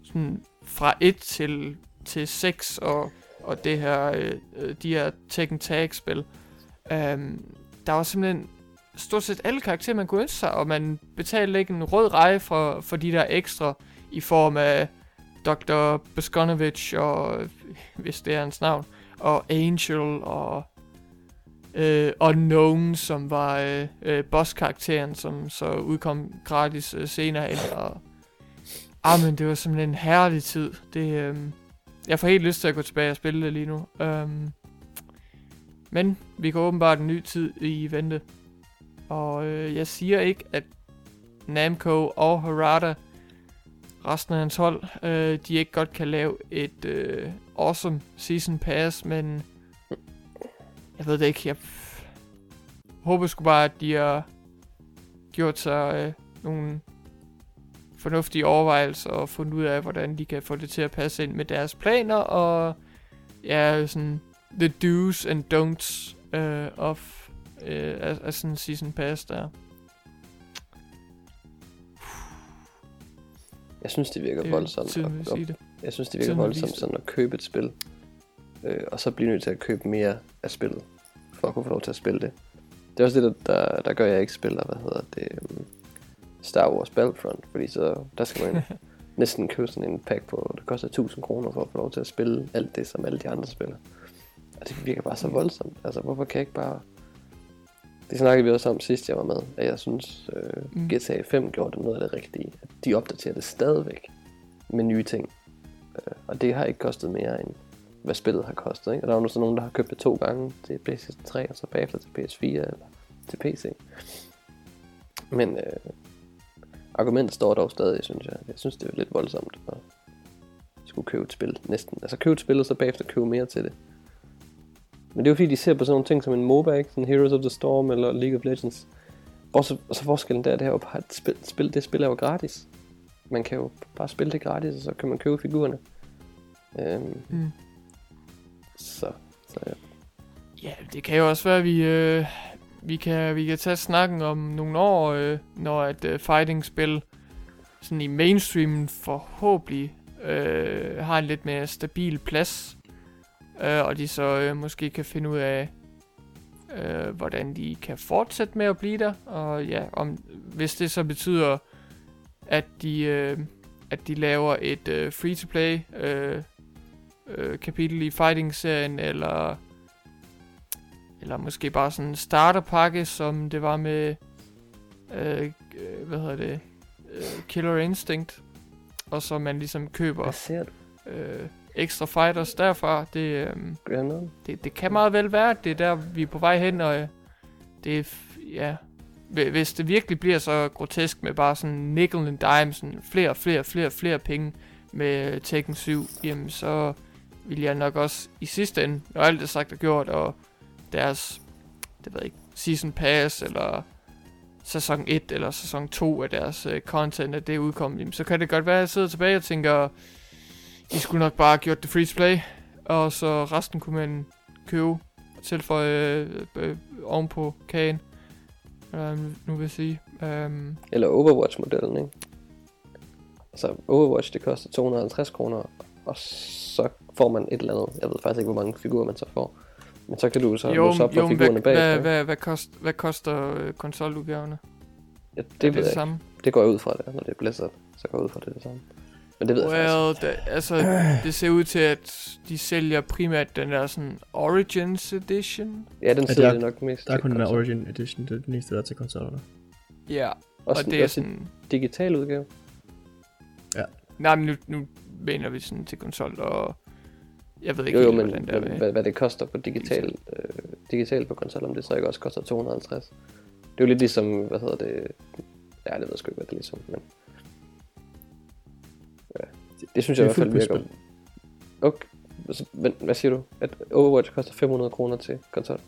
sådan fra 1 til, til 6 og, og det her, øh, øh de her Tekken Tag-spil. Um, der var simpelthen stort set alle karakterer, man kunne ønske sig, og man betalte ikke en rød reje for, for de der ekstra i form af Dr. Beskonovic, og hvis det er hans navn, og Angel, og øh, Unknown, som var øh, øh, boss-karakteren, som så udkom gratis øh, senere hen, og Ah, men det var simpelthen en herlig tid. Det, øhm, jeg får helt lyst til at gå tilbage og spille det lige nu. Øhm, men vi går åbenbart en ny tid i vente. Og øh, jeg siger ikke, at Namco og Harada resten af hans hold, øh, de ikke godt kan lave et øh, awesome season pass, men jeg ved det ikke. Jeg håber sgu bare, at de har gjort sig øh, nogle fornuftige overvejelser og fundet ud af, hvordan de kan få det til at passe ind med deres planer, og ja, sådan the do's and don'ts øh, of øh, af, af sådan en season pass der. Jeg synes, det virker Det er voldsomt. tiden, at- det. Jeg synes, det virker Tiden voldsomt sådan at købe et spil, øh, og så blive nødt til at købe mere af spillet, for at kunne få lov til at spille det. Det er også det, der, der, der gør, at jeg ikke spiller, hvad hedder det, um, Star Wars Battlefront, fordi så, der skal man næsten købe sådan en pack på, det koster 1000 kroner for at få lov til at spille alt det, som alle de andre spiller. Og det virker bare så voldsomt. Altså, hvorfor kan jeg ikke bare... Det snakkede vi også om sidst, jeg var med, at jeg synes, øh, Mm. GTA 5 gjorde det noget af det rigtige. De opdaterer det stadigvæk med nye ting. Øh, og det har ikke kostet mere end hvad spillet har kostet. Ikke? Og der er jo så nogen, der har købt det to gange til PlayStation 3, og så bagefter til PS4 eller til PC. Men øh, argumentet står dog stadig, synes jeg. Jeg synes, det er lidt voldsomt at skulle købe et spil næsten. Altså købe et spil, og så bagefter købe mere til det. Men det er jo fordi, de ser på sådan nogle ting som en MOBA, ikke? Sådan Heroes of the Storm eller League of Legends. Og så, og så forskellen der, det er jo bare, at spil, spil, det spil er jo gratis. Man kan jo bare spille det gratis, og så kan man købe figurerne. Øhm, Mm. så, så ja. Ja, det kan jo også være, at vi, øh, vi, kan, vi kan tage snakken om nogle år, øh, når et øh, fighting-spil sådan i mainstreamen forhåbentlig øh, har en lidt mere stabil plads. Øh, og de så øh, måske kan finde ud af, øh, hvordan de kan fortsætte med at blive der. Og ja, om, hvis det så betyder, at de, øh, at de laver et øh, free-to-play øh, øh, kapitel i fighting-serien, eller eller måske bare sådan en starterpakke, som det var med, øh, øh, hvad hedder det, øh, Killer Instinct, og så man ligesom køber Hvad ser du? øh, ekstra fighters derfra. Det, øh, Grandma? det, det kan meget vel være, det er der, vi er på vej hen, og øh, det er, ja, Hvi- hvis det virkelig bliver så grotesk med bare sådan nickel and dime, sådan flere, flere, flere, flere penge med Tekken 7, jamen så vil jeg nok også i sidste ende, når alt er sagt og gjort, og deres, det ved jeg ikke, season pass, eller sæson 1 eller sæson 2 af deres øh, content, at det er udkommet, jamen, så kan det godt være, at jeg sidder tilbage og tænker, I skulle nok bare have gjort det free to play, og så resten kunne man købe tilføje øh, øh, ovenpå kagen. Um, nu vil jeg sige. Um, Eller Overwatch-modellen, ikke? Altså, Overwatch, det koster 250 kroner, og så får man et eller andet. Jeg ved faktisk ikke, hvor mange figurer man så får. Men så kan du så jo, låse op på jo, figurerne bagefter. hvad, hvad, hvad, kost, hvad koster øh, konsoludgaverne? Ja, Det det er det ikke. samme. Det går jeg ud fra det, når det er Blizzard. Så går jeg ud fra det, det samme. Men det ved jeg faktisk Well, da, altså, det ser ud til, at de sælger primært den der sådan Origins Edition. Ja, den Ja, der- det nok mest Der er kun den der. Origin Edition, det er den eneste, der er til konsollerne. Ja, Også, og det er sådan... digital udgave. Nej, men nu, nu mener vi sådan til konsol, og jeg ved ikke Jo, jo, helt, men, hvordan det er hvad, hvad, det koster på digital, øh, digital på konsol, om det så ikke også koster 250. Det er jo lidt ligesom, hvad hedder det, ja, det ved jeg sgu ikke, hvad det er ligesom, men ja, det, synes Det jeg i er hvert fald virker. fuldprisspil. Okay, altså, men hvad siger du? At Overwatch koster 500 kroner til konsol?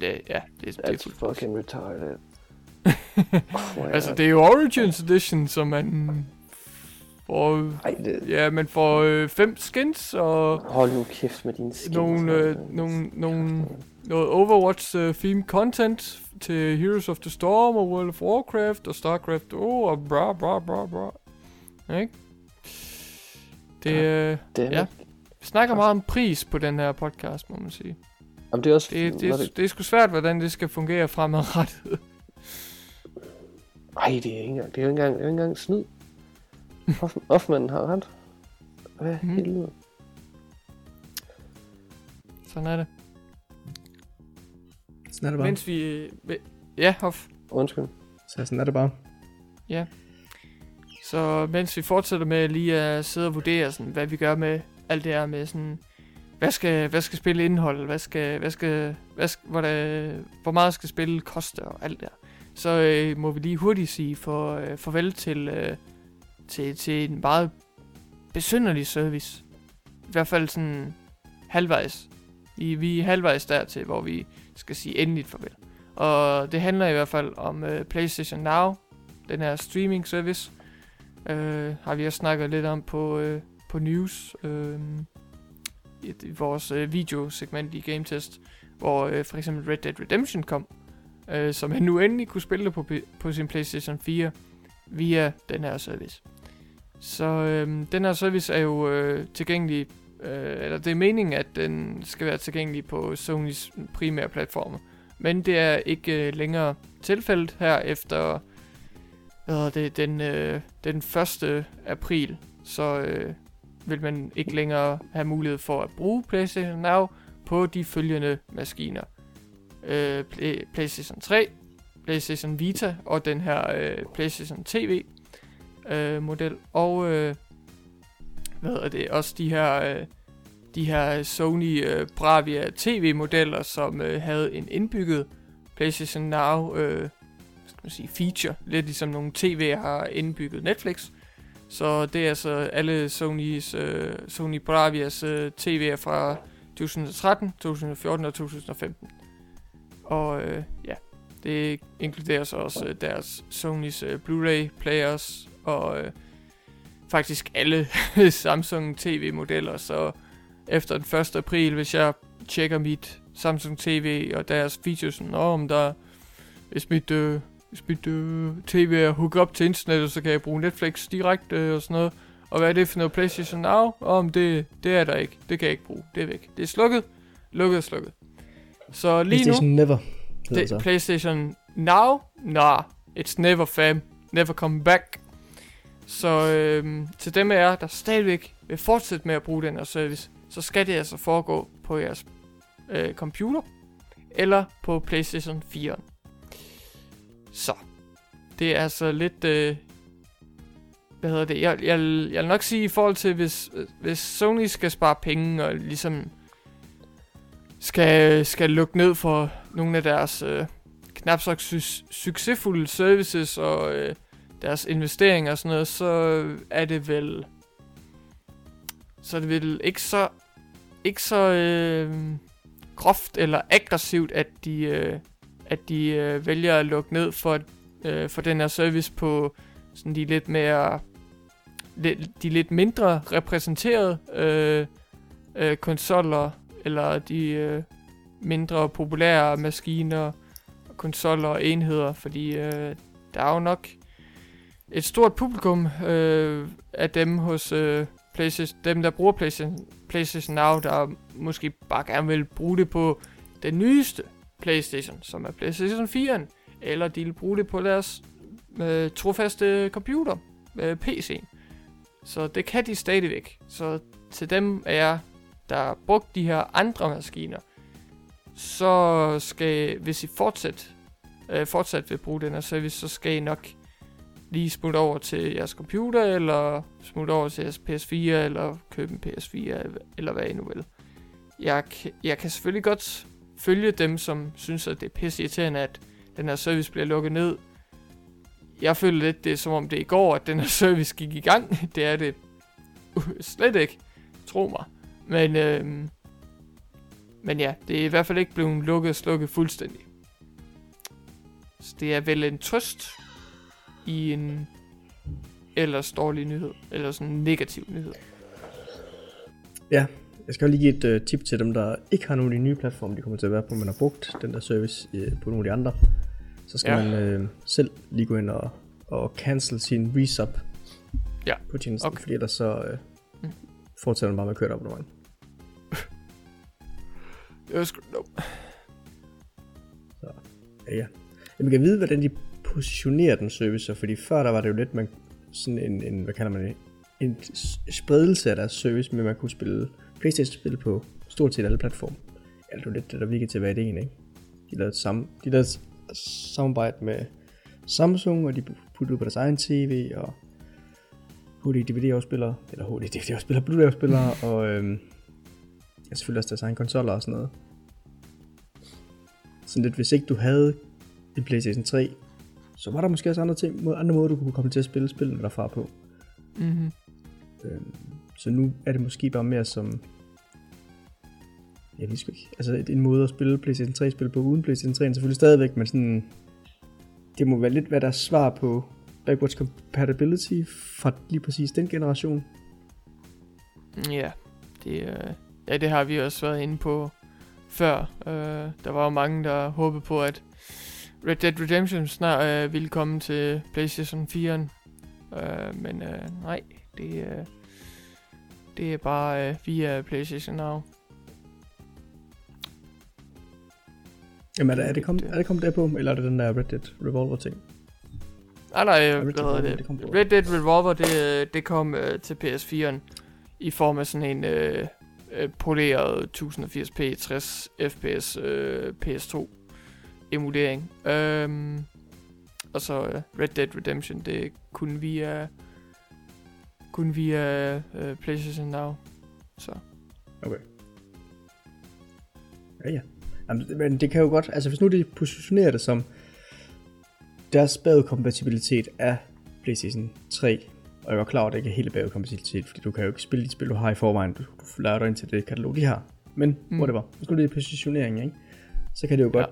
Det, ja, det, det er fuldt fucking retarded. oh, Altså, det er jo Origins Edition, så man får... Ej, det, Ja, man får øh, fem skins og hold nu kæft med dine skins. nogle, øh, nogle, nogle, noget Overwatch uh, theme content til Heroes of the Storm og World of Warcraft og Starcraft oh, og bra bra bra bra. Ikke? Det, øh, Det, er- ja. vi snakker meget om pris på den her podcast, må man sige. Jamen, det er også, Det, når det, det er sgu svært, hvordan det skal fungere fremadrettet. Ej, det er ikke engang, det er jo ikke engang, det er ikke engang snyd. Hoff, Hoffman har ret. Hvad mm. helvede? Sådan er det. Sådan er det bare. Mens vi... øh, Ja, Hoff. Undskyld. Så sådan er det bare. Så mens vi fortsætter med lige at sidde og vurdere, sådan, hvad vi gør med alt det her med sådan, hvad skal, hvad skal spille indhold, hvad skal, hvad skal, hvad skal, hvor, der, hvor meget skal spille koste og alt det der. Så øh, må vi lige hurtigt sige for, øh, farvel til, øh, til, til en meget besynderlig service. I hvert fald sådan halvvejs. Vi, vi er halvvejs dertil, hvor vi skal sige endeligt farvel. Og det handler i hvert fald om øh, PlayStation Now, den her streaming service. Øh, har vi også snakket lidt om på, øh, på news. Øh, i, i vores øh, videosegment i Game Test, hvor øh, for eksempel Red Dead Redemption kom, øh, som han nu endelig kunne spille på, på sin PlayStation 4 via den her service. Så øh, den her service er jo øh, tilgængelig, øh, eller det er meningen, at den skal være tilgængelig på Sonys primære platforme. Men det er ikke øh, længere tilfældet her efter øh, det, den, øh, den 1. april. Så øh, vil man ikke længere have mulighed for at bruge PlayStation Now på de følgende maskiner. Øh, Play, PlayStation 3, PlayStation Vita og den her øh, PlayStation TV øh, model. Og øh, hvad er det? Også de her, øh, de her Sony øh, Bravia TV-modeller, som øh, havde en indbygget PlayStation Now øh, man sige, feature. Lidt ligesom nogle TV har indbygget Netflix. Så det er altså alle Sonys, øh, Sony Bravias øh, TV'er fra 2013, 2014 og 2015. Og øh, ja, det inkluderer så også øh, deres Sonys øh, Blu-ray players og øh, faktisk alle Samsung TV-modeller. Så efter den 1. april, hvis jeg tjekker mit Samsung TV og deres features, om der, hvis mit, øh, hvis mit øh, TV er hooket op til internettet, så kan jeg bruge Netflix direkte øh, og sådan noget. Og hvad er det for noget PlayStation Now? Om det, det er der ikke. Det kan jeg ikke bruge. Det er væk. Det er slukket. Lukket og slukket. Så lige PlayStation nu... Never. Det, så. PlayStation Now? Nah, it's never fam. Never come back. Så øh, til dem af jer, der stadigvæk vil fortsætte med at bruge den her service, så skal det altså foregå på jeres øh, computer eller på PlayStation 4. Så det er altså lidt... Øh, hvad hedder det? Jeg, jeg, jeg vil nok sige i forhold til, hvis, hvis Sony skal spare penge og ligesom skal, skal lukke ned for nogle af deres øh, knap så su- succesfulde services og øh, deres investeringer og sådan noget, så er det vel... Så er det vel ikke så... Ikke så øh, groft eller aggressivt, at de, øh, at de øh, vælger at lukke ned for, øh, for den her service på sådan de lidt mere... De lidt mindre repræsenterede øh, øh, konsoller, eller de øh, mindre populære maskiner, konsoller og enheder, fordi øh, der er jo nok et stort publikum øh, af dem hos øh, PlayStation, dem der bruger PlayStation, PlayStation Now, der måske bare gerne vil bruge det på den nyeste PlayStation, som er PlayStation 4, eller de vil bruge det på deres øh, trofaste computer, øh, PC. Så det kan de stadigvæk. Så til dem er jer, der har brugt de her andre maskiner, så skal, hvis I fortsat, øh, fortsat vil bruge den her service, så skal I nok lige smutte over til jeres computer, eller smutte over til jeres PS4, eller købe en PS4, eller hvad I nu vil. Jeg, jeg kan selvfølgelig godt følge dem, som synes, at det er pisse irriterende, at den her service bliver lukket ned. Jeg føler lidt, det er som om det er i går, at den her service gik i gang. Det er det slet ikke. Tro mig. Men, øh, men ja, det er i hvert fald ikke blevet lukket og slukket fuldstændig. Så det er vel en trøst i en ellers dårlig nyhed, eller sådan en negativ nyhed. Ja, jeg skal lige give et uh, tip til dem, der ikke har nogen af de nye platforme, de kommer til at være på, men har brugt den der service uh, på nogle af de andre. Så skal ja. man uh, selv lige gå ind og, og cancel sin resub ja. på tjenesten, okay. fordi ellers så uh, mm. fortsætter man bare med at køre op abonnement. er sgu no. Så, ja, ja. Jeg kan vide, hvordan de positionere den service, fordi før der var det jo lidt man, sådan en, en hvad kalder man det, en spredelse af deres service, men man kunne spille Playstation-spil på stort set alle platforme. Ja, det var lidt det, der virkede til at være det ene, ikke? De lavede, sam, de lavede samarbejde med Samsung, og de puttede ud på deres egen tv, og HD DVD-afspillere, eller HD DVD-afspillere, Blu-ray-afspillere, og øhm, ja, selvfølgelig også deres egen konsoller og sådan noget. Sådan lidt, hvis ikke du havde en Playstation 3, så var der måske også andre, ting, andre måder, du kunne komme til at spille spillene derfra på. Mm-hmm. Øhm, så nu er det måske bare mere som... Jeg ved ikke. Altså en måde at spille PlayStation 3 spil på uden PlayStation 3 selvfølgelig stadigvæk, men sådan... Det må være lidt hvad der er svar på backwards compatibility fra lige præcis den generation. Ja, det, øh, ja, det har vi også været inde på før. Øh, der var jo mange, der håbede på, at Red Dead Redemption snart øh, ville komme til PlayStation 4. Øh, men øh, nej, det, øh, det er bare øh, via PlayStation Now. Jamen er det, er det, kommet, er det kommet der på, eller er det den der Red Dead Revolver ting? Nej, nej, Red Dead hvad Revolver, hedder det det? Red Dead Revolver, det, øh, det kom øh, til PS4'en i form af sådan en øh, øh, poleret 1080p 60 fps øh, PS2 emulering. Øhm, og så øh, Red Dead Redemption, det er kun via kun via øh, PlayStation Now. Så Okay. Ja, ja. Jamen, men det kan jo godt, altså hvis nu de positionerer det som deres bagudkompatibilitet af PlayStation 3, og jeg er klar over, at det ikke er helt bagudkompatibilitet, fordi du kan jo ikke spille de spil, du har i forvejen, du, du lærer dig ind til det katalog, de har. Men, Mm. whatever, hvis nu det er positionering, ikke? så kan det jo godt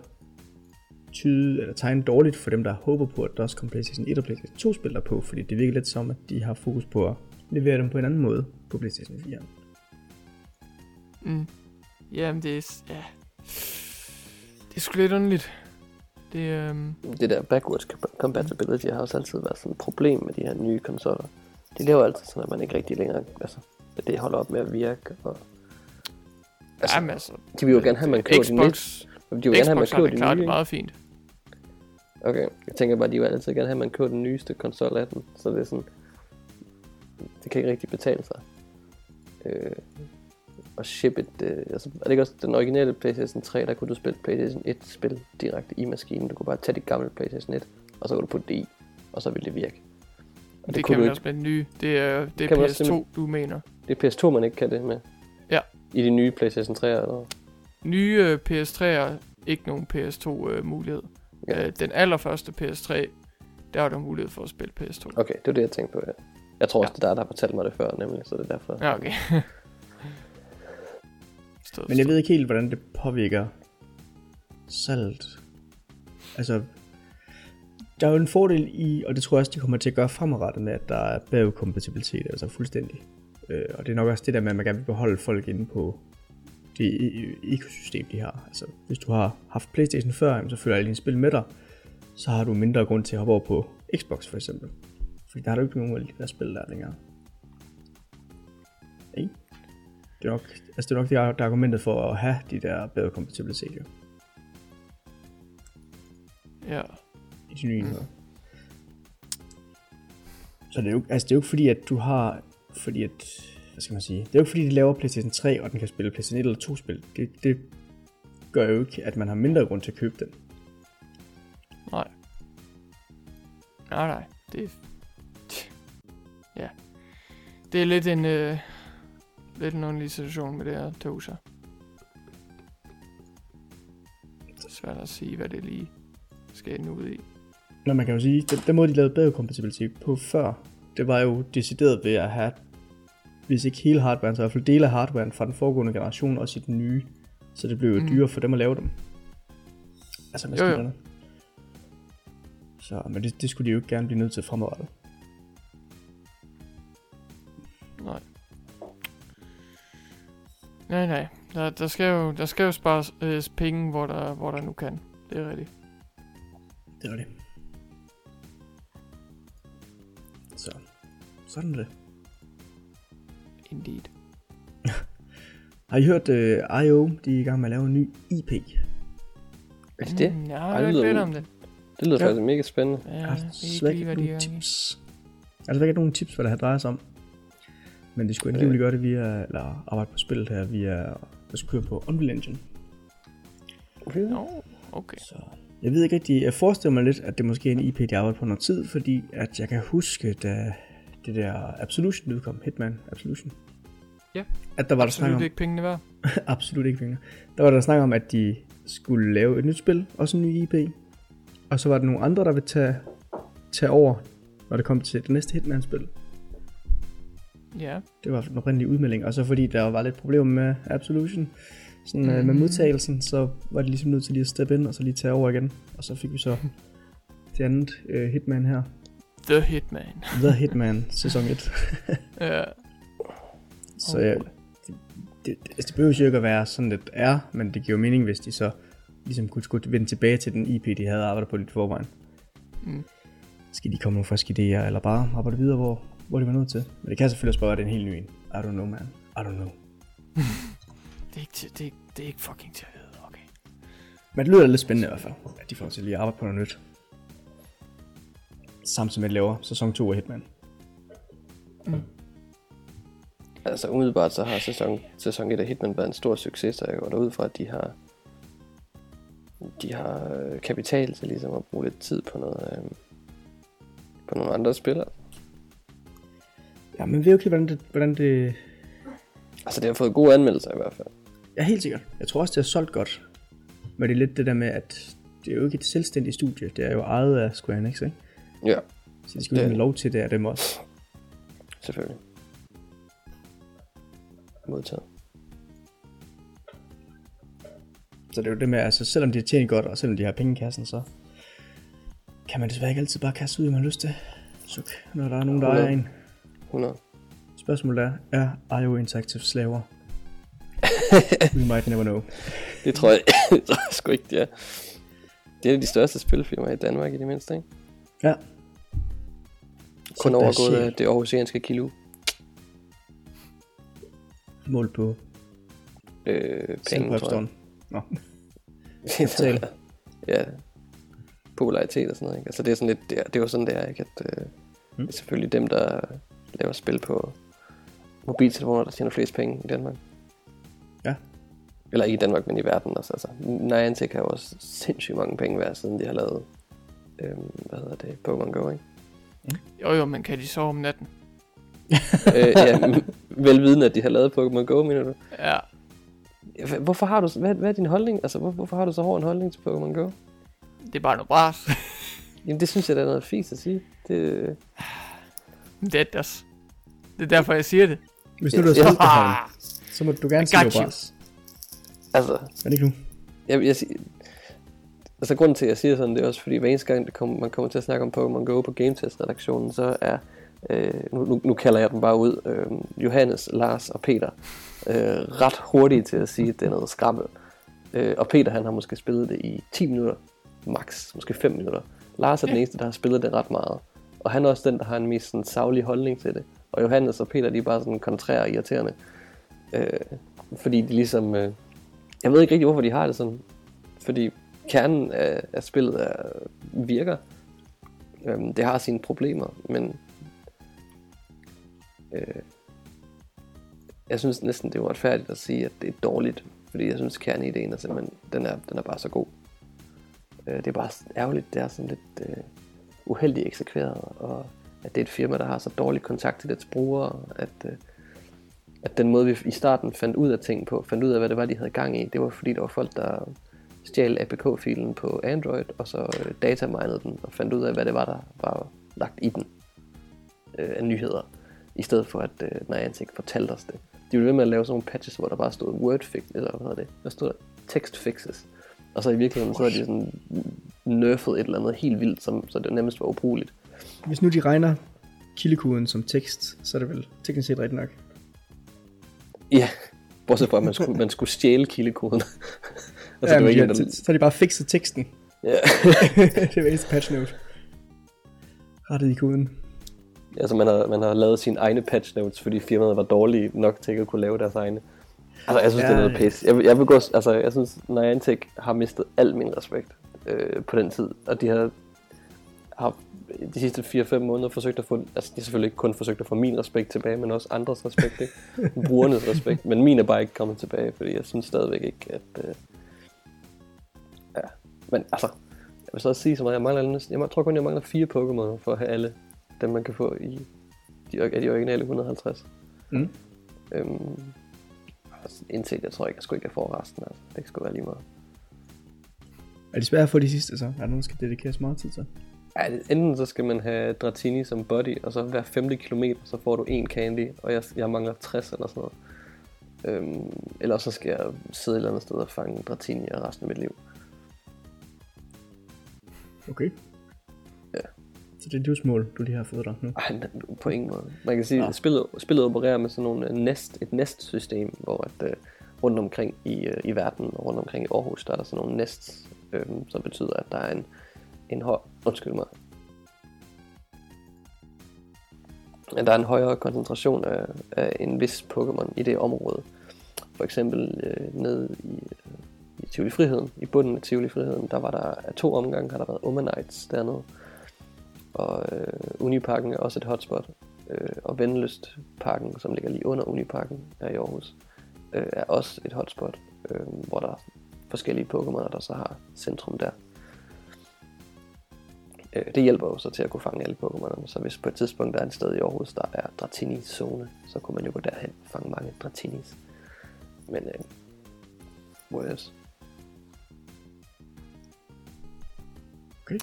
tyde, eller tegne dårligt for dem, der håber på, at der også kommer PlayStation 1 og PlayStation 2 spil på, fordi det virker lidt som, at de har fokus på at levere dem på en anden måde på PlayStation 4. Mm. Jamen, det er... Ja. Det er sgu lidt underligt. Det, øhm... Det der backwards compa- compatibility har også altid været sådan et problem med de her nye konsoller. De laver altid sådan, at man ikke rigtig længere, altså, at det holder op med at virke. Og, altså, Jamen, altså... de vil jo gerne have, at man køber de nye. Xbox, De vil jo gerne have, at man Xbox køber det de nye. det meget fint. Okay, jeg tænker bare, at de vil altid gerne have, at man køber den nyeste konsol af den. Så det er sådan, det kan ikke rigtig betale sig. Øh, og ship et, øh, altså, er det ikke også den originale PlayStation 3, der kunne du spille PlayStation 1 spil direkte i maskinen. Du kunne bare tage dit gamle PlayStation 1, og så kunne du putte det i, og så ville det virke. Og Det, det kan man ikke. også med den nye. Det er, det er Kan man også PS2, simpelthen- du mener. Det er PS2, man ikke kan det med. Ja. I de nye PlayStation 3'er eller? Nye øh, PS3'er, ikke nogen PS2 øh, mulighed. Ja. Øh, den allerførste PS3, der var der mulighed for at spille PS2. Okay, det var det, jeg tænkte på, ja. Jeg tror også, Ja. det er dig, der har fortalt mig det før, nemlig, så det er derfor. Ja, okay. Stod, Men jeg ved ikke helt, hvordan det påvirker salget. Altså, der er jo en fordel i, og det tror jeg også, de kommer til at gøre fremadrettet med, at der er bagudkompatibilitet, altså fuldstændig. Øh, og det er nok også det der med, at man gerne vil beholde folk inde på det e- ekosystem, de har. Altså, hvis du har haft Playstation før, så følger alle dine spil med dig, så har du mindre grund til at hoppe over på Xbox for eksempel. Fordi der har du ikke nogen af de der spil der længere. Ikke? Det er nok, altså det er nok det, der er argumentet for at have de der bedre kompatibilitet jo, Ja. i de nye enheder. Så det er jo, altså det er jo ikke fordi, at du har, fordi at, hvad skal man sige, det er jo ikke fordi, de laver PlayStation 3, og den kan spille PlayStation 1 eller 2 spil. Det, det gør jo ikke, at man har mindre grund til at købe den. Nej. Nej, nej. Det er... Det er lidt en... Øh, lidt en underlig situation med det her Tosa. Det er svært at sige, hvad det lige skal ende ud i. Når man kan jo sige, den, den måde, de lavede bedre kompatibilitet på før, det var jo decideret ved at have, hvis ikke hele hardwaren, så i hvert fald dele af hardwaren fra den foregående generation, også i den nye. Så det blev jo Mm. dyrere for dem at lave dem. Altså Jo, jo. maskinerne. Så, men det, det skulle de jo ikke gerne blive nødt til fremadrettet. Nej, nej. Der, der, skal jo, der skal jo spares øh, penge, hvor der, hvor der nu kan. Det er rigtigt. Det var det. Så, sådan er det. Indeed. Har I hørt uh, IO, de er i gang med at lave en ny IP? Er det det? Mm, jeg har hørt lidt om det. Det lyder Ja. faktisk mega spændende. Ja, Jeg har desværre ikke nogen tips. Altså, der er ikke nogen tips, hvad det her drejer sig om. Men de skulle angiveligt gøre det via, eller arbejde på spillet her via, der skulle køre på Unreal Engine. Nå, okay. Så jeg ved ikke rigtig, jeg forestiller mig lidt, at det måske er en IP, de arbejder på noget tid, fordi at jeg kan huske, da det der Absolution udkom, Hitman Absolution. Ja, At der var der snak Absolut om, ikke pengene værd. absolut ikke penge. Der var der snak om, at de skulle lave et nyt spil, også en ny IP. Og så var der nogle andre, der vil tage, tage over, når det kom til det næste Hitman-spil. Ja. Det var den oprindelige udmelding, og så fordi der var lidt problemer med Absolution, sådan, mm. med modtagelsen, så var de ligesom nødt til lige at steppe ind, og så lige tage over igen. Og så fik vi så det andet uh, Hitman her. The Hitman. The Hitman, sæson 1. ja. Så ja, det, det, altså, det behøver jo ikke at være sådan, det er, men det giver jo mening, hvis de så ligesom kunne, skulle vende tilbage til den IP, de havde arbejdet på lidt forvejen. Mm. Skal de komme nogle friske idéer, eller bare arbejde videre, hvor, hvor de var nødt til. Men det kan selvfølgelig også bare være, det er en helt ny en. I don't know, man. I don't know. Det er ikke, til, det, er, det er ikke fucking til at vide, okay. Men det lyder lidt spændende i hvert fald, at de får til lige at arbejde på noget nyt. Samtidig med, at de laver sæson 2 af Hitman. Altså umiddelbart så har sæson, sæson 1 af Hitman været en stor succes, så jeg går derud fra, at de har de har øh, kapital til ligesom at bruge lidt tid på noget øh, på nogle andre spillere. Ja, men vi ved jo ikke, hvordan det, hvordan det... Altså det har fået gode anmeldelser i hvert fald. Ja, helt sikkert. Jeg tror også, det har solgt godt. Men det er lidt det der med, at det er jo ikke et selvstændigt studie. Det er jo ejet af Square Enix, ikke? Ja, Så de skal jo Det- have lov til det af dem også. selvfølgelig. Modtaget. Så det er jo det med, altså selvom de har tjent godt, og selvom de har penge i kassen, så kan man desværre ikke altid bare kaste ud, hvad man har lyst til. Suk, når der er nogen, der ejer en. 100. Spørgsmålet er, er IO Interactive slaver? We might never know. Det tror jeg, det tror jeg sgu ikke, det er. Det er de største spilfirmaer i Danmark i det mindste, ikke? Ja. Kun Så er overgået det aarhusianske kilo. Mål på Øh, penge, tror jeg. Nå, ja. Popularitet og sådan noget, ikke? Altså det er sådan lidt, det er, det er jo sådan, det er, ikke? At, øh, Mm. selvfølgelig dem, der laver spil på mobiltelefoner, der tjener flest penge i Danmark. Ja. Eller ikke i Danmark, men i verden også. Altså, Niantic har jo også sindssygt mange penge værd, siden de har lavet, øh, hvad hedder det, Pokémon Go, ikke? Jo jo, men kan de sove om natten? øh, ja, velvidende, at de har lavet Pokémon Go, mener du? Ja. Hvorfor har du, hvad, hvad er din holdning? Altså, hvor, hvorfor har du så hård en holdning til Pokémon Go? Det er bare noget bras. Jamen, det synes jeg, der er noget fisk at sige. Det, det er. Det er derfor, jeg siger det. hvis nu du har Ja. spillet det her, så må du gerne sige got det you. bras. altså, Men ikke nu. jeg, jeg, altså, grunden til, at jeg siger sådan, det er også fordi, hver eneste gang, det kommer, man kommer til at snakke om Pokémon Go på GameTest-redaktionen, så er, øh, nu, nu, nu kalder jeg dem bare ud, øh, Johannes, Lars og Peter, øh, ret hurtige til at sige, at det er noget skrammel. Øh, og Peter, han har måske spillet det i 10 minutter, max, måske 5 minutter. Lars er den eneste, der har spillet det ret meget. Og han er også den, der har en mest sådan, savlig holdning til det. Og Johannes og Peter, de er bare sådan kontrære og irriterende. Øh, fordi de ligesom... Øh, jeg ved ikke rigtig, hvorfor de har det sådan. Fordi kernen af, af spillet er, virker. Øh, det har sine problemer, men... Øh, jeg synes næsten, det er uretfærdigt at sige, at det er dårligt. Fordi jeg synes, kerneideen er simpelthen, den er, den er bare så god. Øh, det er bare ærgerligt, det er sådan lidt øh, uheldigt eksekveret, og at det er et firma, der har så dårlig kontakt til dets brugere, at, øh, at den måde, vi i starten fandt ud af ting på, fandt ud af, hvad det var, de havde gang i, det var fordi, der var folk, der stjal APK-filen på Android, og så øh, dataminede den, og fandt ud af, hvad det var, der var lagt i den øh, af nyheder, i stedet for at øh, Niantic fortalte os det. De ville ved med at lave sådan nogle patches, hvor der bare stod word fix, eller hvad hedder det, der stod der text fixes. Og så i virkeligheden, så er de sådan nerfed et eller andet helt vildt, som, så det nærmest var ubrugeligt. Hvis nu de regner kildekoden som tekst, så er det vel teknisk set rigtigt nok. Ja, bortset fra, at man skulle, man skulle stjæle kildekoden. altså, ja, det var ikke de der... så har de bare fikset teksten. Ja. det er eneste patch note. Rettet i koden. altså, man har, man har lavet sine egne patch notes, fordi firmaet var dårlige nok til at kunne lave deres egne. Altså, jeg synes, ja, det er noget pis. Jeg, vil- jeg vil gå, altså, jeg synes, Niantic har mistet al min respekt øh, på den tid. Og de har, har de sidste 4-5 måneder forsøgt at få, altså de har selvfølgelig ikke kun forsøgt at få min respekt tilbage, men også andres respekt, ikke? Brugernes respekt. Men min er bare ikke kommet tilbage, fordi jeg synes stadigvæk ikke, at... Øh, ja, men altså, jeg vil så også sige så meget, jeg mangler næsten, jeg tror kun, jeg mangler fire Pokémon for at have alle dem, man kan få i de, af de originale 150. Mm. Øhm, indtil jeg tror ikke, jeg skulle ikke få resten. Altså. Det skulle være lige meget. Er de svære at få de sidste så? Er der nogen, der skal dedikere så meget tid til? Ej, enten så skal man have Dratini som body, og så hver 5. kilometer, så får du en candy, og jeg, jeg mangler 60 eller sådan noget. Øhm, eller så skal jeg sidde et eller andet sted og fange Dratini resten af mit liv. Okay. Ja. Så det er livsmål, du lige har fået dig nu. Ej, på ingen måde. Man kan sige, at spillet, spillet opererer med sådan nogle øh, nest, et nestsystem, hvor at, øh, rundt omkring i, øh, i verden og rundt omkring i Aarhus, der er der sådan nogle nests, øh, som betyder, at der er en, en høj... Undskyld mig. At der er en højere koncentration af, af en vis Pokémon i det område. For eksempel øh, nede i, øh, i Tivoli Friheden, i bunden af Tivoli Friheden, der var der af to omgange, har der været Omanites dernede. Og øh, Uniparken er også et hotspot. Øh, og Vendeløstparken, som ligger lige under Uniparken her i Aarhus, øh, er også et hotspot, øh, hvor der er forskellige Pokémon, der så har centrum der. Øh, det hjælper jo så til at kunne fange alle Pokémonerne, så hvis på et tidspunkt der er et sted i Aarhus, der er Dratinis zone, så kunne man jo gå derhen og fange mange Dratinis. Men øh, what else? Okay.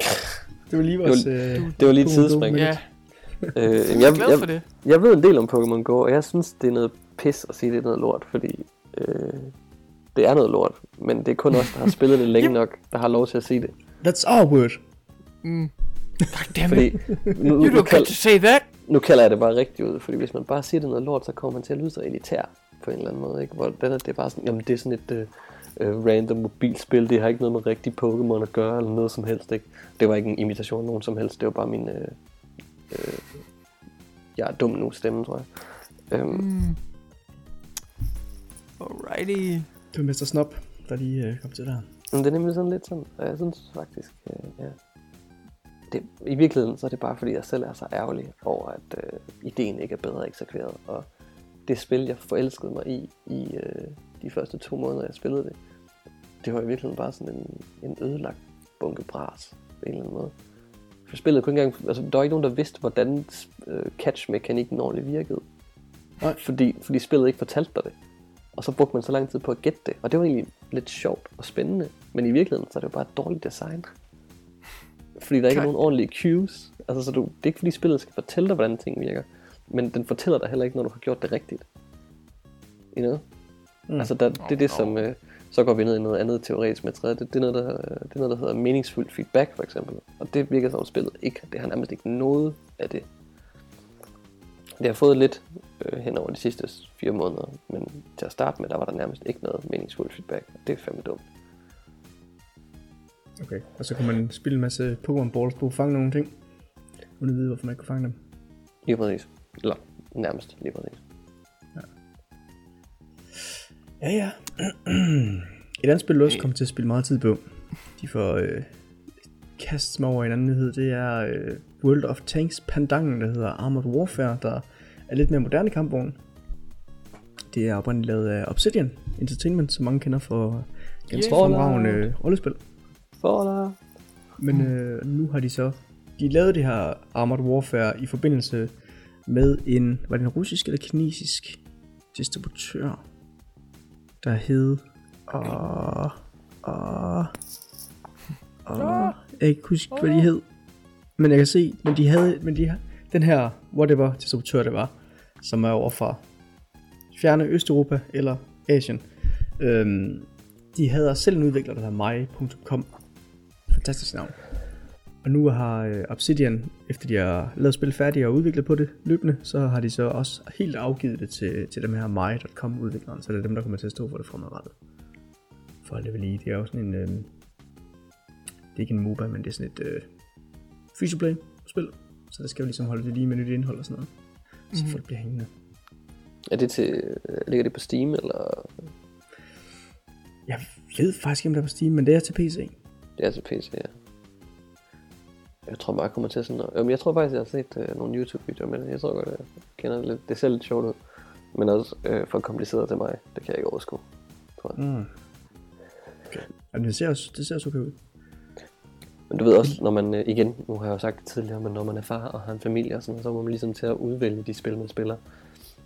Det var lige vores... øh, Det var lige et minute. Ja, Øh, jeg jeg, jeg, det. jeg ved en del om Pokémon Go, og jeg synes, det er noget pis at sige, det er noget lort, fordi øh, det er noget lort, men det er kun os, der har spillet det længe nok, der har lov til at sige det. That's our word. Mm. Goddammit. Fordi nu, You don't get to say that. nu kalder jeg det bare rigtigt ud, fordi hvis man bare siger det er noget lort, så kommer man til at lyde så elitær på en eller anden måde. Ikke? Hvor den er, det er bare sådan, jamen det er sådan et uh, uh, random mobilspil, det har ikke noget med rigtig Pokémon at gøre, eller noget som helst. Ikke? Det var ikke en imitation af nogen som helst, det var bare min... Uh, uh, jeg er dum nu stemme, tror jeg. Um, Mm. Alrighty. Det var Mr. Snop, der lige øh, kom til der. Men det er nemlig sådan lidt sådan, og jeg synes faktisk, øh, ja. Det, I virkeligheden så er det bare fordi, jeg selv er så ærgerlig over, at øh, ideen ikke er bedre eksekveret. Og det spil, jeg forelskede mig i, i øh, de første to måneder, jeg spillede det, det var i virkeligheden bare sådan en, en ødelagt bunke bras på en eller anden måde. For spillet kunne ikke engang, altså der var ikke nogen, der vidste, hvordan øh, catch-mekanikken ordentligt virkede. Nej. Fordi, fordi spillet ikke fortalte dig det. Og så brugte man så lang tid på at gætte det. Og det var egentlig lidt sjovt og spændende. Men i virkeligheden, så er det jo bare et dårligt design. Fordi der ikke er nogen ordentlige cues. Altså, så du, det er ikke fordi spillet skal fortælle dig, hvordan ting virker. Men den fortæller dig heller ikke, når du har gjort det rigtigt. You know? Mm. Altså, der, det er det, som... Øh, så går vi ned i noget andet teoretisk materiale. Det, det, er noget, der, det er noget, der hedder meningsfuldt feedback, for eksempel. Og det virker som spillet ikke. Det har nærmest ikke noget af det. Det har fået lidt øh, hen over de sidste fire måneder, men til at starte med, der var der nærmest ikke noget meningsfuldt feedback. Det er fandme dumt. Okay, og så kunne man spille en masse Pokémon Balls på, fange nogle ting, uden at vide, hvorfor man ikke kunne fange dem. Lige præcis. Eller nærmest lige præcis. Ja, ja. Et andet spil, du også kommer til at spille meget tid på, de får øh, kastet mig over i en anden nyhed, det er øh, World of Tanks pandangen, der hedder Armored Warfare, der er lidt mere moderne kampvogn. Det er oprindeligt lavet af Obsidian Entertainment, som mange kender for ganske Yeah. fremragende øh, rollespil. Der. Men øh, nu har de så de lavede det her Armored Warfare i forbindelse med en, var det en russisk eller kinesisk distributør, der hed, og, og, og, jeg kan ikke huske, hvad de hed, men jeg kan se, men de havde, men de, den her, whatever distributør det var, som er over fra fjerne Østeuropa eller Asien, øhm, de havde selv en udvikler, der hedder my.com, fantastisk navn. Og nu har øh, Obsidian, efter de har lavet spil færdigt og udviklet på det løbende, så har de så også helt afgivet det til, til dem her My.com udvikleren, så det er dem, der kommer til at stå for det fremadrettet. For det vil lige, det er jo sådan en, øh, det er ikke en MOBA, men det er sådan et øh, play spil, så det skal jo ligesom holde det lige med nyt indhold og sådan noget, så folk bliver hængende. Er det til, ligger det på Steam, eller Jeg ved faktisk ikke, om det er på Steam, men det er til PC. det er til PC, ja. Jeg tror bare, jeg kommer til sådan noget. Jamen, jeg tror faktisk, jeg har set øh, nogle YouTube-videoer med det. Jeg tror godt, jeg kender det lidt. Det ser lidt sjovt ud. Men også øh, for kompliceret til mig. Det kan jeg ikke overskue, tror jeg. Mm. Okay. Jamen, det ser også, det ser okay ud. Men du ved også, når man, øh, igen, nu har jeg jo sagt det tidligere, men når man er far og har en familie og sådan så må man ligesom til at udvælge de spil, man spiller.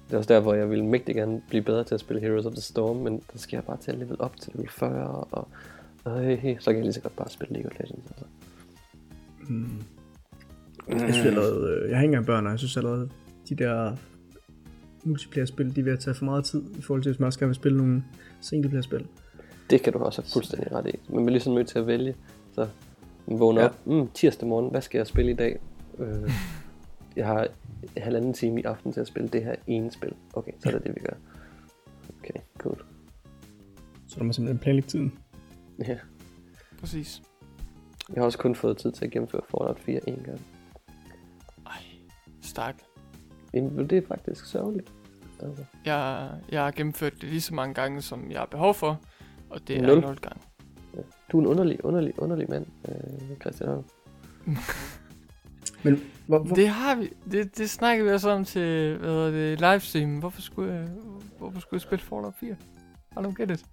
Det er også derfor, jeg vil mægtig gerne blive bedre til at spille Heroes of the Storm, men der skal jeg bare til at level op til level 40, og øh, så kan jeg lige så godt bare spille League of Legends. Altså. Jeg synes allerede, øh, jeg har ikke engang børn, og jeg synes allerede, de der multiplayer-spil, de er ved at tage for meget tid, i forhold til, hvis man også gerne vil spille nogle singleplayer-spil. Det kan du også have fuldstændig ret i. Man bliver ligesom nødt til at vælge. Så man vågner Ja. op. Mm, tirsdag morgen, hvad skal jeg spille i dag? Øh, jeg har halvanden time i aften til at spille det her ene spil. Okay, så er det det, vi gør. Okay, cool. Så der må simpelthen planlægge tiden. Ja. Præcis. Jeg har også kun fået tid til at gennemføre Fallout 4 en gang. Ej, stak. Jamen, det er faktisk sørgeligt. Altså. Jeg, jeg har gennemført det lige så mange gange, som jeg har behov for, og det er Nul. 0 gange. Du er en underlig, underlig, underlig mand, øh, Christian Holm. Men hvor, hvor, Det har vi. Det, det snakkede vi også om til hvad hedder det, livestream. Hvorfor skulle, jeg, hvorfor skulle jeg spille Fallout 4? I don't get it.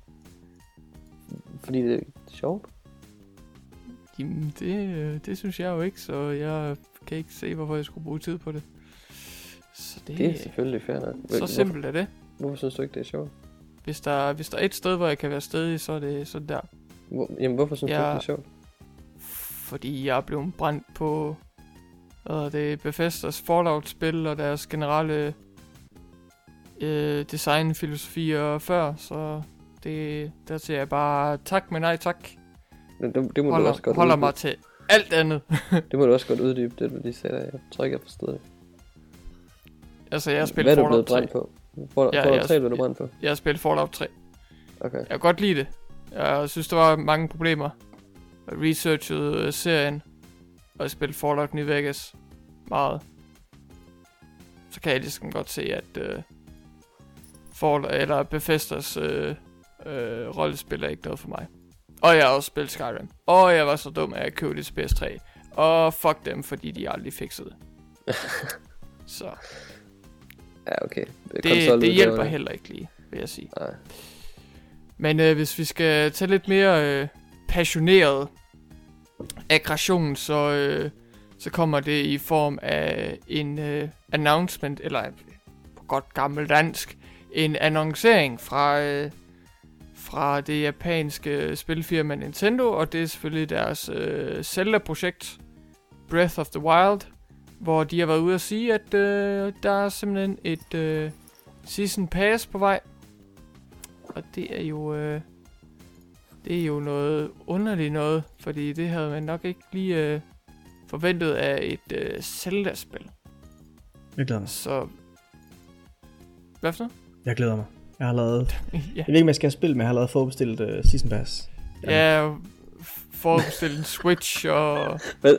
Fordi det er sjovt. Jamen, det, øh, det synes jeg jo ikke, så jeg kan ikke se, hvorfor jeg skulle bruge tid på det. Så det, Det er selvfølgelig fair nok. så simpelt er det. Hvorfor, synes du ikke, det er sjovt? Hvis der, hvis der er et sted, hvor jeg kan være stedig, så er det så der. Hvor, jamen, hvorfor synes Ja. du ikke, det er sjovt? Fordi jeg er blevet brændt på hedder det Bethesdas Fallout-spil og deres generelle øh, designfilosofier før, så det, der siger jeg bare tak, men nej tak. Det, det, det må du også Holder, godt holder uddybe. mig til alt andet. Det må du også godt uddybe, det du lige sagde der. Jeg tror ikke, jeg forstod det. altså, jeg har Hvad spillet er du blevet Fallout 3. brændt på? For, Ja, ja, for jeg- 3 blev du brændt på? Jeg har spillet Fallout 3. Okay. Jeg kan godt lide det. Jeg synes, der var mange problemer. Jeg researchede øh, serien, og jeg spillede Fallout New Vegas meget. Så kan jeg ligesom godt se, at øh, Fallout, eller Bethesdas øh, øh, rollespil er ikke noget for mig. Og jeg har også spillet Skyrim. Og jeg var så dum, at jeg købte det til PS3. Og fuck dem, fordi de aldrig fikset det. så Ja, okay. det, Konsoludgaven, det hjælper heller ikke lige, vil jeg sige. Nej. Men øh, hvis vi skal tage lidt mere øh, passioneret aggression, så, øh, så kommer det i form af en øh, announcement, eller øh, på godt gammelt dansk, en annoncering fra, øh, fra det japanske spilfirma Nintendo, og det er selvfølgelig deres øh, Zelda-projekt, Breath of the Wild, hvor de har været ude at sige, at øh, der er simpelthen et øh, Season Pass på vej, og det er jo... Øh, det er jo noget underligt noget, fordi det havde man nok ikke lige øh, forventet af et øh, Zelda-spil. jeg glæder mig. Så... Hvad for Jeg glæder mig. Jeg har lavet... ja. Jeg ved ikke, om jeg skal have spillet, men jeg har lavet forudbestilt uh, Season Pass. ja, forudbestilt en Switch og... Hvad?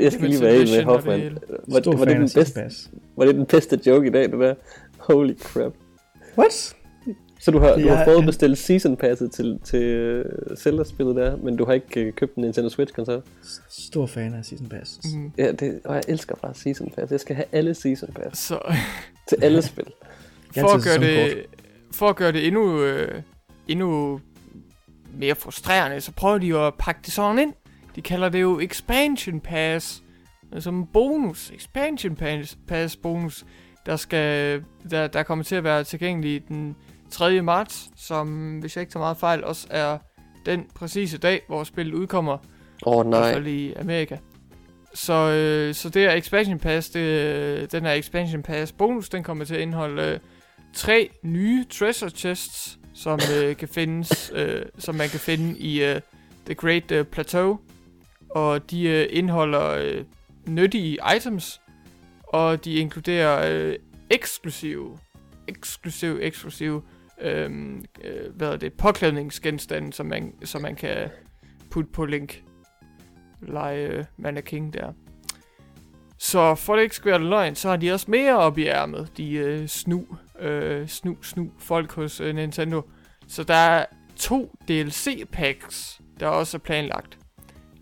Jeg skal lige være med Hoffman. Var, Stor var, det den bedste, Pass. var det den bedste joke i dag, det der? Holy crap. What? Så du har, du har fået bestilt season passet til, til uh, Zelda-spillet der, men du har ikke uh, købt en Nintendo Switch-konsol? Stor fan af Season Pass. Mm, Ja, det, og jeg elsker bare season pass. Jeg skal have alle season pass så til alle spil. For at, gøre det, for at gøre det endnu, øh, endnu mere frustrerende, så prøver de jo at pakke det sådan ind. De kalder det jo Expansion Pass. øh, Som en bonus. Expansion Pass, pass bonus. Der, skal, der, der kommer til at være tilgængelig den 3. marts, som hvis jeg ikke tager meget fejl, også er den præcise dag, hvor spillet udkommer. Åh oh, nej. i Amerika. Så, øh, så det er Expansion Pass, det, den her Expansion Pass bonus, den kommer til at indeholde øh, tre nye treasure chests, som øh, kan findes, øh, som man kan finde i øh, The Great øh, Plateau. Og de øh, indeholder øh, nyttige items, og de inkluderer øh, eksklusive, eksklusive, eksklusive, øh, øh, hvad er det, påklædningsgenstande, som man, som man kan putte på Link lege øh, Man er King der. Så for det ikke skal være løgn, så har de også mere op i ærmet, de øh, snu, øh, snu, snu folk hos øh, Nintendo. Så der er to DLC-packs, der også er planlagt.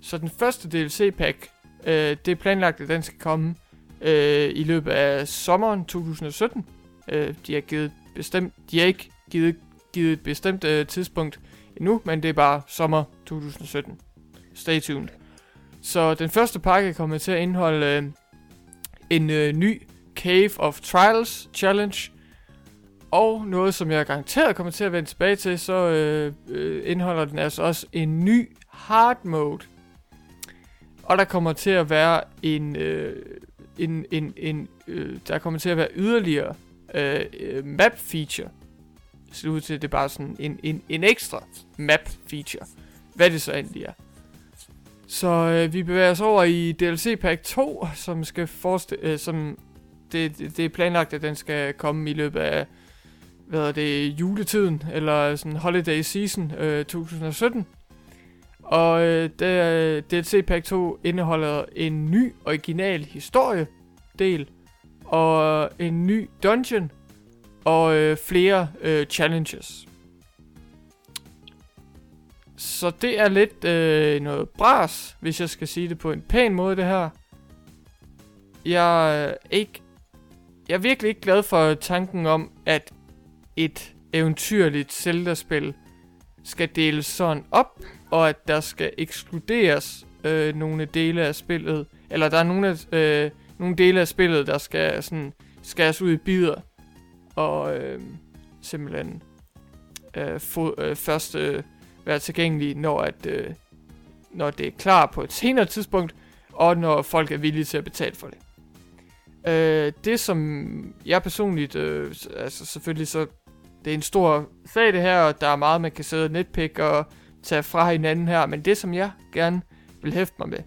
Så den første DLC-pack, øh, det er planlagt, at den skal komme øh, i løbet af sommeren 2017. Øh, de har givet bestemt, de har ikke givet, givet et bestemt øh, tidspunkt endnu, men det er bare sommer 2017. Stay tuned. Så den første pakke kommer til at indeholde øh, en øh, ny Cave of Trials Challenge. Og noget, som jeg garanteret kommer til at vende tilbage til, så øh, øh, indeholder den altså også en ny hard mode. Og der kommer til at være en, øh, en, en, en øh, der kommer til at være yderligere øh, øh map feature. Det ser ud til, at det er bare sådan en, en, en ekstra map feature. Hvad det så endelig er. Så øh, vi bevæger os over i DLC Pack 2, som skal forestille, øh, som det, det, det er planlagt, at den skal komme i løbet af hvad er det, juletiden, eller sådan holiday season øh, 2017. Og øh, det, DLC Pack 2 indeholder en ny original historie del, og en ny dungeon, og øh, flere øh, challenges. Så det er lidt øh, noget bras, hvis jeg skal sige det på en pæn måde, det her. Jeg er ikke... Jeg er virkelig ikke glad for tanken om, at et eventyrligt Zelda-spil skal deles sådan op, og at der skal ekskluderes øh, nogle dele af spillet, eller der er nogle, af, øh, nogle dele af spillet, der skal sådan skæres ud i bidder, og øh, simpelthen øh, få, øh, først øh, være tilgængelig, når, at, øh, når det er klar på et senere tidspunkt, og når folk er villige til at betale for det. Øh, det som jeg personligt, øh, altså selvfølgelig så, det er en stor sag det her, og der er meget man kan sidde og netpick og tage fra hinanden her, men det som jeg gerne vil hæfte mig med,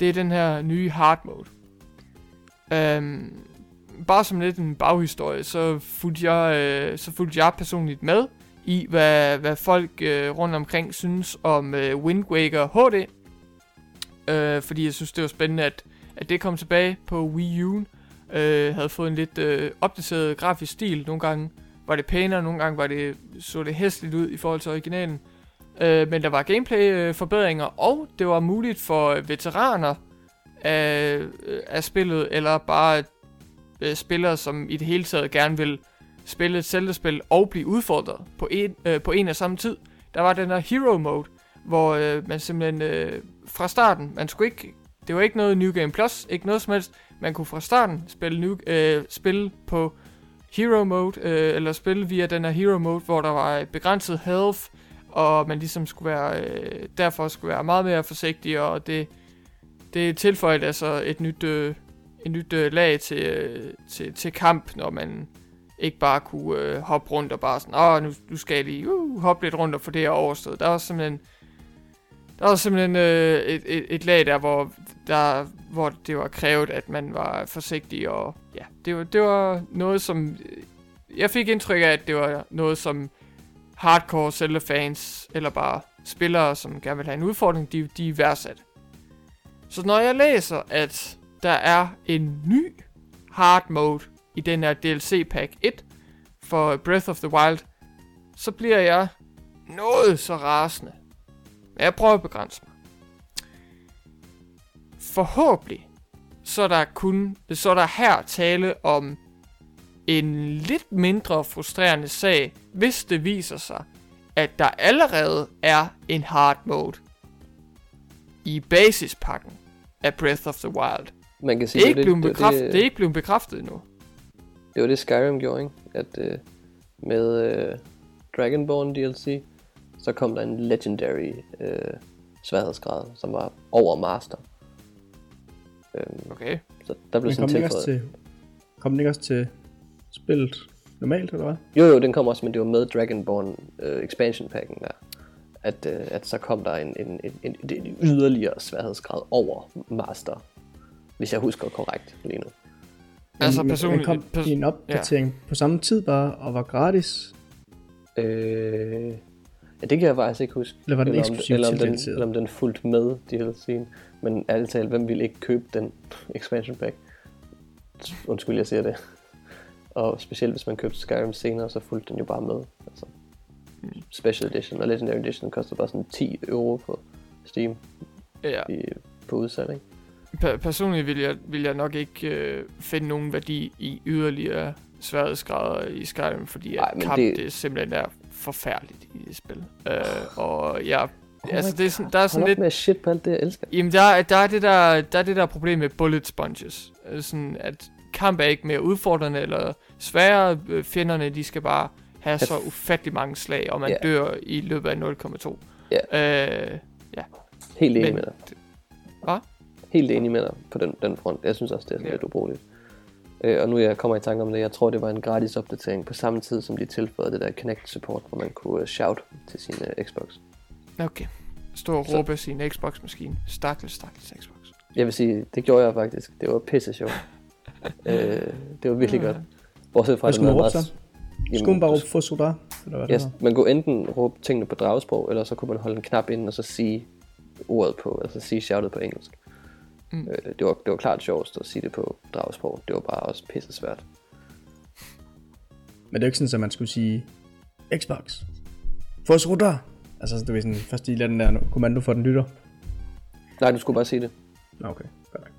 det er den her nye hard mode. Øhm, bare som lidt en baghistorie, så fulgte jeg, øh, så fulgte jeg personligt med i, hvad, hvad folk øh, rundt omkring synes om øh, Wind Waker HD. Øh, fordi jeg synes, det var spændende, at, at det kom tilbage på Wii U. Øh, havde fået en lidt øh, opdateret grafisk stil. Nogle gange var det pænere, nogle gange var det, så det hæsligt ud i forhold til originalen. Øh, men der var gameplay-forbedringer, øh, og det var muligt for veteraner af, af spillet, eller bare øh, spillere, som i det hele taget gerne vil spille et Zelda-spil og blive udfordret på en, øh, på en og samme tid. Der var den her Hero Mode, hvor øh, man simpelthen øh, fra starten, man skulle ikke, det var ikke noget New Game Plus, ikke noget som helst, man kunne fra starten spille, new, øh, spille på Hero Mode, øh, eller spille via den her Hero Mode, hvor der var begrænset health, og man ligesom skulle være, øh, derfor skulle være meget mere forsigtig, og det, det tilføjede altså et nyt, øh, et nyt øh, lag til, øh, til, til kamp, når man ikke bare kunne øh, hoppe rundt og bare sådan, åh, nu, nu skal jeg lige uh, hoppe lidt rundt og få det her overstået. Der var simpelthen, der var simpelthen øh, et, et, et lag der, hvor, der, hvor det var krævet, at man var forsigtig, og ja, det var, det var noget, som, øh, jeg fik indtryk af, at det var noget, som hardcore Zelda-fans, eller bare spillere, som gerne vil have en udfordring, de, de er værdsat. Så når jeg læser, at der er en ny hard mode i den her DLC pack 1 for Breath of the Wild, så bliver jeg noget så rasende. Men jeg prøver at begrænse mig. Forhåbentlig så er der kun så er der her tale om en lidt mindre frustrerende sag, hvis det viser sig, at der allerede er en hard mode i basispakken af Breath of the Wild. Man kan sige, det, er ikke det, blevet bekræftet, det, det, det er ikke blevet bekræftet endnu. Det var det Skyrim gjorde, ikke? At øh, med øh, Dragonborn DLC, så kom der en legendary øh, sværhedsgrad, som var over master. Øhm, okay. Så der blev sådan tilføjet. Til, kom den ikke også til spillet normalt, eller hvad? Jo, jo, den kom også, men det var med Dragonborn øh, expansion packen der. At, øh, at så kom der en, en, en, en, en yderligere sværhedsgrad over master. Hvis jeg husker korrekt lige nu. Altså personligt... Den kom pers- i en opdatering ja. på samme tid bare, og var gratis. Øh, ja, det kan jeg faktisk ikke huske. Eller var den eksklusivt eller, om den, eller om den fulgte med DLC'en. Men ærligt talt, hvem ville ikke købe den expansion pack? Undskyld, jeg siger det. Og specielt hvis man købte Skyrim senere, så fulgte den jo bare med. Altså, Special Edition og Legendary Edition koster bare sådan 10 euro på Steam. Ja. I, på udsalg, ikke? personligt vil jeg, vil jeg nok ikke øh, finde nogen værdi i yderligere sværhedsgrader i Skyrim, fordi Ej, at kamp det... det simpelthen er forfærdeligt i det spil. Øh, og jeg Oh altså, det er sådan, der er sådan lidt... med shit på alt det, jeg elsker. Jamen, der, er, der, er det der, der er det der problem med bullet sponges. Altså sådan, at kamp er ikke mere udfordrende eller sværere. Øh, fjenderne, de skal bare have så ufattelig mange slag, og man yeah. dør i løbet af 0,2. Yeah. Øh, ja. Helt enig med dig. Hvad? helt enig med dig på den, den front. Jeg synes også, det er sådan Ja. lidt ubrugeligt. Øh, og nu jeg kommer i tanke om det, jeg tror, det var en gratis opdatering på samme tid, som de tilføjede det der Kinect support, hvor man kunne uh, shout til sin uh, Xbox. Okay. Stå og råbe sin Xbox-maskine. Stakkels, stakkels Xbox. Jeg vil sige, det gjorde jeg faktisk. Det var pisse sjovt. øh, det var virkelig Ja. godt. Bortset fra, Hvad skulle man var råbe så? Jamen, Skulle man bare råbe for soda? Eller hvad Yes, man kunne enten råbe tingene på dragesprog, eller så kunne man holde en knap ind og så sige ordet på, altså sige shoutet på engelsk. Mm. Øh, det, var, det var klart sjovest at sige det på dragesprog. Det var bare også pisse svært. Men det er jo ikke sådan, at man skulle sige Xbox. For soda. Altså, det var sådan først lige lade den der kommando for den lytter. Nej, du skulle bare sige det. Nå, okay. Godt.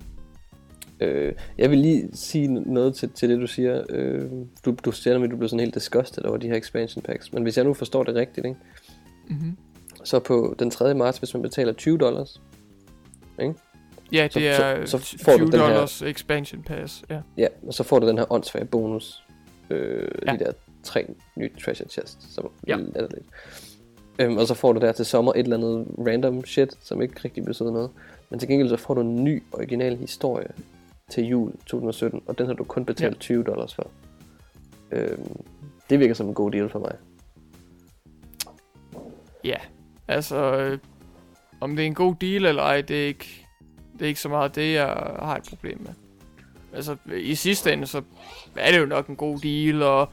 Øh, jeg vil lige sige noget til, til det, du siger. Øh, du, du siger nemlig, at du blev sådan helt disgusted over de her expansion packs. Men hvis jeg nu forstår det rigtigt, ikke? Mm-hmm. så på den 3. marts, hvis man betaler 20 dollars, ikke? Ja, Så- det er så- så får du 20 den her- expansion pass. Ja. Ja, og så får du den her åndssvage bonus. Øh, Ja. De der tre nye treasure chests, som Ja. er lidt. Øhm, og så får du der til sommer et eller andet random shit, som ikke rigtig betyder noget. Men til gengæld så får du en ny original historie til jul 2017, og den har du kun betalt ja. 20 dollars for. Øhm, det virker som en god deal for mig. Ja, altså, øh, om det er en god deal eller ej, det er ikke, det er ikke så meget det, jeg har et problem med. Altså, i sidste ende, så er det jo nok en god deal, og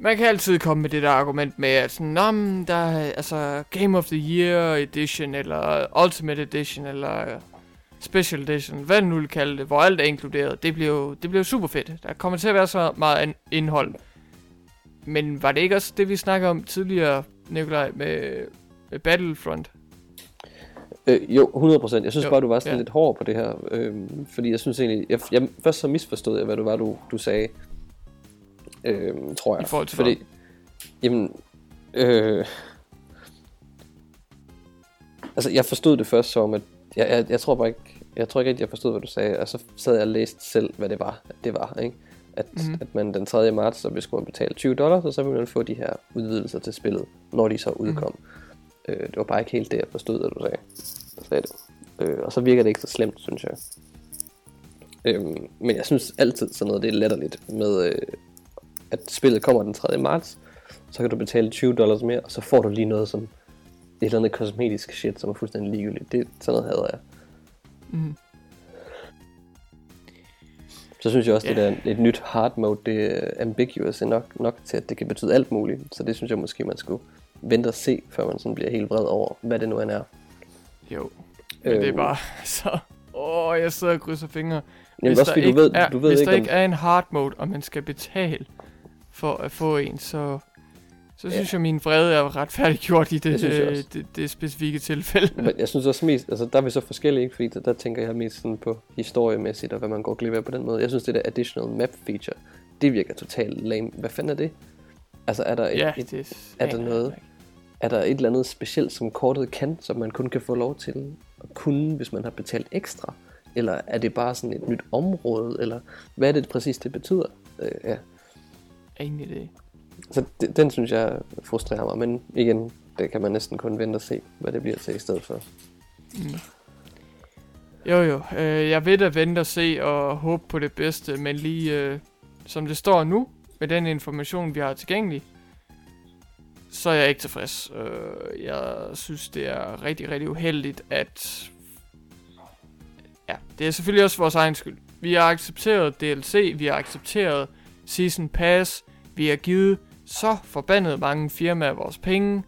man kan altid komme med det der argument med, at sådan, Nå, men der er altså Game of the Year Edition, eller Ultimate Edition, eller øh, Special Edition, hvad nu vil kalde det, hvor alt er inkluderet. Det bliver jo, det bliver super fedt. Der kommer til at være så meget indhold. Men var det ikke også det, vi snakkede om tidligere, Nikolaj, med, med Battlefront? Øh, jo, 100%. Jeg synes Jo, bare, du var sådan ja. lidt hård på det her. Øhm, fordi jeg synes egentlig... Jeg, jeg, først så misforstod jeg, hvad det var, du, du sagde. Øhm, tror jeg. I forhold til fordi, Jamen... Øh, altså, jeg forstod det først som, at... Jeg, jeg, jeg tror bare ikke... Jeg tror ikke rigtig, jeg forstod, hvad du sagde. Og så sad jeg og læste selv, hvad det var, at det var, ikke? At, Mhm. mm-hmm. at man den 3. marts, så skulle man betale 20 dollars, og så ville man få de her udvidelser til spillet, når de så udkom. Mm. Øh, det var bare ikke helt det, jeg forstod, at du sagde. Sagde det. Øh, og så virker det ikke så slemt, synes jeg. Øhm, men jeg synes altid sådan noget, det er letterligt med, øh, at spillet kommer den 3. marts, så kan du betale 20 dollars mere, og så får du lige noget som et eller andet kosmetisk shit, som er fuldstændig ligegyldigt. Det, sådan noget hader jeg. Mm. Så synes jeg også, yeah. det der et nyt hard mode, det er ambiguous nok, nok til, at det kan betyde alt muligt. Så det synes jeg måske, man skulle vente og se, før man sådan bliver helt vred over, hvad det nu end er. Jo, men det er Øhm, bare så... Åh, jeg sidder og krydser fingre. Jamen, også der fordi du ikke ved, er, du ved hvis ikke, der om, ikke er en hard mode, og man skal betale for at få en, så, så Ja. synes jeg, min vrede er retfærdiggjort i det, Det øh, det, det specifikke tilfælde. Men jeg synes også mest, altså der er vi så forskellige, ikke? fordi der, der tænker jeg mest sådan på historiemæssigt, og hvad man går glip af på den måde. Jeg synes, det der additional map feature, det virker totalt lame. Hvad fanden er det? Altså er der, et, ja, et, det er der aner jeg noget? ikke. Er der et eller andet specielt, som kortet kan, som man kun kan få lov til at kunne, hvis man har betalt ekstra? Eller er det bare sådan et nyt område? Eller hvad er det præcis, det betyder? Øh, ja. Ingen idé. Så det, den synes jeg frustrerer mig, men igen, det kan man næsten kun vente og se, hvad det bliver til i stedet for. Jo jo, øh, jeg vil da vente og se og håbe på det bedste, men lige øh, som det står nu, med den information, vi har tilgængelig, så er jeg ikke tilfreds. Øh, jeg synes, det er rigtig, rigtig uheldigt, at... Ja, det er selvfølgelig også vores egen skyld. Vi har accepteret DLC, vi har accepteret Season Pass, vi har givet så forbandet mange firmaer vores penge,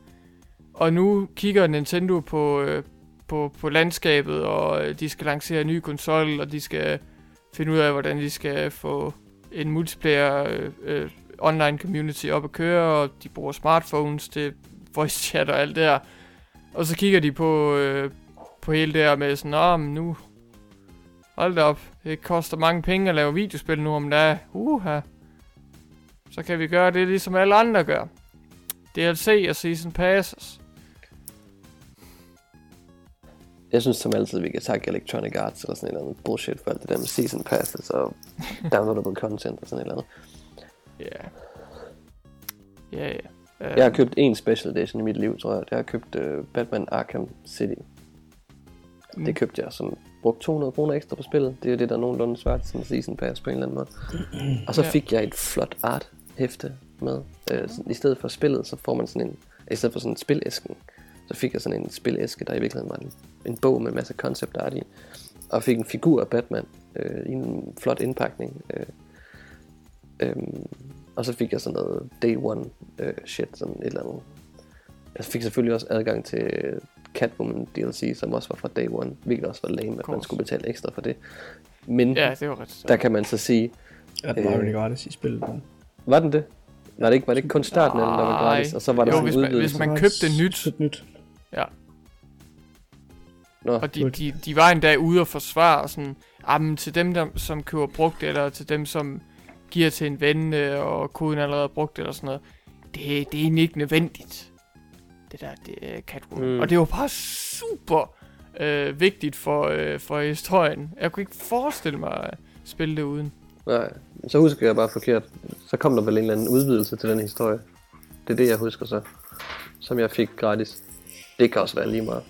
og nu kigger Nintendo på, øh, på, på landskabet, og øh, de skal lancere en ny konsol, og de skal finde ud af, hvordan de skal få en multiplayer øh, øh, online community op at køre, og de bruger smartphones til voice chat og alt det der. Og så kigger de på, øh, på hele det her med sådan, Nå, men nu, hold da op, det koster mange penge at lave videospil nu om dagen. Uha. Så kan vi gøre det, ligesom alle andre gør. DLC og Season Passes. Jeg synes som altid, vi kan takke Electronic Arts eller sådan et eller andet bullshit for alt det der med season passes og downloadable content og sådan et eller andet. Ja. Ja, ja. Uh, Jeg har købt en special edition i mit liv, tror jeg. Jeg har købt uh, Batman Arkham City. Mm. Det købte jeg som brugt 200 kroner ekstra på spillet. Det er det, der er nogenlunde svært som season pass på en eller anden måde. Og så fik jeg et flot art hæfte med. Øh, sådan, I stedet for spillet, så får man sådan en, i stedet for sådan en spilæsken, så fik jeg sådan en spilæske, der i virkeligheden var en, en bog med en masse concept art i. Og fik en figur af Batman øh, i en flot indpakning. Øh, øhm, og så fik jeg sådan noget day one øh, shit, sådan et eller andet. Jeg fik selvfølgelig også adgang til Catwoman DLC, som også var fra day one, hvilket også var lame, at man skulle betale ekstra for det. Men Ja, det var ret der kan man så sige, Ja, den var jo Øh. gratis i spillet. Men... var den det? Var det ikke, var det ikke kun starten af den, der var gratis, og så var der Jo, sådan hvis en man- udvidelse? hvis man købte nyt. nyt. Ja. Nå, Og de, de, de var endda ude og forsvare sådan, jamen, til dem, der, som køber brugt, eller til dem, som giver til en ven, øh, og koden er allerede brugt, eller sådan noget. Det, det er egentlig ikke nødvendigt. Det der, det er Catwoman. Mm. Og det var bare super øh, vigtigt for, øh, for historien. Jeg kunne ikke forestille mig at spille det uden. nej, så husker jeg bare forkert. Så kom der vel en eller anden udvidelse til den historie. Det er det, jeg husker så. Som jeg fik gratis. Det kan også være lige meget.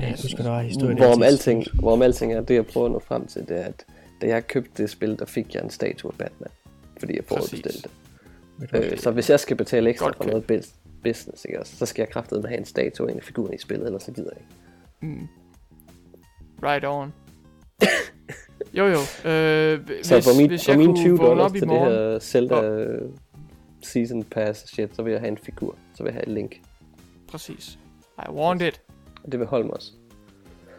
Jeg husker, der var historien. Hvorom alting, hvorom alting er, det jeg prøver at nå frem til, det er, at da jeg købte det spil, der fik jeg en statue af Batman. Fordi jeg forudbestilte det. Øh, så hvis jeg skal betale ekstra Godt for noget bus- business, ikke, også, så skal jeg kraftedeme have en statue af en af figuren i spillet, ellers så gider jeg ikke. Mm. Right on. jo jo. Øh, hvis, Så for, min, hvis for mine kunne 20 vågne dollars til det her Zelda Season Pass shit, så vil jeg have en figur. Så vil jeg have et link. Præcis. I want it. Og det vil holde mig også.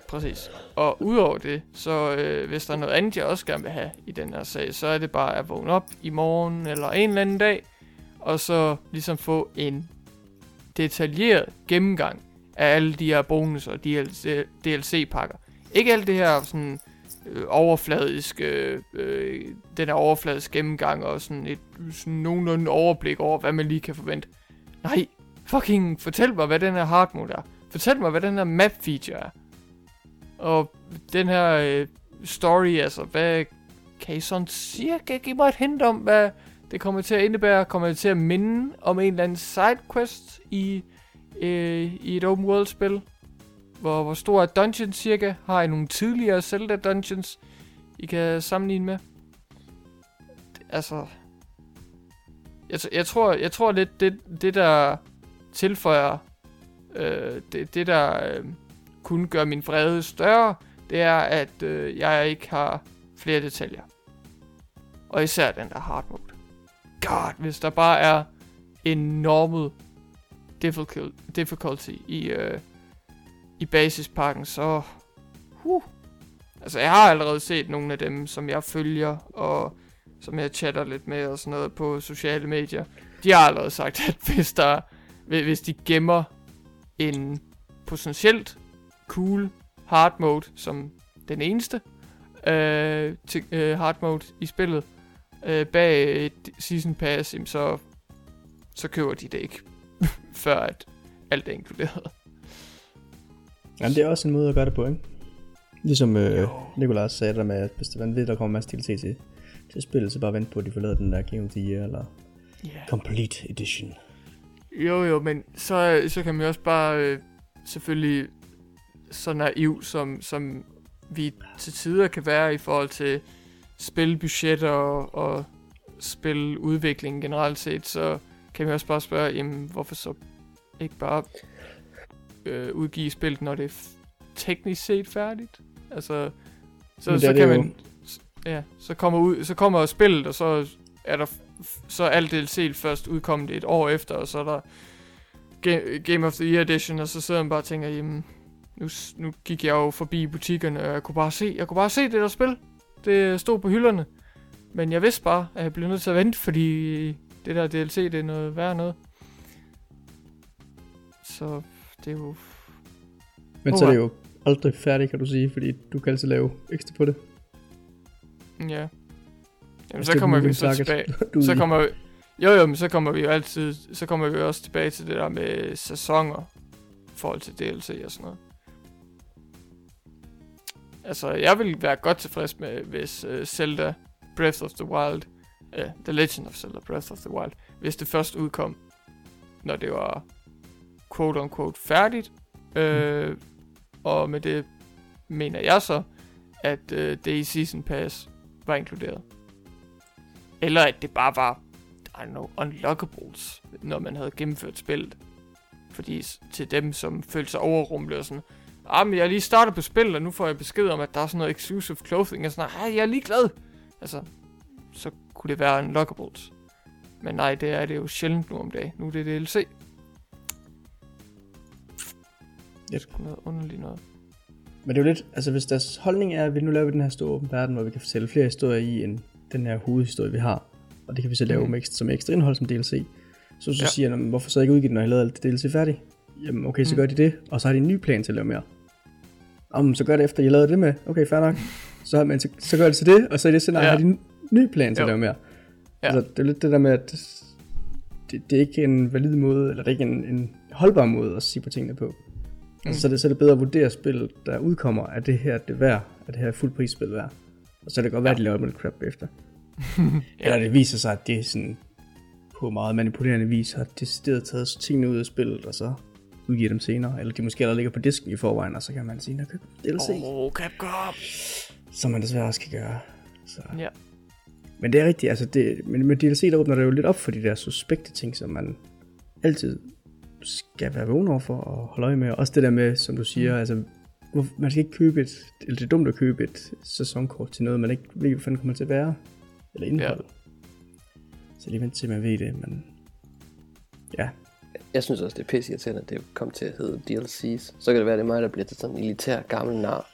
Præcis. Og udover det, så øh, hvis der er noget andet, jeg også gerne vil have i den her sag, så er det bare at vågne op i morgen eller en eller anden dag, og så ligesom få en detaljeret gennemgang af alle de her bonus og DLC, DLC-pakker. Ikke alt det her sådan øh, overfladisk, øh, øh, den her overfladisk gennemgang og sådan et sådan nogenlunde overblik over, hvad man lige kan forvente. Nej, fucking fortæl mig, hvad den her hard mode er. Fortæl mig, hvad den her map feature er. Og den her øh, story, altså, hvad kan I sådan cirka give mig et hint om, hvad det kommer til at indebære? Kommer det til at minde om en eller anden sidequest i, øh, i et open world spil? Hvor, hvor stor er dungeon cirka? Har I nogle tidligere Zelda dungeons, I kan sammenligne med? Altså, jeg, jeg, tror, jeg tror lidt, det, det der tilføjer, øh, det, det der øh, kun gør min vrede større, det er, at øh, jeg ikke har flere detaljer. Og især den der hard mode. God, hvis der bare er enormt difficult, difficulty i, øh, i basispakken, så... Huh. altså, jeg har allerede set nogle af dem, som jeg følger, og som jeg chatter lidt med og sådan noget på sociale medier. De har allerede sagt, at hvis, der, hvis de gemmer en potentielt cool hard mode som den eneste øh, til, øh, hard mode i spillet øh, bag et season pass, jamen så, så køber de det ikke, før at alt er inkluderet. Jamen, det er også en måde at gøre det på, ikke? Ligesom øh, Nicolas sagde der med, at hvis der- man ved, der kommer en masse DLC til, til spillet, så bare vent på, at de får lavet den der Game of the Year, eller Yeah. Complete Edition. Jo jo, men så, så kan man jo også bare øh, selvfølgelig så naiv, som, som vi til tider kan være i forhold til spilbudget og, og spiludvikling generelt set, så kan vi også bare spørge, jamen, hvorfor så ikke bare øh, udgive spillet, når det er teknisk set færdigt? Altså, så, så kan man... Ja, så kommer, ud, så kommer spillet, og så er der så er alt DLC først udkommet et år efter, og så er der Ga- Game of the Year Edition, og så sidder man bare og tænker, jamen, nu, nu gik jeg jo forbi butikkerne, og jeg kunne bare se, jeg kunne bare se det der spil. Det stod på hylderne. Men jeg vidste bare, at jeg blev nødt til at vente, fordi det der DLC, det er noget værd noget. Så det er jo... Men så er det jo aldrig færdigt, kan du sige, fordi du kan altid lave ekstra på det. Ja. Jamen, Hvis så er kommer vi så tilbage. Så kommer vi, jo jo, men så kommer vi jo altid, så kommer vi også tilbage til det der med sæsoner, i forhold til DLC og sådan noget. Altså, jeg vil være godt tilfreds med, hvis uh, Zelda Breath of the Wild, uh, The Legend of Zelda Breath of the Wild, hvis det først udkom, når det var quote-unquote færdigt, øh, og med det mener jeg så, at øh, det i Season Pass var inkluderet. Eller at det bare var, I don't know, unlockables, når man havde gennemført spillet. Fordi til dem, som følte sig overrumlet og sådan, ah, men jeg lige startet på spillet, og nu får jeg besked om, at der er sådan noget exclusive clothing, og sådan, ah, jeg er ligeglad. Altså, så kunne det være unlockables. Men nej, det er det jo sjældent nu om dagen. Nu er det DLC. Ja. Det er noget underligt noget. Men det er jo lidt, altså hvis deres holdning er, at vi nu laver den her store åben verden, hvor vi kan fortælle flere historier i, end den her hovedhistorie, vi har, og det kan vi så lave mm. ekstra, som ekstra indhold som DLC, så, så Ja. siger de, hvorfor så ikke udgive den, når jeg lavede alt det DLC færdigt? Jamen okay, så Mm. gør de det, og så har de en ny plan til at lave mere. Om så gør det efter, jeg lavede det med. Okay, fair nok. Så, men så, så gør det til det, og så i det scenarie Ja. ja. har de en ny plan til Jo. at lave mere. Ja. Altså, det er lidt det der med, at det, det er ikke en valid måde, eller det er ikke en, en holdbar måde at sige på tingene på. Mm. Altså, så, er det, så er det bedre at vurdere spillet, der udkommer, at det her det værd, at det her er fuld prisspil værd. Og så er det godt være, at de laver noget crap efter. Eller det viser sig, at det er sådan på meget manipulerende vis har decideret taget tingene ud af spillet, og så udgiver dem senere. Eller de måske allerede ligger på disken i forvejen, og så kan man sige, at køb DLC. Åh, oh, Capcom! Som man desværre også kan gøre. Så. Ja. Men det er rigtigt, altså det, men med DLC der åbner det jo lidt op for de der suspekte ting, som man altid skal være vågen over for og holde øje med. Også det der med, som du siger, mm. altså man skal ikke købe et, eller det er dumt at købe et sæsonkort til noget, man ikke ved, hvad fanden kommer til at være. Eller indhold. Ja. Så lige vent til, man ved det, men ja. Jeg synes også, det er pisse irriterende, at det kom til at hedde DLC's. Så kan det være, det er mig, der bliver til sådan en elitær gammel nar.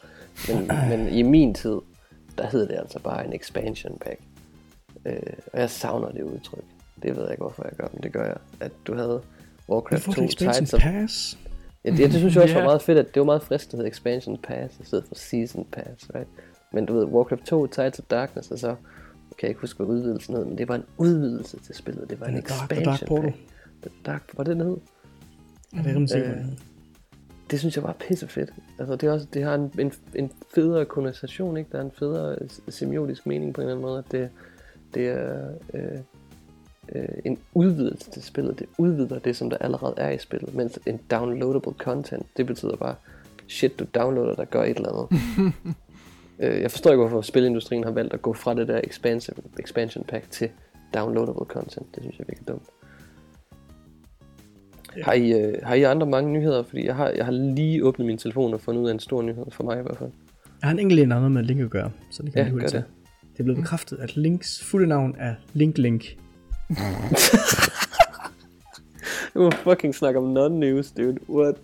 Men, men i min tid, der hed det altså bare en expansion pack. Øh, og jeg savner det udtryk. Det ved jeg ikke, hvorfor jeg gør, men det gør jeg. At du havde Warcraft 2 expansion Tides of... pass. Ja, det, det synes jeg også var Ja. meget fedt, at det var meget frisk, at det hed Expansion Pass, i stedet for Season Pass, right? Men du ved, Warcraft 2 Tides of Darkness, og så kan jeg ikke huske, hvad udvidelsen hed, men det var en udvidelse til spillet. Det var en expansion Dark pack. Dark, var det den hed? Ja, det er rimelig sikkert. Øh, det synes jeg var pisse fedt. Altså, det, er også, det har en, en, en federe konversation, ikke? Der er en federe semiotisk mening på en eller anden måde, at det, det er øh, øh, en udvidelse til spillet. Det udvider det, som der allerede er i spillet, mens en downloadable content, det betyder bare shit, du downloader, der gør et eller andet. øh, jeg forstår ikke, hvorfor spilindustrien har valgt at gå fra det der expansion, expansion pack til downloadable content. Det synes jeg er virkelig dumt. Ja. Har I, øh, har I andre mange nyheder? Fordi jeg har, jeg har lige åbnet min telefon og fundet ud af en stor nyhed, for mig i hvert fald. Jeg har en enkelt en anden med Link at gøre, så det kan Ja, vi gør hurtigt det. Det er blevet bekræftet, at Links fulde navn er Link Link. Du må fucking snakke om non-news, dude. What?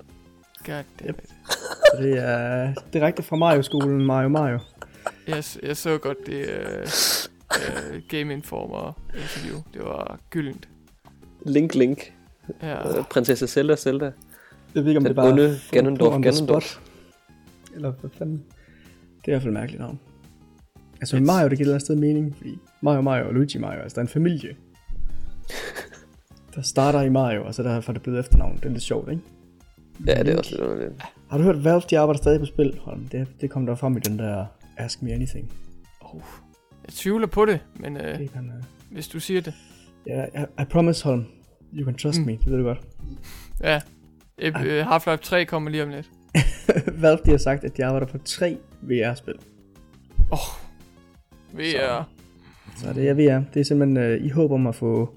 God damn it. Så det er direkte fra Mario-skolen Mario Mario. Jeg, jeg så godt det uh, uh, Game Informer interview. Det var gyldent. Link, link. Ja, Uh, prinsesse Zelda, Zelda. Jeg ved ikke, om Den det bare onde er Ganondorf, Ganondorf. Eller hvad fanden. Det er i hvert fald mærkeligt navn. Altså It's- Mario, det giver et eller andet sted mening, fordi Mario Mario og Luigi Mario, altså der er en familie. der starter i Mario, og så derfor er det blevet efternavn. Det er lidt sjovt, ikke? Ja, det er også lidt underligt. Har du hørt, Valve de arbejder stadig på spil? Holm? Det, det kom der frem i den der Ask Me Anything. oh, jeg tvivler på det, men uh, Det kan, uh... hvis du siger det. Ja, I, I promise, Holm. You can trust Mm. me, det ved du godt. Ja, uh, Half-Life 3 kommer lige om lidt. Valve de har sagt, at de arbejder på tre VR-spil. Vi er... Så det er VR. Det er simpelthen øh, i håb om at få,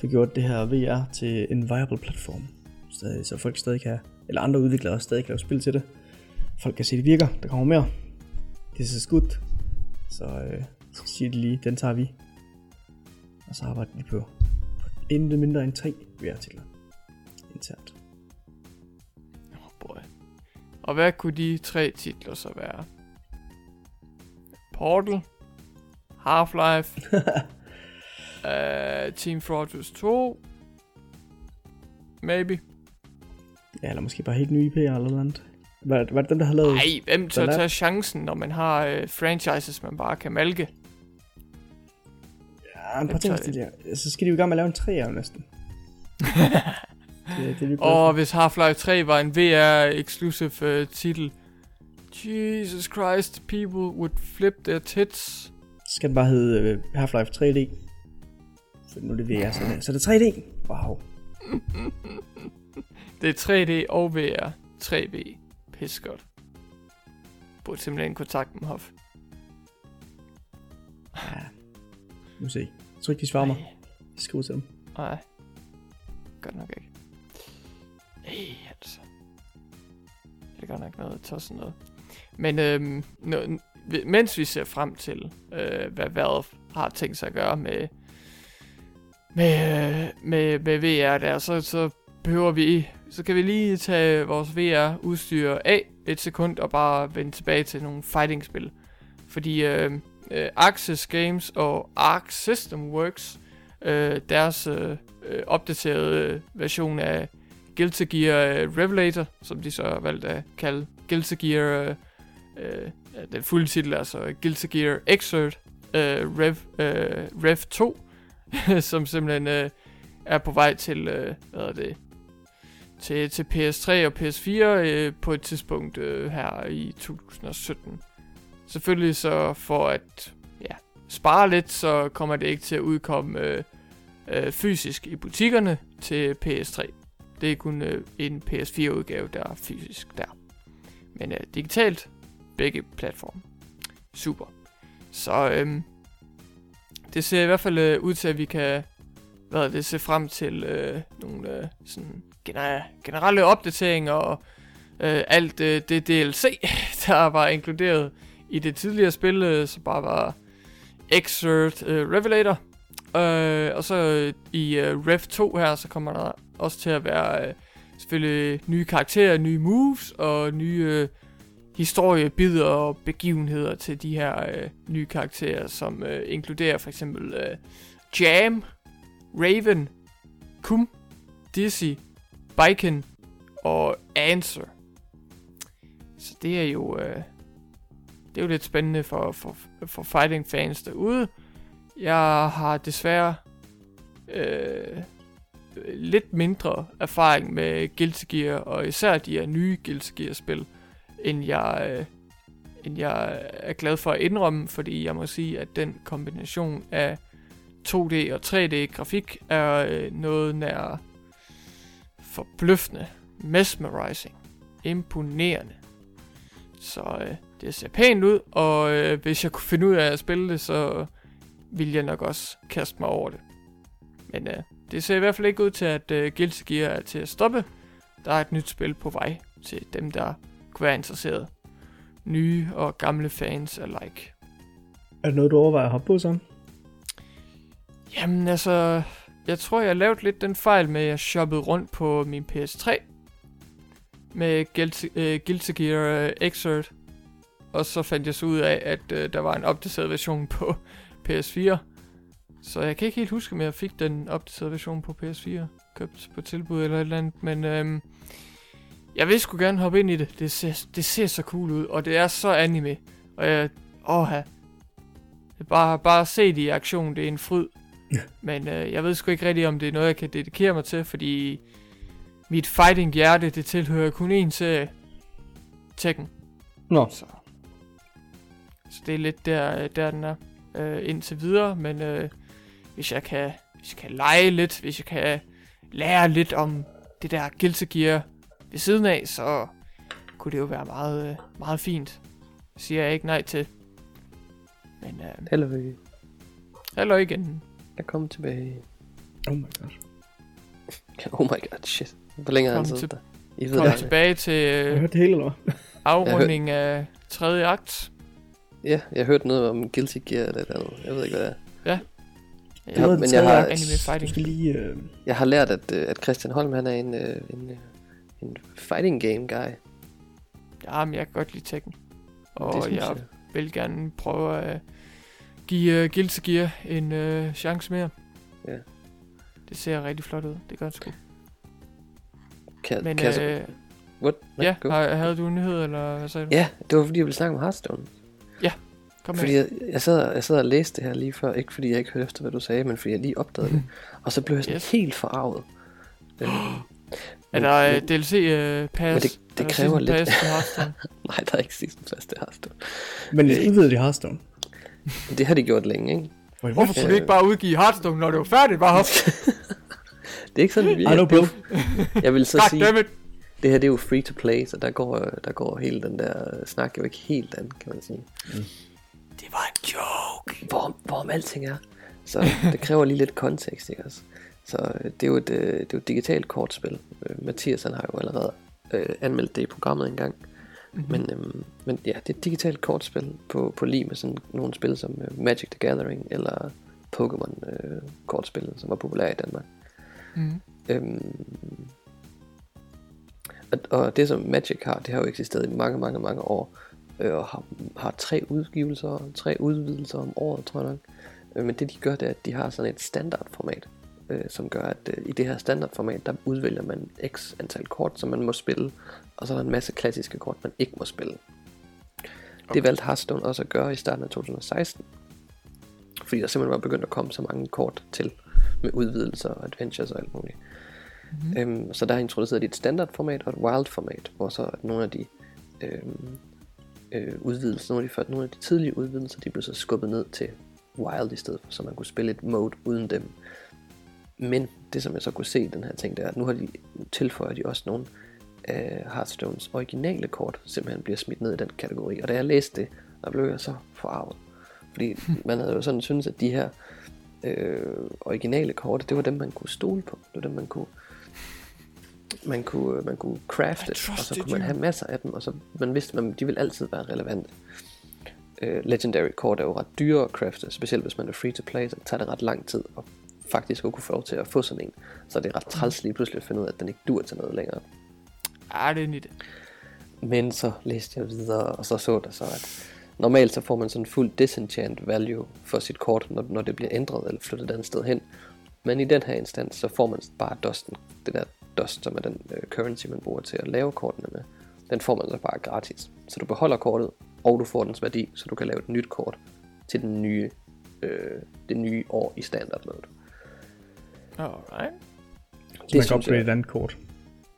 få gjort det her VR til en viable platform. Stadig, så folk stadig kan, eller andre udviklere også stadig kan lave spil til det. Folk kan se, det virker. Der kommer mere. This is good. Så, øh, så siger de lige, den tager vi. Og så arbejder de på intet mindre end tre VR-titler. Internt. Oh boy. Og hvad kunne de tre titler så være? Portal, Half-Life, uh, Team Fortress 2, maybe. Ja, eller måske bare helt nye IP'er eller noget andet. Var, var det dem, der har lavet... Nej, hvem tør tage chancen, når man har uh, franchises, man bare kan malke? Men prøv at tænke, det der. Så skal de jo i gang med at lave en 3 jo næsten. det, det Og hvis Half-Life 3 var en VR-exclusive uh, titel, Jesus Christ, people would flip their tits. Så skal den bare hedde øh, Half-Life 3D. For nu er det VR, så, det- så det er 3D. Wow. Det er 3D og VR. 3D. Pis godt. burde simpelthen kontakte dem, Hoff. Ja. Nu se. Jeg tror ikke, de svarer mig. Jeg skriver til dem. Nej. Godt nok ikke. Ej, altså. Det er godt nok noget tosset noget. Men øhm, nå, n- mens vi ser frem til, øh, hvad Valve har tænkt sig at gøre med, med, øh, med, med VR der, så, så behøver vi, så kan vi lige tage vores VR-udstyr af et sekund og bare vende tilbage til nogle fighting-spil. Fordi øh, øh, Axis Games og Arc System Works øh, deres øh, opdaterede øh, version af Guilty Gear øh, Revelator, som de så har valgt at kalde Guilty Gear, øh, øh, den fulde titel er altså Guilty Gear Xrd øh, Rev, øh, Rev 2, som simpelthen øh, er på vej til, øh, hvad er det, til, til PS3 og PS4 øh, på et tidspunkt øh, her i 2017. Selvfølgelig så for at ja, spare lidt, så kommer det ikke til at udkomme øh, øh, fysisk i butikkerne til PS3. Det er kun øh, en PS4-udgave, der er fysisk der. Men øh, digitalt, begge platforme. Super. Så øh, det ser i hvert fald øh, ud til, at vi kan hvad det, se frem til øh, nogle øh, sådan gener- generelle opdateringer og øh, alt øh, det DLC, der var inkluderet i det tidligere spil, øh, så bare var Exert øh, Revelator. Øh, og så øh, i øh, Rev 2 her, så kommer der også til at være øh, selvfølgelig nye karakterer, nye moves og nye øh, historiebider og begivenheder til de her øh, nye karakterer, som øh, inkluderer for eksempel øh, Jam, Raven, Kum, Dizzy, Biken og Answer. Så det er jo øh, er jo lidt spændende for, for, for fighting fans derude. Jeg har desværre øh, lidt mindre erfaring med Guilty Gear, og især de her nye Guilty Gear-spil, end jeg, øh, end jeg er glad for at indrømme, fordi jeg må sige, at den kombination af 2D og 3D-grafik er øh, noget nær forbløffende, mesmerizing, imponerende. Så øh, det ser pænt ud, og øh, hvis jeg kunne finde ud af at spille det, så ville jeg nok også kaste mig over det. Men øh, det ser i hvert fald ikke ud til, at øh, Guilty Gear er til at stoppe. Der er et nyt spil på vej til dem, der kunne være interesseret. Nye og gamle fans alike. Er det noget, du overvejer at hoppe på så? Jamen altså, jeg tror, jeg lavede lidt den fejl med, at jeg shoppede rundt på min PS3 med Guilty, uh, Guilty Gear uh, Xrd. Og så fandt jeg så ud af, at uh, der var en opdateret version på PS4. Så jeg kan ikke helt huske, om jeg fik den opdaterede version på PS4 købt på tilbud eller et eller andet. Men øhm, jeg vil sgu gerne hoppe ind i det. Det ser, det ser så cool ud, og det er så anime. Og jeg, åha. Det er bare, bare se det i aktion, det er en fryd. Men øh, jeg ved sgu ikke rigtigt, om det er noget, jeg kan dedikere mig til, fordi mit fighting hjerte, det tilhører kun en serie. Tekken. Nå, Så, så det er lidt der, der den er øh, indtil videre, men øh, hvis jeg kan hvis jeg kan lege lidt, hvis jeg kan lære lidt om det der Guilty Gear ved siden af, så kunne det jo være meget, øh, meget fint. Siger jeg ikke nej til. Men øh, vil heller igen. jeg komme tilbage. oh my god. Oh my god, shit. Hvor længe har han siddet der? I ved Kom det. tilbage til øh, hørt det hele, eller hvad? afrunding af tredje akt. Ja, jeg har hørt noget om Guilty Gear eller et eller andet. Jeg ved ikke, hvad det er. Ja, Det var men jeg har-. Anime fighting. skal lige... Øh... Jeg har lært, at, øh, at Christian Holm, han er en, øh, en, øh, en fighting game guy. Ja, men jeg kan godt lide Tekken. Og det jeg jeg. vil gerne prøve at give uh, Guilty Gear en uh, chance mere. Ja. Det ser rigtig flot ud. Det gør det sgu. Kan, Men kan jeg så, øh, what? Nå, ja, go. har, havde du en nyhed, eller hvad sagde du? Ja, det var fordi, jeg ville snakke om Hearthstone. Kom Fordi jeg, jeg, sad, jeg sad og læste det her lige før, ikke fordi jeg ikke hørte efter, hvad du sagde, men fordi jeg lige opdagede det. Og så blev jeg sådan Yes. helt forarvet. Øh, Er men- der men- DLC uh, pass? Men det- det Er kræver lidt. Pass til Hearthstone? Nej, der er ikke season pass til Hearthstone. Men Øh, jeg udvider de Hearthstone. Det har de gjort længe, ikke? Wait, Hvorfor kunne du ikke bare udgive Hearthstone, når det var færdigt? Bare hop. Det er ikke sådan, det virker. bro. Jeg vil så God sige, damn it. det her det er jo free to play, så der går, der går hele den der snak jo ikke helt an, kan man sige. Mm. Det var en joke. Hvor, hvorom alting er. Så det kræver lige lidt kontekst, ikke også? Så øh, det er jo et, øh, det er jo et digitalt kortspil. Øh, Mathias han har jo allerede øh, anmeldt det i programmet engang. Mm-hmm. Men, øhm, men ja, det er et digitalt kortspil på, på lige med sådan nogle spil som øh, Magic the Gathering eller Pokémon øh, kortspillet, som var populære i Danmark. Mm. Øhm, og, og det som Magic har, det har jo eksisteret i mange, mange, mange år. Øh, og har, har tre udgivelser, tre udvidelser om året, tror jeg nok. Øh, men det de gør, det er, at de har sådan et standardformat, øh, som gør, at øh, i det her standardformat, der udvælger man x antal kort, som man må spille, og så er der en masse klassiske kort, man ikke må spille. Okay. Det valgte Hearthstone også at gøre i starten af 2016. Fordi der simpelthen var begyndt at komme så mange kort til, med udvidelser og adventures og alt muligt. Mm-hmm. Øhm, så der har introduceret de et standardformat og et wild format, hvor så nogle af de øhm, øh, udvidelser, nogle af, de, nogle af de tidlige udvidelser, de blev så skubbet ned til wild i stedet for, så man kunne spille et mode uden dem. Men det som jeg så kunne se i den her ting, det er, at nu har de tilføjet de også nogle af Hearthstones originale kort, simpelthen bliver smidt ned i den kategori. Og da jeg læste det, der blev jeg så forarvet. Fordi man havde jo sådan synes, at de her øh, originale kort, det var dem, man kunne stole på. Det var dem, man kunne man kunne, man kunne crafte, og så kunne man have masser af dem, og så man vidste, at de vil altid være relevante. Uh, legendary kort er jo ret dyre at crafte, specielt hvis man er free to play, så tager det ret lang tid at faktisk at kunne få lov til at få sådan en. Så det er ret træls lige pludselig at finde ud af, at den ikke dur til noget længere. Ja, det er nyt. Men så læste jeg videre, og så så der så, at normalt så får man sådan fuld disenchant value for sit kort, når, når det bliver ændret eller flyttet et andet sted hen. Men i den her instans, så får man bare dusten, det der dust, som er den uh, currency, man bruger til at lave kortene med. Den får man så bare gratis. Så du beholder kortet, og du får dens værdi, så du kan lave et nyt kort til den nye, øh, det nye år i standard mode. Alright. Det man kan opgradere et andet kort.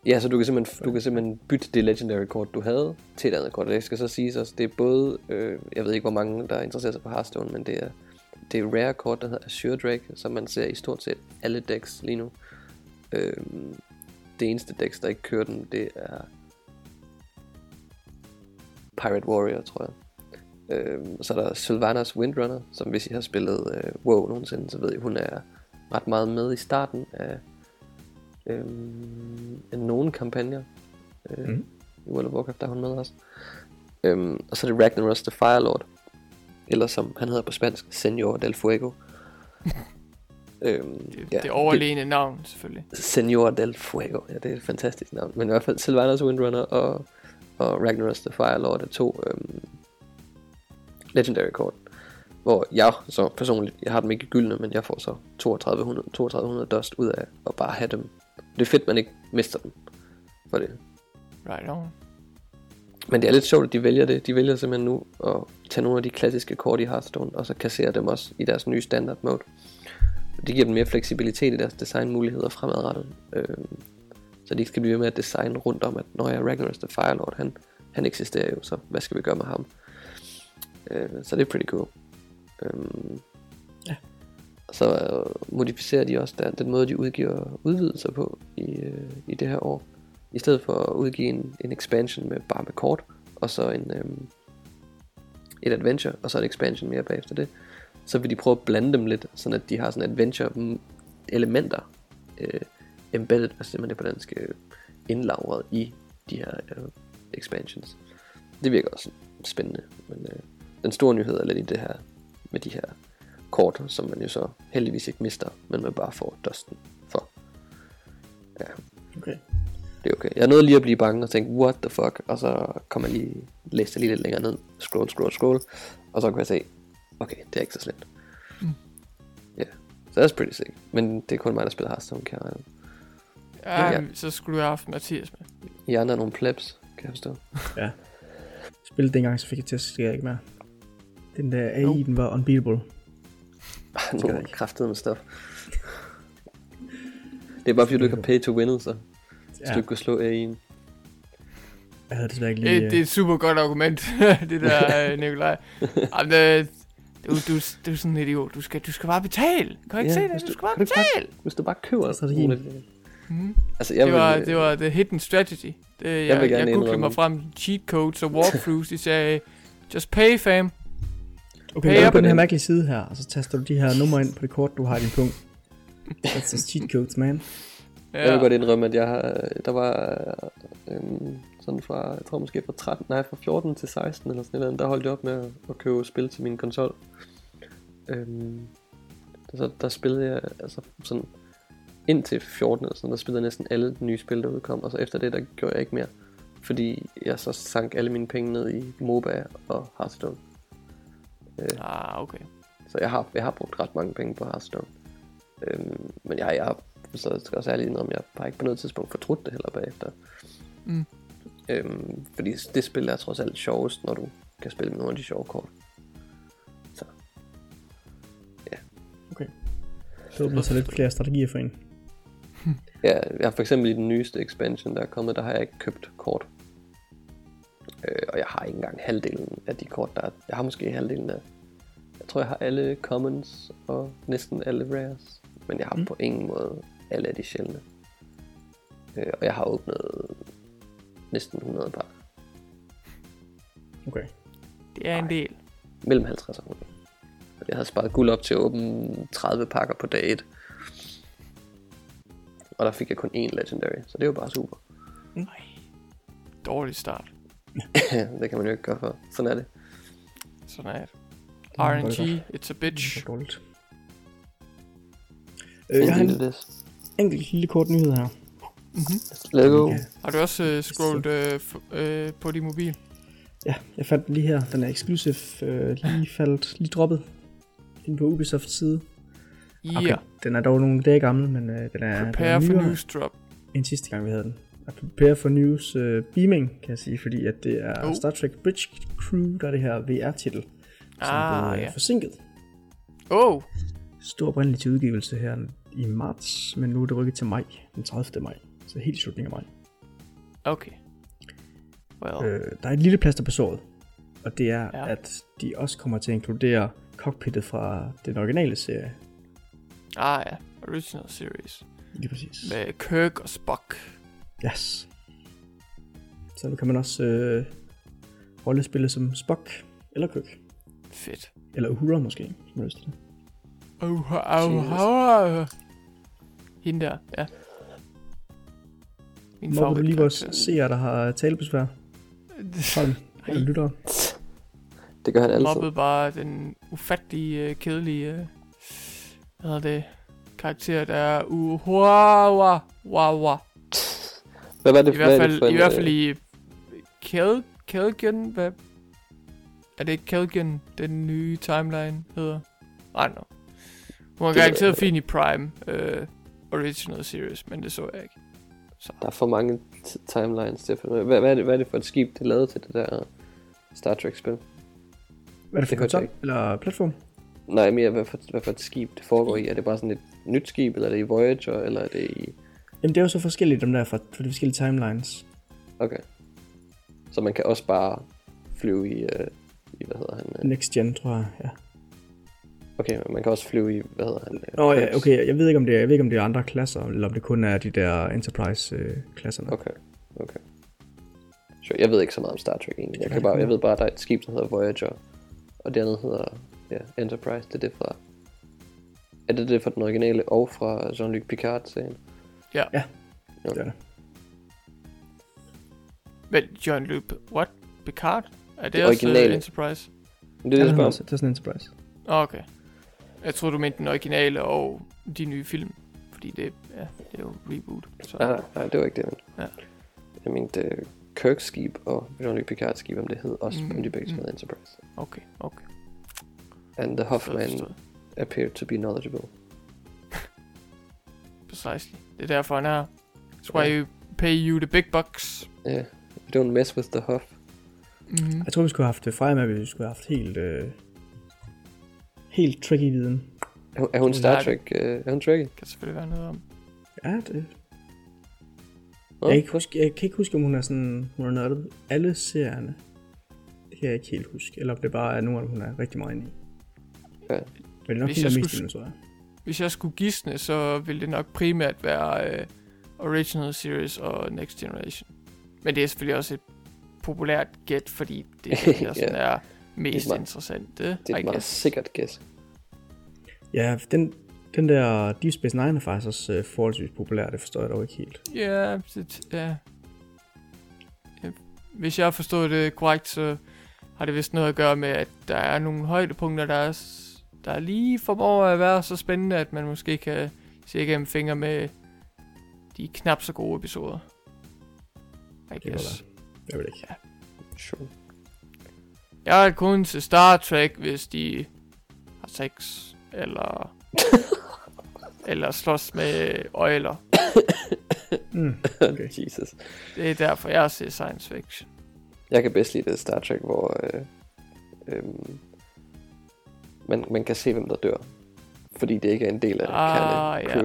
Ja, så du kan, simpelthen, du kan simpelthen bytte det legendary kort, du havde, til et andet kort. Og det skal så sige, at det er både, øh, jeg ved ikke hvor mange, der interesserer sig for Hearthstone, men det er, det er rare kort, der hedder Azure Drake, som man ser i stort set alle decks lige nu. Øh, det eneste decks, der ikke kører den, det er Pirate Warrior, tror jeg. Øh, så er der Sylvanas Windrunner, som hvis I har spillet øh, WoW nogensinde, så ved I, hun er ret meget med i starten af, øh, nogle kampagner. Øh, mm. I World of Warcraft, der er hun med også. Øh, og så er det Ragnaros the Firelord, eller som han hedder på spansk, Senor del Fuego. Øhm, det, ja, det overlegne det, navn, selvfølgelig. Senor del Fuego, ja, det er et fantastisk navn. Men i hvert fald Sylvanas Windrunner og, og Ragnaros the Firelord er to øhm, legendary kort. Hvor jeg så personligt, jeg har dem ikke gyldne, men jeg får så 3200, 3200 dust ud af at bare have dem. Det er fedt, man ikke mister dem for det. Right on. Men det er lidt sjovt, at de vælger det. De vælger simpelthen nu at tage nogle af de klassiske kort i Hearthstone, og så kassere dem også i deres nye standard mode. Det giver dem mere fleksibilitet i deres designmuligheder fremadrettet. Øh, så de ikke skal blive ved med at designe rundt om, at når jeg Ragnaros the Firelord, han, han eksisterer jo, så hvad skal vi gøre med ham? Øh, så det er pretty cool. Øh, ja. Så øh, modificerer de også der, den måde, de udgiver udvidelser på i, øh, i det her år. I stedet for at udgive en, en expansion med bare med kort, og så en, øh, et adventure, og så et expansion mere bagefter det, så vil de prøve at blande dem lidt, så at de har sådan adventure elementer øh, embedded, hvad siger man det på dansk, øh, indlagret i de her øh, expansions. Det virker også spændende, men øh, den store nyhed er lidt i det her, med de her kort, som man jo så heldigvis ikke mister, men man bare får dusten for. Ja. Okay. Det er okay. Jeg nåede lige at blive bange og tænke, what the fuck, og så kommer jeg lige, læste lige lidt længere ned, scroll, scroll, scroll, og så kan jeg se, okay, det er ikke så slemt. Mm. Ja, yeah. så det er pretty sick. Men det er kun mig, der spiller Hearthstone, kan jeg Ja, ja. så skulle du have haft Mathias med. I andre er nogle plebs, kan jeg forstå. ja. Spillet dengang, så fik jeg til at ske ikke mere. Den der AI, no. den var unbeatable. Nogle kraftede med stof. det er bare fordi, du ikke har pay to win, så. Ja. du ikke kunne slå AI'en. Jeg havde desværre ikke lige... Det, det er et super godt argument, det der, Nikolaj. Jamen, det, du, du, du er sådan en idiot. Du skal, du skal bare betale. Kan du ikke ja, se det? Du, du skal bare betale. Bare, hvis du bare køber strategien. Mm. Altså, jeg Det var, vil, det var the hidden strategy. Det, jeg, vil jeg, gerne jeg googlede mig frem cheat codes og walkthroughs. De sagde, just pay fam. Okay, hey, jeg på den her mærkelige side her, og så taster du de her numre ind på det kort, du har i din punkt. That's the cheat codes, man. Ja. Jeg vil godt indrømme, at jeg har, der var øhm, sådan fra, jeg tror måske fra 13, nej, fra 14 til 16 eller sådan noget, der holdt jeg op med at, at købe spil til min konsol. Øhm, så der spillede jeg, altså sådan, indtil 14 eller sådan, der spillede jeg næsten alle de nye spil, der udkom, og så efter det, der gjorde jeg ikke mere. Fordi jeg så sank alle mine penge ned i MOBA og Hearthstone. Ah, okay. Så jeg har, jeg har brugt ret mange penge på Hearthstone. Øhm, men jeg, jeg så skal jeg også ærligt indrømme, jeg har ikke på noget tidspunkt fortrudt det heller bagefter. Mm. Øhm, fordi det spil er trods alt sjovest, når du kan spille med nogle af de sjove kort. Så Så åbner så lidt flere strategier for en. ja, jeg har for eksempel i den nyeste expansion, der er kommet, der har jeg ikke købt kort. Øh, og jeg har ikke engang halvdelen af de kort, der er. Jeg har måske halvdelen af... Jeg tror, jeg har alle commons og næsten alle rares. Men jeg har mm. på ingen måde alle af de sjældne. Øh, og jeg har åbnet næsten 100 par. Okay. Det er en del. Mellem 50 og 100. Og jeg havde sparet guld op til at åbne 30 pakker på dag 1. Og der fik jeg kun én legendary, så det var bare super. Nej. Dårlig start. det kan man jo ikke gøre for. Sådan er det. Sådan er det. er RNG, it's a Det bitch. er dårligt. Øh, jeg har en enkelt lille kort nyhed her. Let's go. Okay. Har du også uh, scrollet uh, f- uh, på din mobil? Ja, jeg fandt den lige her. Den er exclusive. Øh, lige faldt, lige droppet. Inde på Ubisofts side. Ja. Okay, den er dog nogle dage gammel, men øh, den er, den Prepare er for news drop. end sidste gang, vi havde den. Og prepare for news øh, beaming, kan jeg sige, fordi at det er Oh. Star Trek Bridge Crew, der er det her VR-titel, som er Ah, blevet øh, ja. forsinket. Oh, Stod oprindeligt til udgivelse her i marts, men nu er det rykket til maj, den 30. maj. Så helt i slutningen af maj. okay. Well, Øh, der er et lille plaster på såret, og det er, Ja. at de også kommer til at inkludere cockpittet fra den originale serie. ah ja. Original series. Lige præcis. Med Kirk og Spock. Yes. Så nu kan man også øh, rollespille som Spock eller Kirk. Fedt. Eller Uhura måske, hvis man lyst til det. Oh, Hende der, ja. Min Mobber du lige vores seere, der har talebesvær? Hold, eller lyttere. Det gør han altid. mobbede bare den ufattelige, øh, kedelige, øh, hvad hedder det, karakter, der er uhuawa, wawa. Hvad var det I for hvert er det fald, for i hvert fald øh, i Kelgen, hvad? Er det ikke Kelgen, den nye timeline hedder? Nej, no. Hun jeg garanteret fin i Prime Original Series, men det så jeg ikke. Der er for mange timelines til at finde hvad, hvad, er det, hvad er det for et skib, det lavet til det der Star Trek-spil? Hvad er det for Det konsol eller platform? Nej, mere hvad for, hvad for et skib det foregår i. Er det bare sådan et nyt skib, eller er det i Voyager, eller er det i... Jamen det er jo så forskelligt, dem der fra, fra de forskellige timelines. Okay. Så man kan også bare flyve i, øh, i hvad hedder han? Øh, Next Gen, tror jeg, ja. Okay, men man kan også flyve i, hvad hedder han? Øh, Nå ja, okay, jeg ved ikke om det er, jeg ved ikke om det er andre klasser, eller om det kun er de der Enterprise-klasserne. Okay, okay. Sure, jeg ved ikke så meget om Star Trek egentlig. Jeg, kan bare, jeg ved bare, at der er et skib, der hedder Voyager, og det andet hedder ja, Enterprise. Det er det fra... Er det det fra den originale og fra Jean-Luc Picard-serien? Ja. Ja, Jo. det er det. Men John Luke, what? Picard? Er det, Det også originale. uh, Enterprise? Det er det, er spørger også, det er sådan Enterprise. Oh, okay. Jeg troede, du mente den originale og de nye film. Fordi det, ja, det er jo reboot. Så. Nej, nej, det var ikke det, men... Ja. Jeg mente uh, Kirks skib og Jean-Luc Picards skib, om det hed også, Mm, om de begge mm. Enterprise. Okay, okay. And the Hoffman appeared to be knowledgeable. Precisely. Det er derfor, han er. That's why you pay you the big bucks. Yeah, you don't mess with the Huff. Mm-hmm. Jeg tror, vi skulle have haft det med, hvis vi skulle have haft helt, øh, helt tricky viden. Er, hun- er Star det- Trek? Uh, er hun Trekkie? Kan selvfølgelig være noget om. Ja, det. Nå, Jeg, kan ikke huske, jeg kan ikke huske, om hun er sådan, hun har nørdet alle serierne. Det kan jeg ikke helt huske. Eller om det bare er dem, hun er rigtig meget inde i. Ja. Men det er nok Hvis jeg skulle- tror jeg. Hvis jeg skulle gisne, så ville det nok primært være uh, Original Series og Next Generation. Men det er selvfølgelig også et populært gæt, fordi det er sådan er mest Det er meget- interessant. Det, Det er et meget sikkert gæt. Ja, den, den der Deep Space Nine er faktisk også uh, forholdsvis populær, det forstår jeg dog ikke helt. Ja, det, ja. ja. Hvis jeg har forstået det korrekt, så har det vist noget at gøre med, at der er nogle højdepunkter, der er, der er lige formår at være så spændende, at man måske kan se igennem fingre med de knap så gode episoder. I kan guess. Jeg ved ikke. Sure. Jeg er kun til Star Trek, hvis de har sex, eller... eller slås med øjler. Mm, okay. Jesus. Det er derfor, jeg ser science fiction. Jeg kan bedst lide det Star Trek, hvor øh, øh, man, man kan se, hvem der dør. Fordi det ikke er en del af Ah, ah, ja.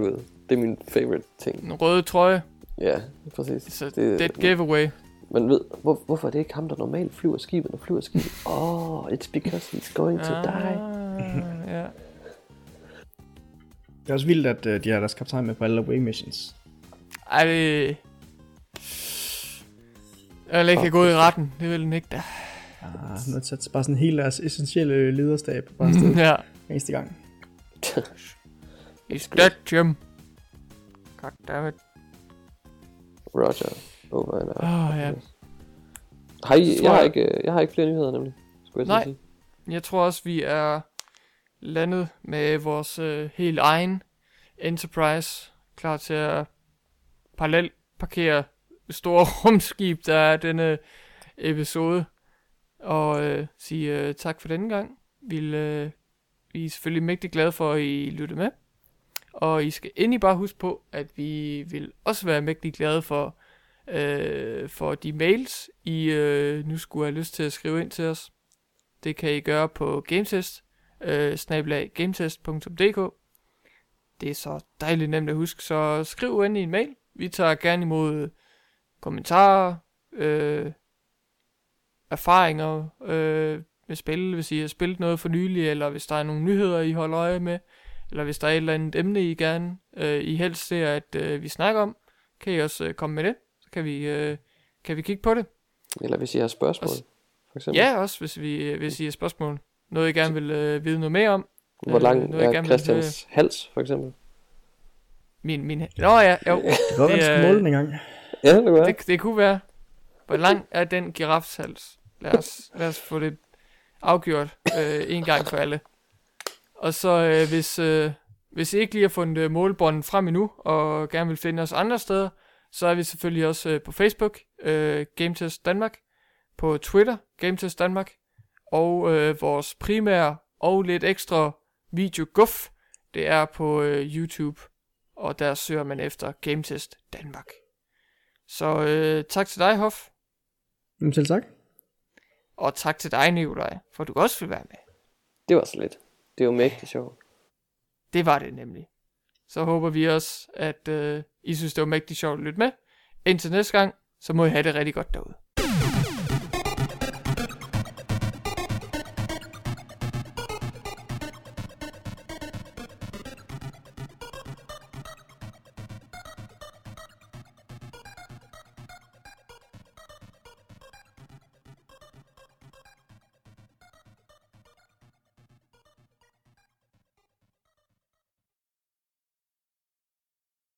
Det er min favorite ting. En rød trøje, Ja, præcis. Det- det, dead giveaway. Man ved, hvor, hvorfor er det ikke ham, der normalt flyver skibet, når flyver skibet? Oh, it's because he's going to die. Ah, ja. Det er også vildt, at uh, de har deres kaptajn med på alle away missions. Ej, det... Jeg vil ikke have gået i retten. Det vil den ikke da. Ah, nu er bare sådan hele deres essentielle lederstab bare afsted ja. eneste gang. He's dead, Jim. Goddammit. Roger. Åh, ja. Har I, tror jeg, har jeg- ikke, øh, jeg har ikke flere nyheder nemlig. Skulle jeg Nej. sige. Jeg tror også, vi er landet med vores øh, helt egen Enterprise. Klar til at parallelt parkere store rumskib, der er denne episode. Og øh, sige øh, tak for denne gang. Vi, øh, vi er selvfølgelig mægtig glade for, at I lytter med. Og I skal endelig bare huske på, at vi vil også være mægtig glade for, øh, for de mails, I øh, nu skulle have lyst til at skrive ind til os. Det kan I gøre på gametest, øh, snabelag gametest.dk. Det er så dejligt nemt at huske, så skriv endelig en mail. Vi tager gerne imod øh, kommentarer, øh, erfaringer øh, med spil, hvis I har spillet noget for nylig, eller hvis der er nogle nyheder, I holder øje med, eller hvis der er et eller andet emne, I gerne, øh, I helst ser, at øh, vi snakker om, kan I også øh, komme med det. Kan vi, øh, kan vi kigge på det. Eller hvis I har spørgsmål, Også- for eksempel. Ja, også hvis, vi, hvis I har spørgsmål. Noget, I gerne vil øh, vide noget mere om. Hvor øh, lang jeg er gerne vil Christians hals, for eksempel? Min, min... Nå ja, jo. Det kan godt være, er- måle en gang. Ja, det kunne Det, det kunne være. Hvor lang er den girafshals? Lad os, lad os få det afgjort øh, en gang for alle. Og så øh, hvis, øh, hvis I ikke lige har fundet øh, målbånden frem endnu, og gerne vil finde os andre steder, så er vi selvfølgelig også øh, på Facebook, øh, GameTest Danmark, på Twitter, GameTest Danmark, og øh, vores primære og lidt ekstra video guf, det er på øh, YouTube, og der søger man efter GameTest Danmark. Så øh, tak til dig, Hoff, Jamen selv tak. og tak til dig, Nikolaj, for du også vil være med. Det var så lidt. Det var mægtigt sjovt. Det var det nemlig. Så håber vi også, at øh, I synes, det var mægtigt sjovt at lytte med. Indtil næste gang, så må I have det rigtig godt derude.